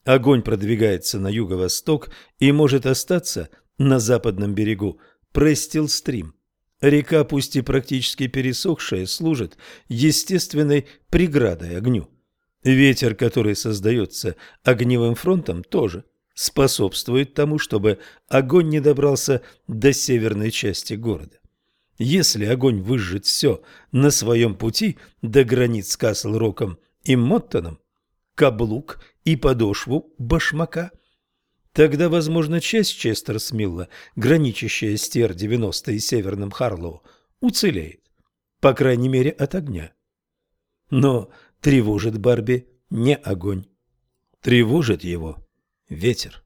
Огонь продвигается на юго-восток и может остаться на западном берегу Престил-стрим. Река, пусть и практически пересохшая, служит естественной преградой огню. Ветер, который создается огневым фронтом, тоже способствует тому, чтобы огонь не добрался до северной части города. Если огонь выжжет все на своем пути до границ Касл-Роком и Моттоном, каблук и подошву башмака, тогда, возможно, часть Честерсмилла, граничащая с Тер-90 и Северным Харлоу, уцелеет, по крайней мере, от огня. Но тревожит Барби не огонь, тревожит его ветер.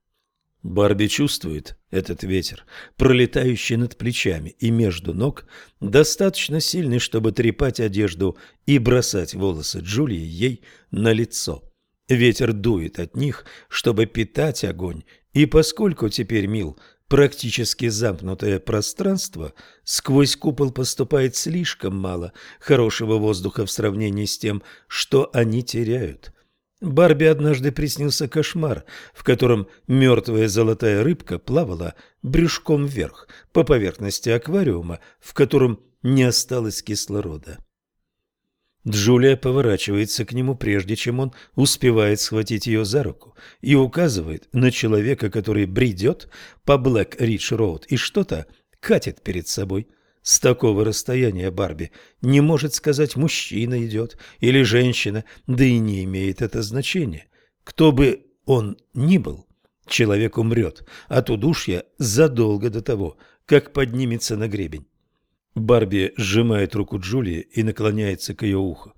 Барби чувствует этот ветер, пролетающий над плечами и между ног, достаточно сильный, чтобы трепать одежду и бросать волосы Джулии ей на лицо. Ветер дует от них, чтобы питать огонь, и поскольку теперь Мил практически замкнутое пространство, сквозь купол поступает слишком мало хорошего воздуха в сравнении с тем, что они теряют. Барби однажды приснился кошмар, в котором мертвая золотая рыбка плавала брюшком вверх по поверхности аквариума, в котором не осталось кислорода. Джулия поворачивается к нему, прежде чем он успевает схватить ее за руку, и указывает на человека, который бредет по Блэк-Ридж-Роуд и что-то катит перед собой. С такого расстояния Барби не может сказать, мужчина идет или женщина, да и не имеет это значения. Кто бы он ни был, человек умрет от удушья задолго до того, как поднимется на гребень. Барби сжимает руку Джулии и наклоняется к ее уху.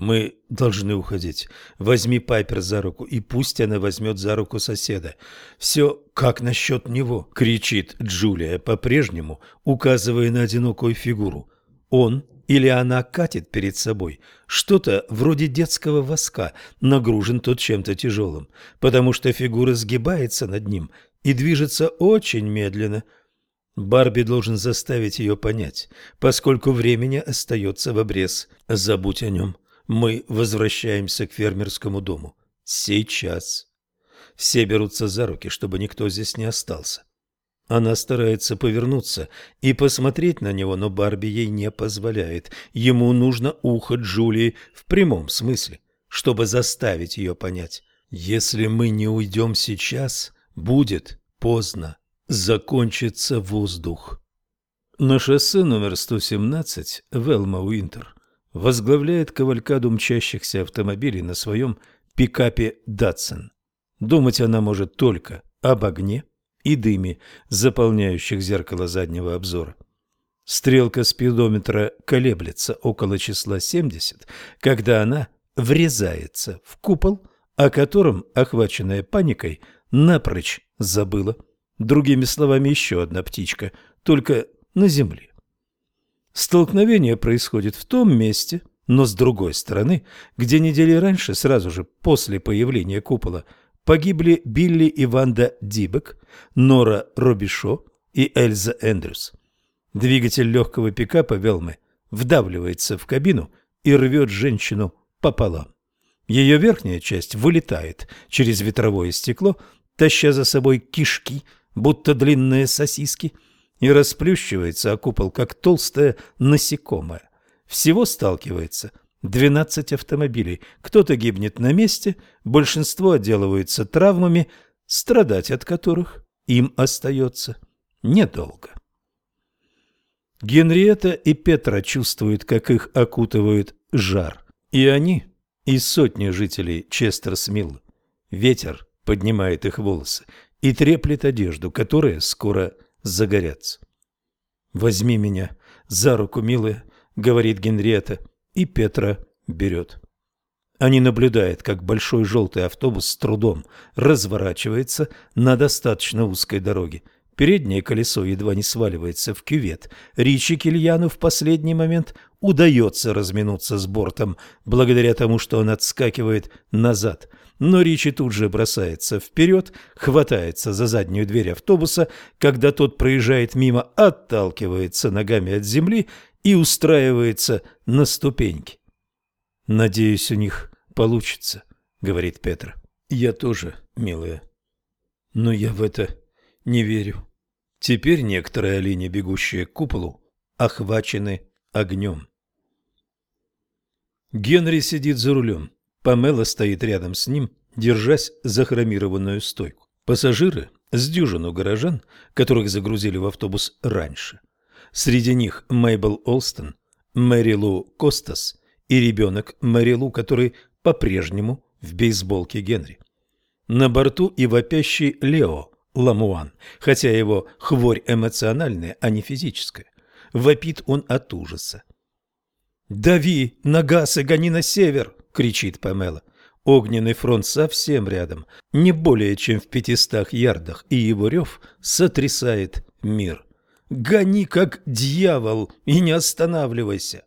Мы должны уходить. Возьми Пайпер за руку, и пусть она возьмет за руку соседа. Все как насчет него, кричит Джулия, по-прежнему указывая на одинокую фигуру. Он или она катит перед собой что-то вроде детского воска, нагружен тот чем-то тяжелым, потому что фигура сгибается над ним и движется очень медленно. Барби должен заставить ее понять, поскольку времени остается в обрез. Забудь о нем. Мы возвращаемся к фермерскому дому. Сейчас. Все берутся за руки, чтобы никто здесь не остался. Она старается повернуться и посмотреть на него, но Барби ей не позволяет. Ему нужно ухо Джулии в прямом смысле, чтобы заставить ее понять. Если мы не уйдем сейчас, будет поздно. Закончится воздух. На шоссе номер 117 Велма Уинтер возглавляет кавалькаду мчащихся автомобилей на своем пикапе «Датсон». Думать она может только об огне и дыме, заполняющих зеркало заднего обзора. Стрелка спидометра колеблется около числа 70, когда она врезается в купол, о котором, охваченная паникой, напрочь забыла. Другими словами, еще одна птичка, только на земле. Столкновение происходит в том месте, но с другой стороны, где недели раньше, сразу же после появления купола, погибли Билли и Ванда Дибек, Нора Робишо и Эльза Эндрюс. Двигатель легкого пикапа Велмы вдавливается в кабину и рвет женщину пополам. Ее верхняя часть вылетает через ветровое стекло, таща за собой кишки, будто длинные сосиски – и расплющивается о купол, как толстое насекомое. Всего сталкивается 12 автомобилей. Кто-то гибнет на месте, большинство отделываются травмами, страдать от которых им остается недолго. Генриетта и Петра чувствуют, как их окутывает жар. И они, и сотни жителей Честерсмилл. Ветер поднимает их волосы и треплет одежду, которая скоро загорятся. «Возьми меня за руку, милая», — говорит Генриетта, и Петра берет. Они наблюдают, как большой желтый автобус с трудом разворачивается на достаточно узкой дороге. Переднее колесо едва не сваливается в кювет. Ричи Кильяну в последний момент удается разминуться с бортом, благодаря тому, что он отскакивает назад — но Ричи тут же бросается вперед, хватается за заднюю дверь автобуса, когда тот проезжает мимо, отталкивается ногами от земли и устраивается на ступеньки. «Надеюсь, у них получится», — говорит Петра. «Я тоже, милая. Но я в это не верю. Теперь некоторые олени, бегущие к куполу, охвачены огнем». Генри сидит за рулем. Памела стоит рядом с ним, держась за хромированную стойку. Пассажиры с дюжину горожан, которых загрузили в автобус раньше. Среди них Мейбл Олстон, Мэри Лу Костас и ребенок Мэри Лу, который по-прежнему в бейсболке Генри. На борту и вопящий Лео Ламуан, хотя его хворь эмоциональная, а не физическая. Вопит он от ужаса. «Дави на газ и гони на север!» — кричит Памела. Огненный фронт совсем рядом, не более чем в пятистах ярдах, и его рев сотрясает мир. Гони как дьявол и не останавливайся.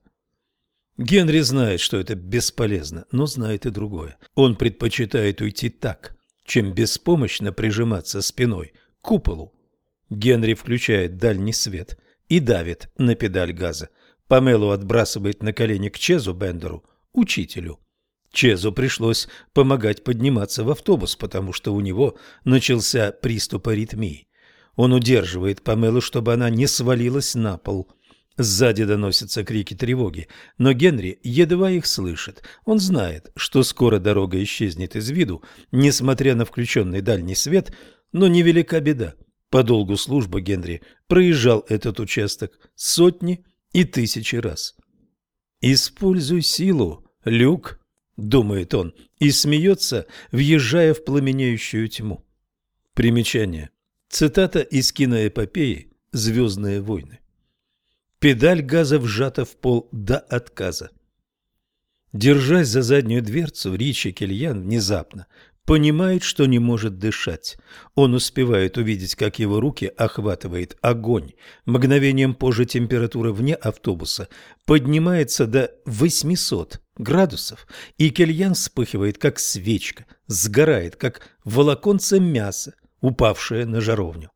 Генри знает, что это бесполезно, но знает и другое. Он предпочитает уйти так, чем беспомощно прижиматься спиной к куполу. Генри включает дальний свет и давит на педаль газа. Памелу отбрасывает на колени к Чезу Бендеру, учителю. Чезу пришлось помогать подниматься в автобус, потому что у него начался приступ аритмии. Он удерживает Памелу, чтобы она не свалилась на пол – Сзади доносятся крики тревоги, но Генри едва их слышит. Он знает, что скоро дорога исчезнет из виду, несмотря на включенный дальний свет, но невелика беда. По долгу службы Генри проезжал этот участок сотни и тысячи раз. «Используй силу, Люк», — думает он, и смеется, въезжая в пламенеющую тьму. Примечание. Цитата из киноэпопеи «Звездные войны». Педаль газа вжата в пол до отказа. Держась за заднюю дверцу, Ричи Кельян внезапно понимает, что не может дышать. Он успевает увидеть, как его руки охватывает огонь. Мгновением позже температура вне автобуса поднимается до 800 градусов, и Кельян вспыхивает, как свечка, сгорает, как волоконце мяса, упавшее на жаровню.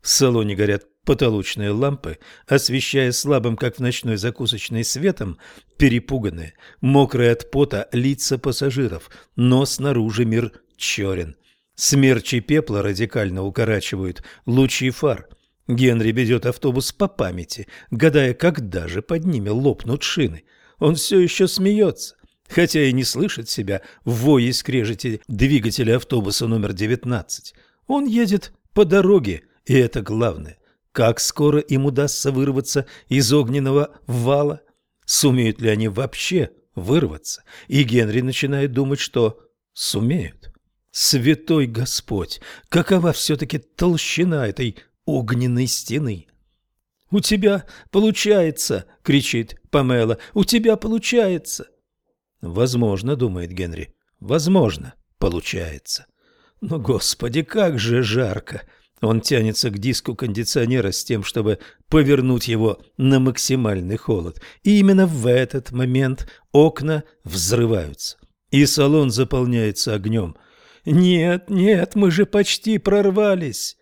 В салоне горят потолочные лампы, освещая слабым, как в ночной закусочной, светом перепуганные, мокрые от пота лица пассажиров, но снаружи мир черен. Смерчи пепла радикально укорачивают лучи фар. Генри ведет автобус по памяти, гадая, когда же под ними лопнут шины. Он все еще смеется, хотя и не слышит себя в вое скрежете двигателя автобуса номер 19. Он едет по дороге, и это главное. Как скоро им удастся вырваться из огненного вала? Сумеют ли они вообще вырваться? И Генри начинает думать, что сумеют. Святой Господь, какова все-таки толщина этой огненной стены? «У тебя получается!» — кричит Памела. «У тебя получается!» «Возможно, — думает Генри, — возможно, получается. Но, Господи, как же жарко!» Он тянется к диску кондиционера с тем, чтобы повернуть его на максимальный холод. И именно в этот момент окна взрываются, и салон заполняется огнем. «Нет, нет, мы же почти прорвались!»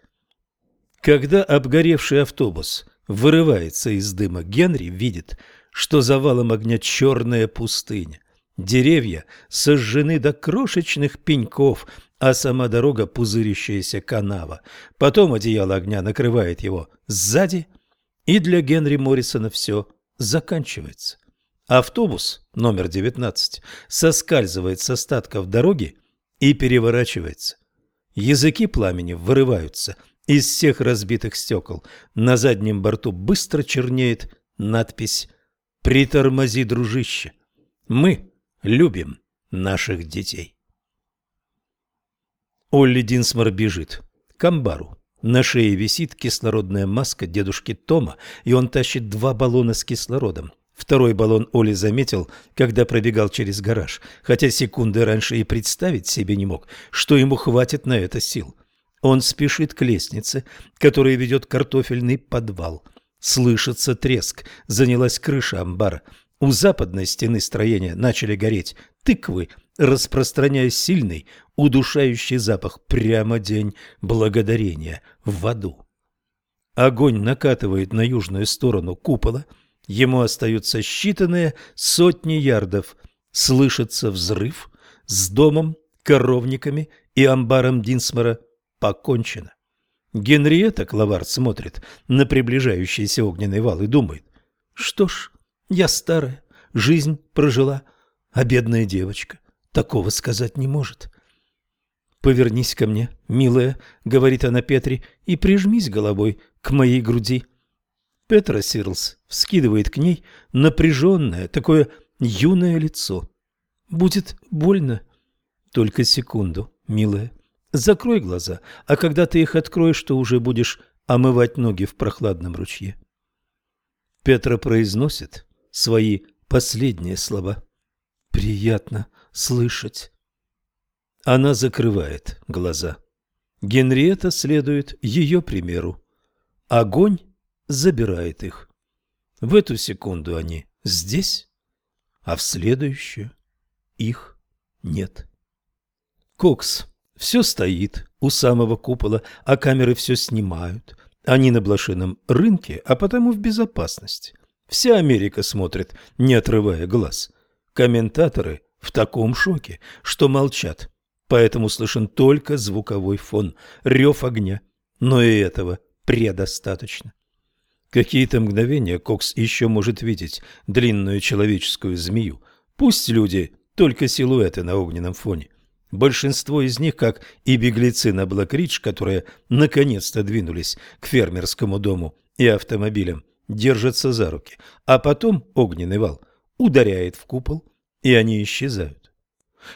Когда обгоревший автобус вырывается из дыма, Генри видит, что за валом огня черная пустыня. Деревья сожжены до крошечных пеньков, а сама дорога – пузырящаяся канава. Потом одеяло огня накрывает его сзади, и для Генри Моррисона все заканчивается. Автобус номер 19 соскальзывает с остатков дороги и переворачивается. Языки пламени вырываются из всех разбитых стекол. На заднем борту быстро чернеет надпись «Притормози, дружище! Мы любим наших детей». Олли Динсмор бежит к амбару. На шее висит кислородная маска дедушки Тома, и он тащит два баллона с кислородом. Второй баллон Оли заметил, когда пробегал через гараж, хотя секунды раньше и представить себе не мог, что ему хватит на это сил. Он спешит к лестнице, которая ведет картофельный подвал. Слышится треск, занялась крыша амбара. У западной стены строения начали гореть тыквы, распространяя сильный, удушающий запах прямо день благодарения в аду. Огонь накатывает на южную сторону купола, ему остаются считанные сотни ярдов. Слышится взрыв, с домом, коровниками и амбаром Динсмора покончено. Генриетта Клавард смотрит на приближающийся огненный вал и думает, что ж, я старая, жизнь прожила, а бедная девочка такого сказать не может. «Повернись ко мне, милая», — говорит она Петре, — «и прижмись головой к моей груди». Петра Сирлс вскидывает к ней напряженное, такое юное лицо. «Будет больно?» «Только секунду, милая. Закрой глаза, а когда ты их откроешь, то уже будешь омывать ноги в прохладном ручье». Петра произносит свои последние слова. «Приятно слышать». Она закрывает глаза. Генриетта следует ее примеру. Огонь забирает их. В эту секунду они здесь, а в следующую их нет. Кокс все стоит у самого купола, а камеры все снимают. Они на блошином рынке, а потому в безопасности. Вся Америка смотрит, не отрывая глаз. Комментаторы в таком шоке, что молчат. Поэтому слышен только звуковой фон, рев огня. Но и этого предостаточно. Какие-то мгновения Кокс еще может видеть длинную человеческую змею. Пусть люди только силуэты на огненном фоне. Большинство из них, как и беглецы на Блэкридж, которые наконец-то двинулись к фермерскому дому и автомобилям, держатся за руки, а потом огненный вал ударяет в купол, и они исчезают.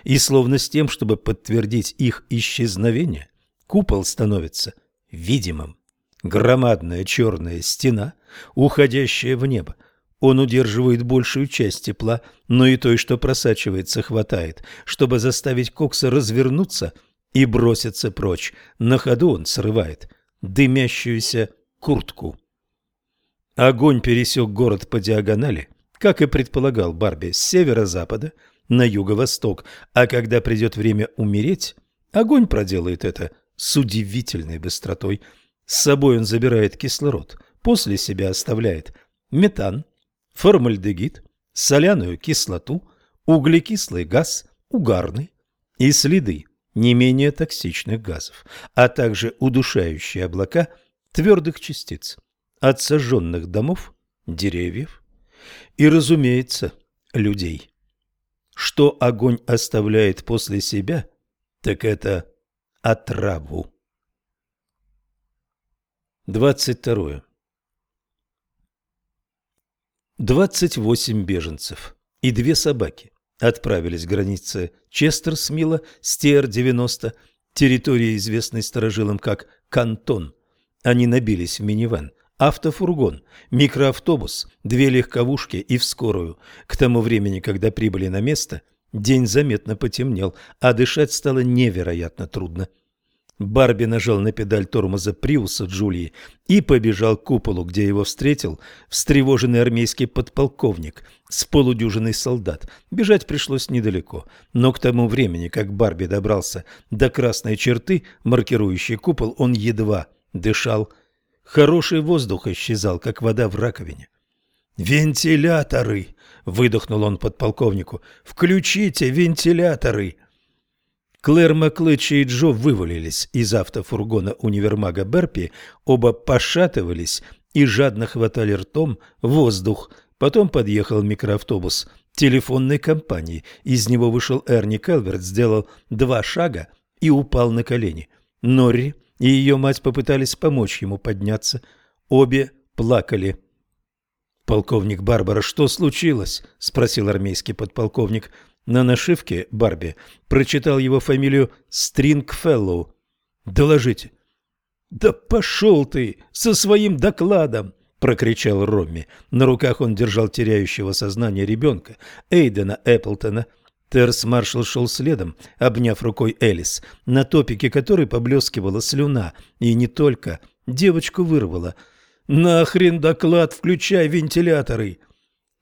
И словно с тем, чтобы подтвердить их исчезновение, купол становится видимым. Громадная черная стена, уходящая в небо, он удерживает большую часть тепла, но и той, что просачивается, хватает, чтобы заставить Кокса развернуться и броситься прочь. На ходу он срывает дымящуюся куртку. Огонь пересек город по диагонали, как и предполагал Барби, с северо-запада на юго-восток, а когда придет время умереть, огонь проделает это с удивительной быстротой. С собой он забирает кислород, после себя оставляет метан, формальдегид, соляную кислоту, углекислый газ, угарный и следы не менее токсичных газов, а также удушающие облака твердых частиц от сожженных домов, деревьев и, разумеется, людей. Что огонь оставляет после себя, так это отраву. 22. 28 беженцев и две собаки отправились к границе Честерсмила с ТР-90, территории, известной старожилам как Кантон. Они набились в минивэн, автофургон, микроавтобус, две легковушки и в скорую. К тому времени, когда прибыли на место, день заметно потемнел, а дышать стало невероятно трудно. Барби нажал на педаль тормоза Приуса Джулии и побежал к куполу, где его встретил встревоженный армейский подполковник с полудюжиной солдат. Бежать пришлось недалеко, но к тому времени, как Барби добрался до красной черты, маркирующей купол, он едва дышал. Хороший воздух исчезал, как вода в раковине. «Вентиляторы!» — выдохнул он подполковнику. «Включите вентиляторы!» Клэр Маклэтчи и Джо вывалились из автофургона универмага Берпи, оба пошатывались и жадно хватали ртом воздух. Потом подъехал микроавтобус телефонной компании. Из него вышел Эрни Келверт, сделал два шага и упал на колени. Норри и ее мать попытались помочь ему подняться. Обе плакали. «Полковник Барбара, что случилось?» – спросил армейский подполковник. На нашивке Барби прочитал его фамилию Стрингфеллоу. «Доложите». «Да пошел ты со своим докладом!» – прокричал Ромми. На руках он держал теряющего сознание ребенка, Эйдена Эпплтона. Терс-маршал шел следом, обняв рукой Элис, на топике которой поблескивала слюна, и не только. Девочку вырвала. «Нахрен доклад, включай вентиляторы!»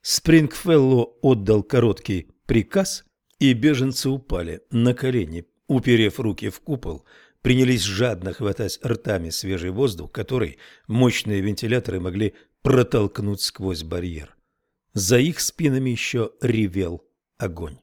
Спрингфелло отдал короткий приказ, и беженцы упали на колени, уперев руки в купол, принялись жадно хватать ртами свежий воздух, который мощные вентиляторы могли протолкнуть сквозь барьер. За их спинами еще ревел огонь.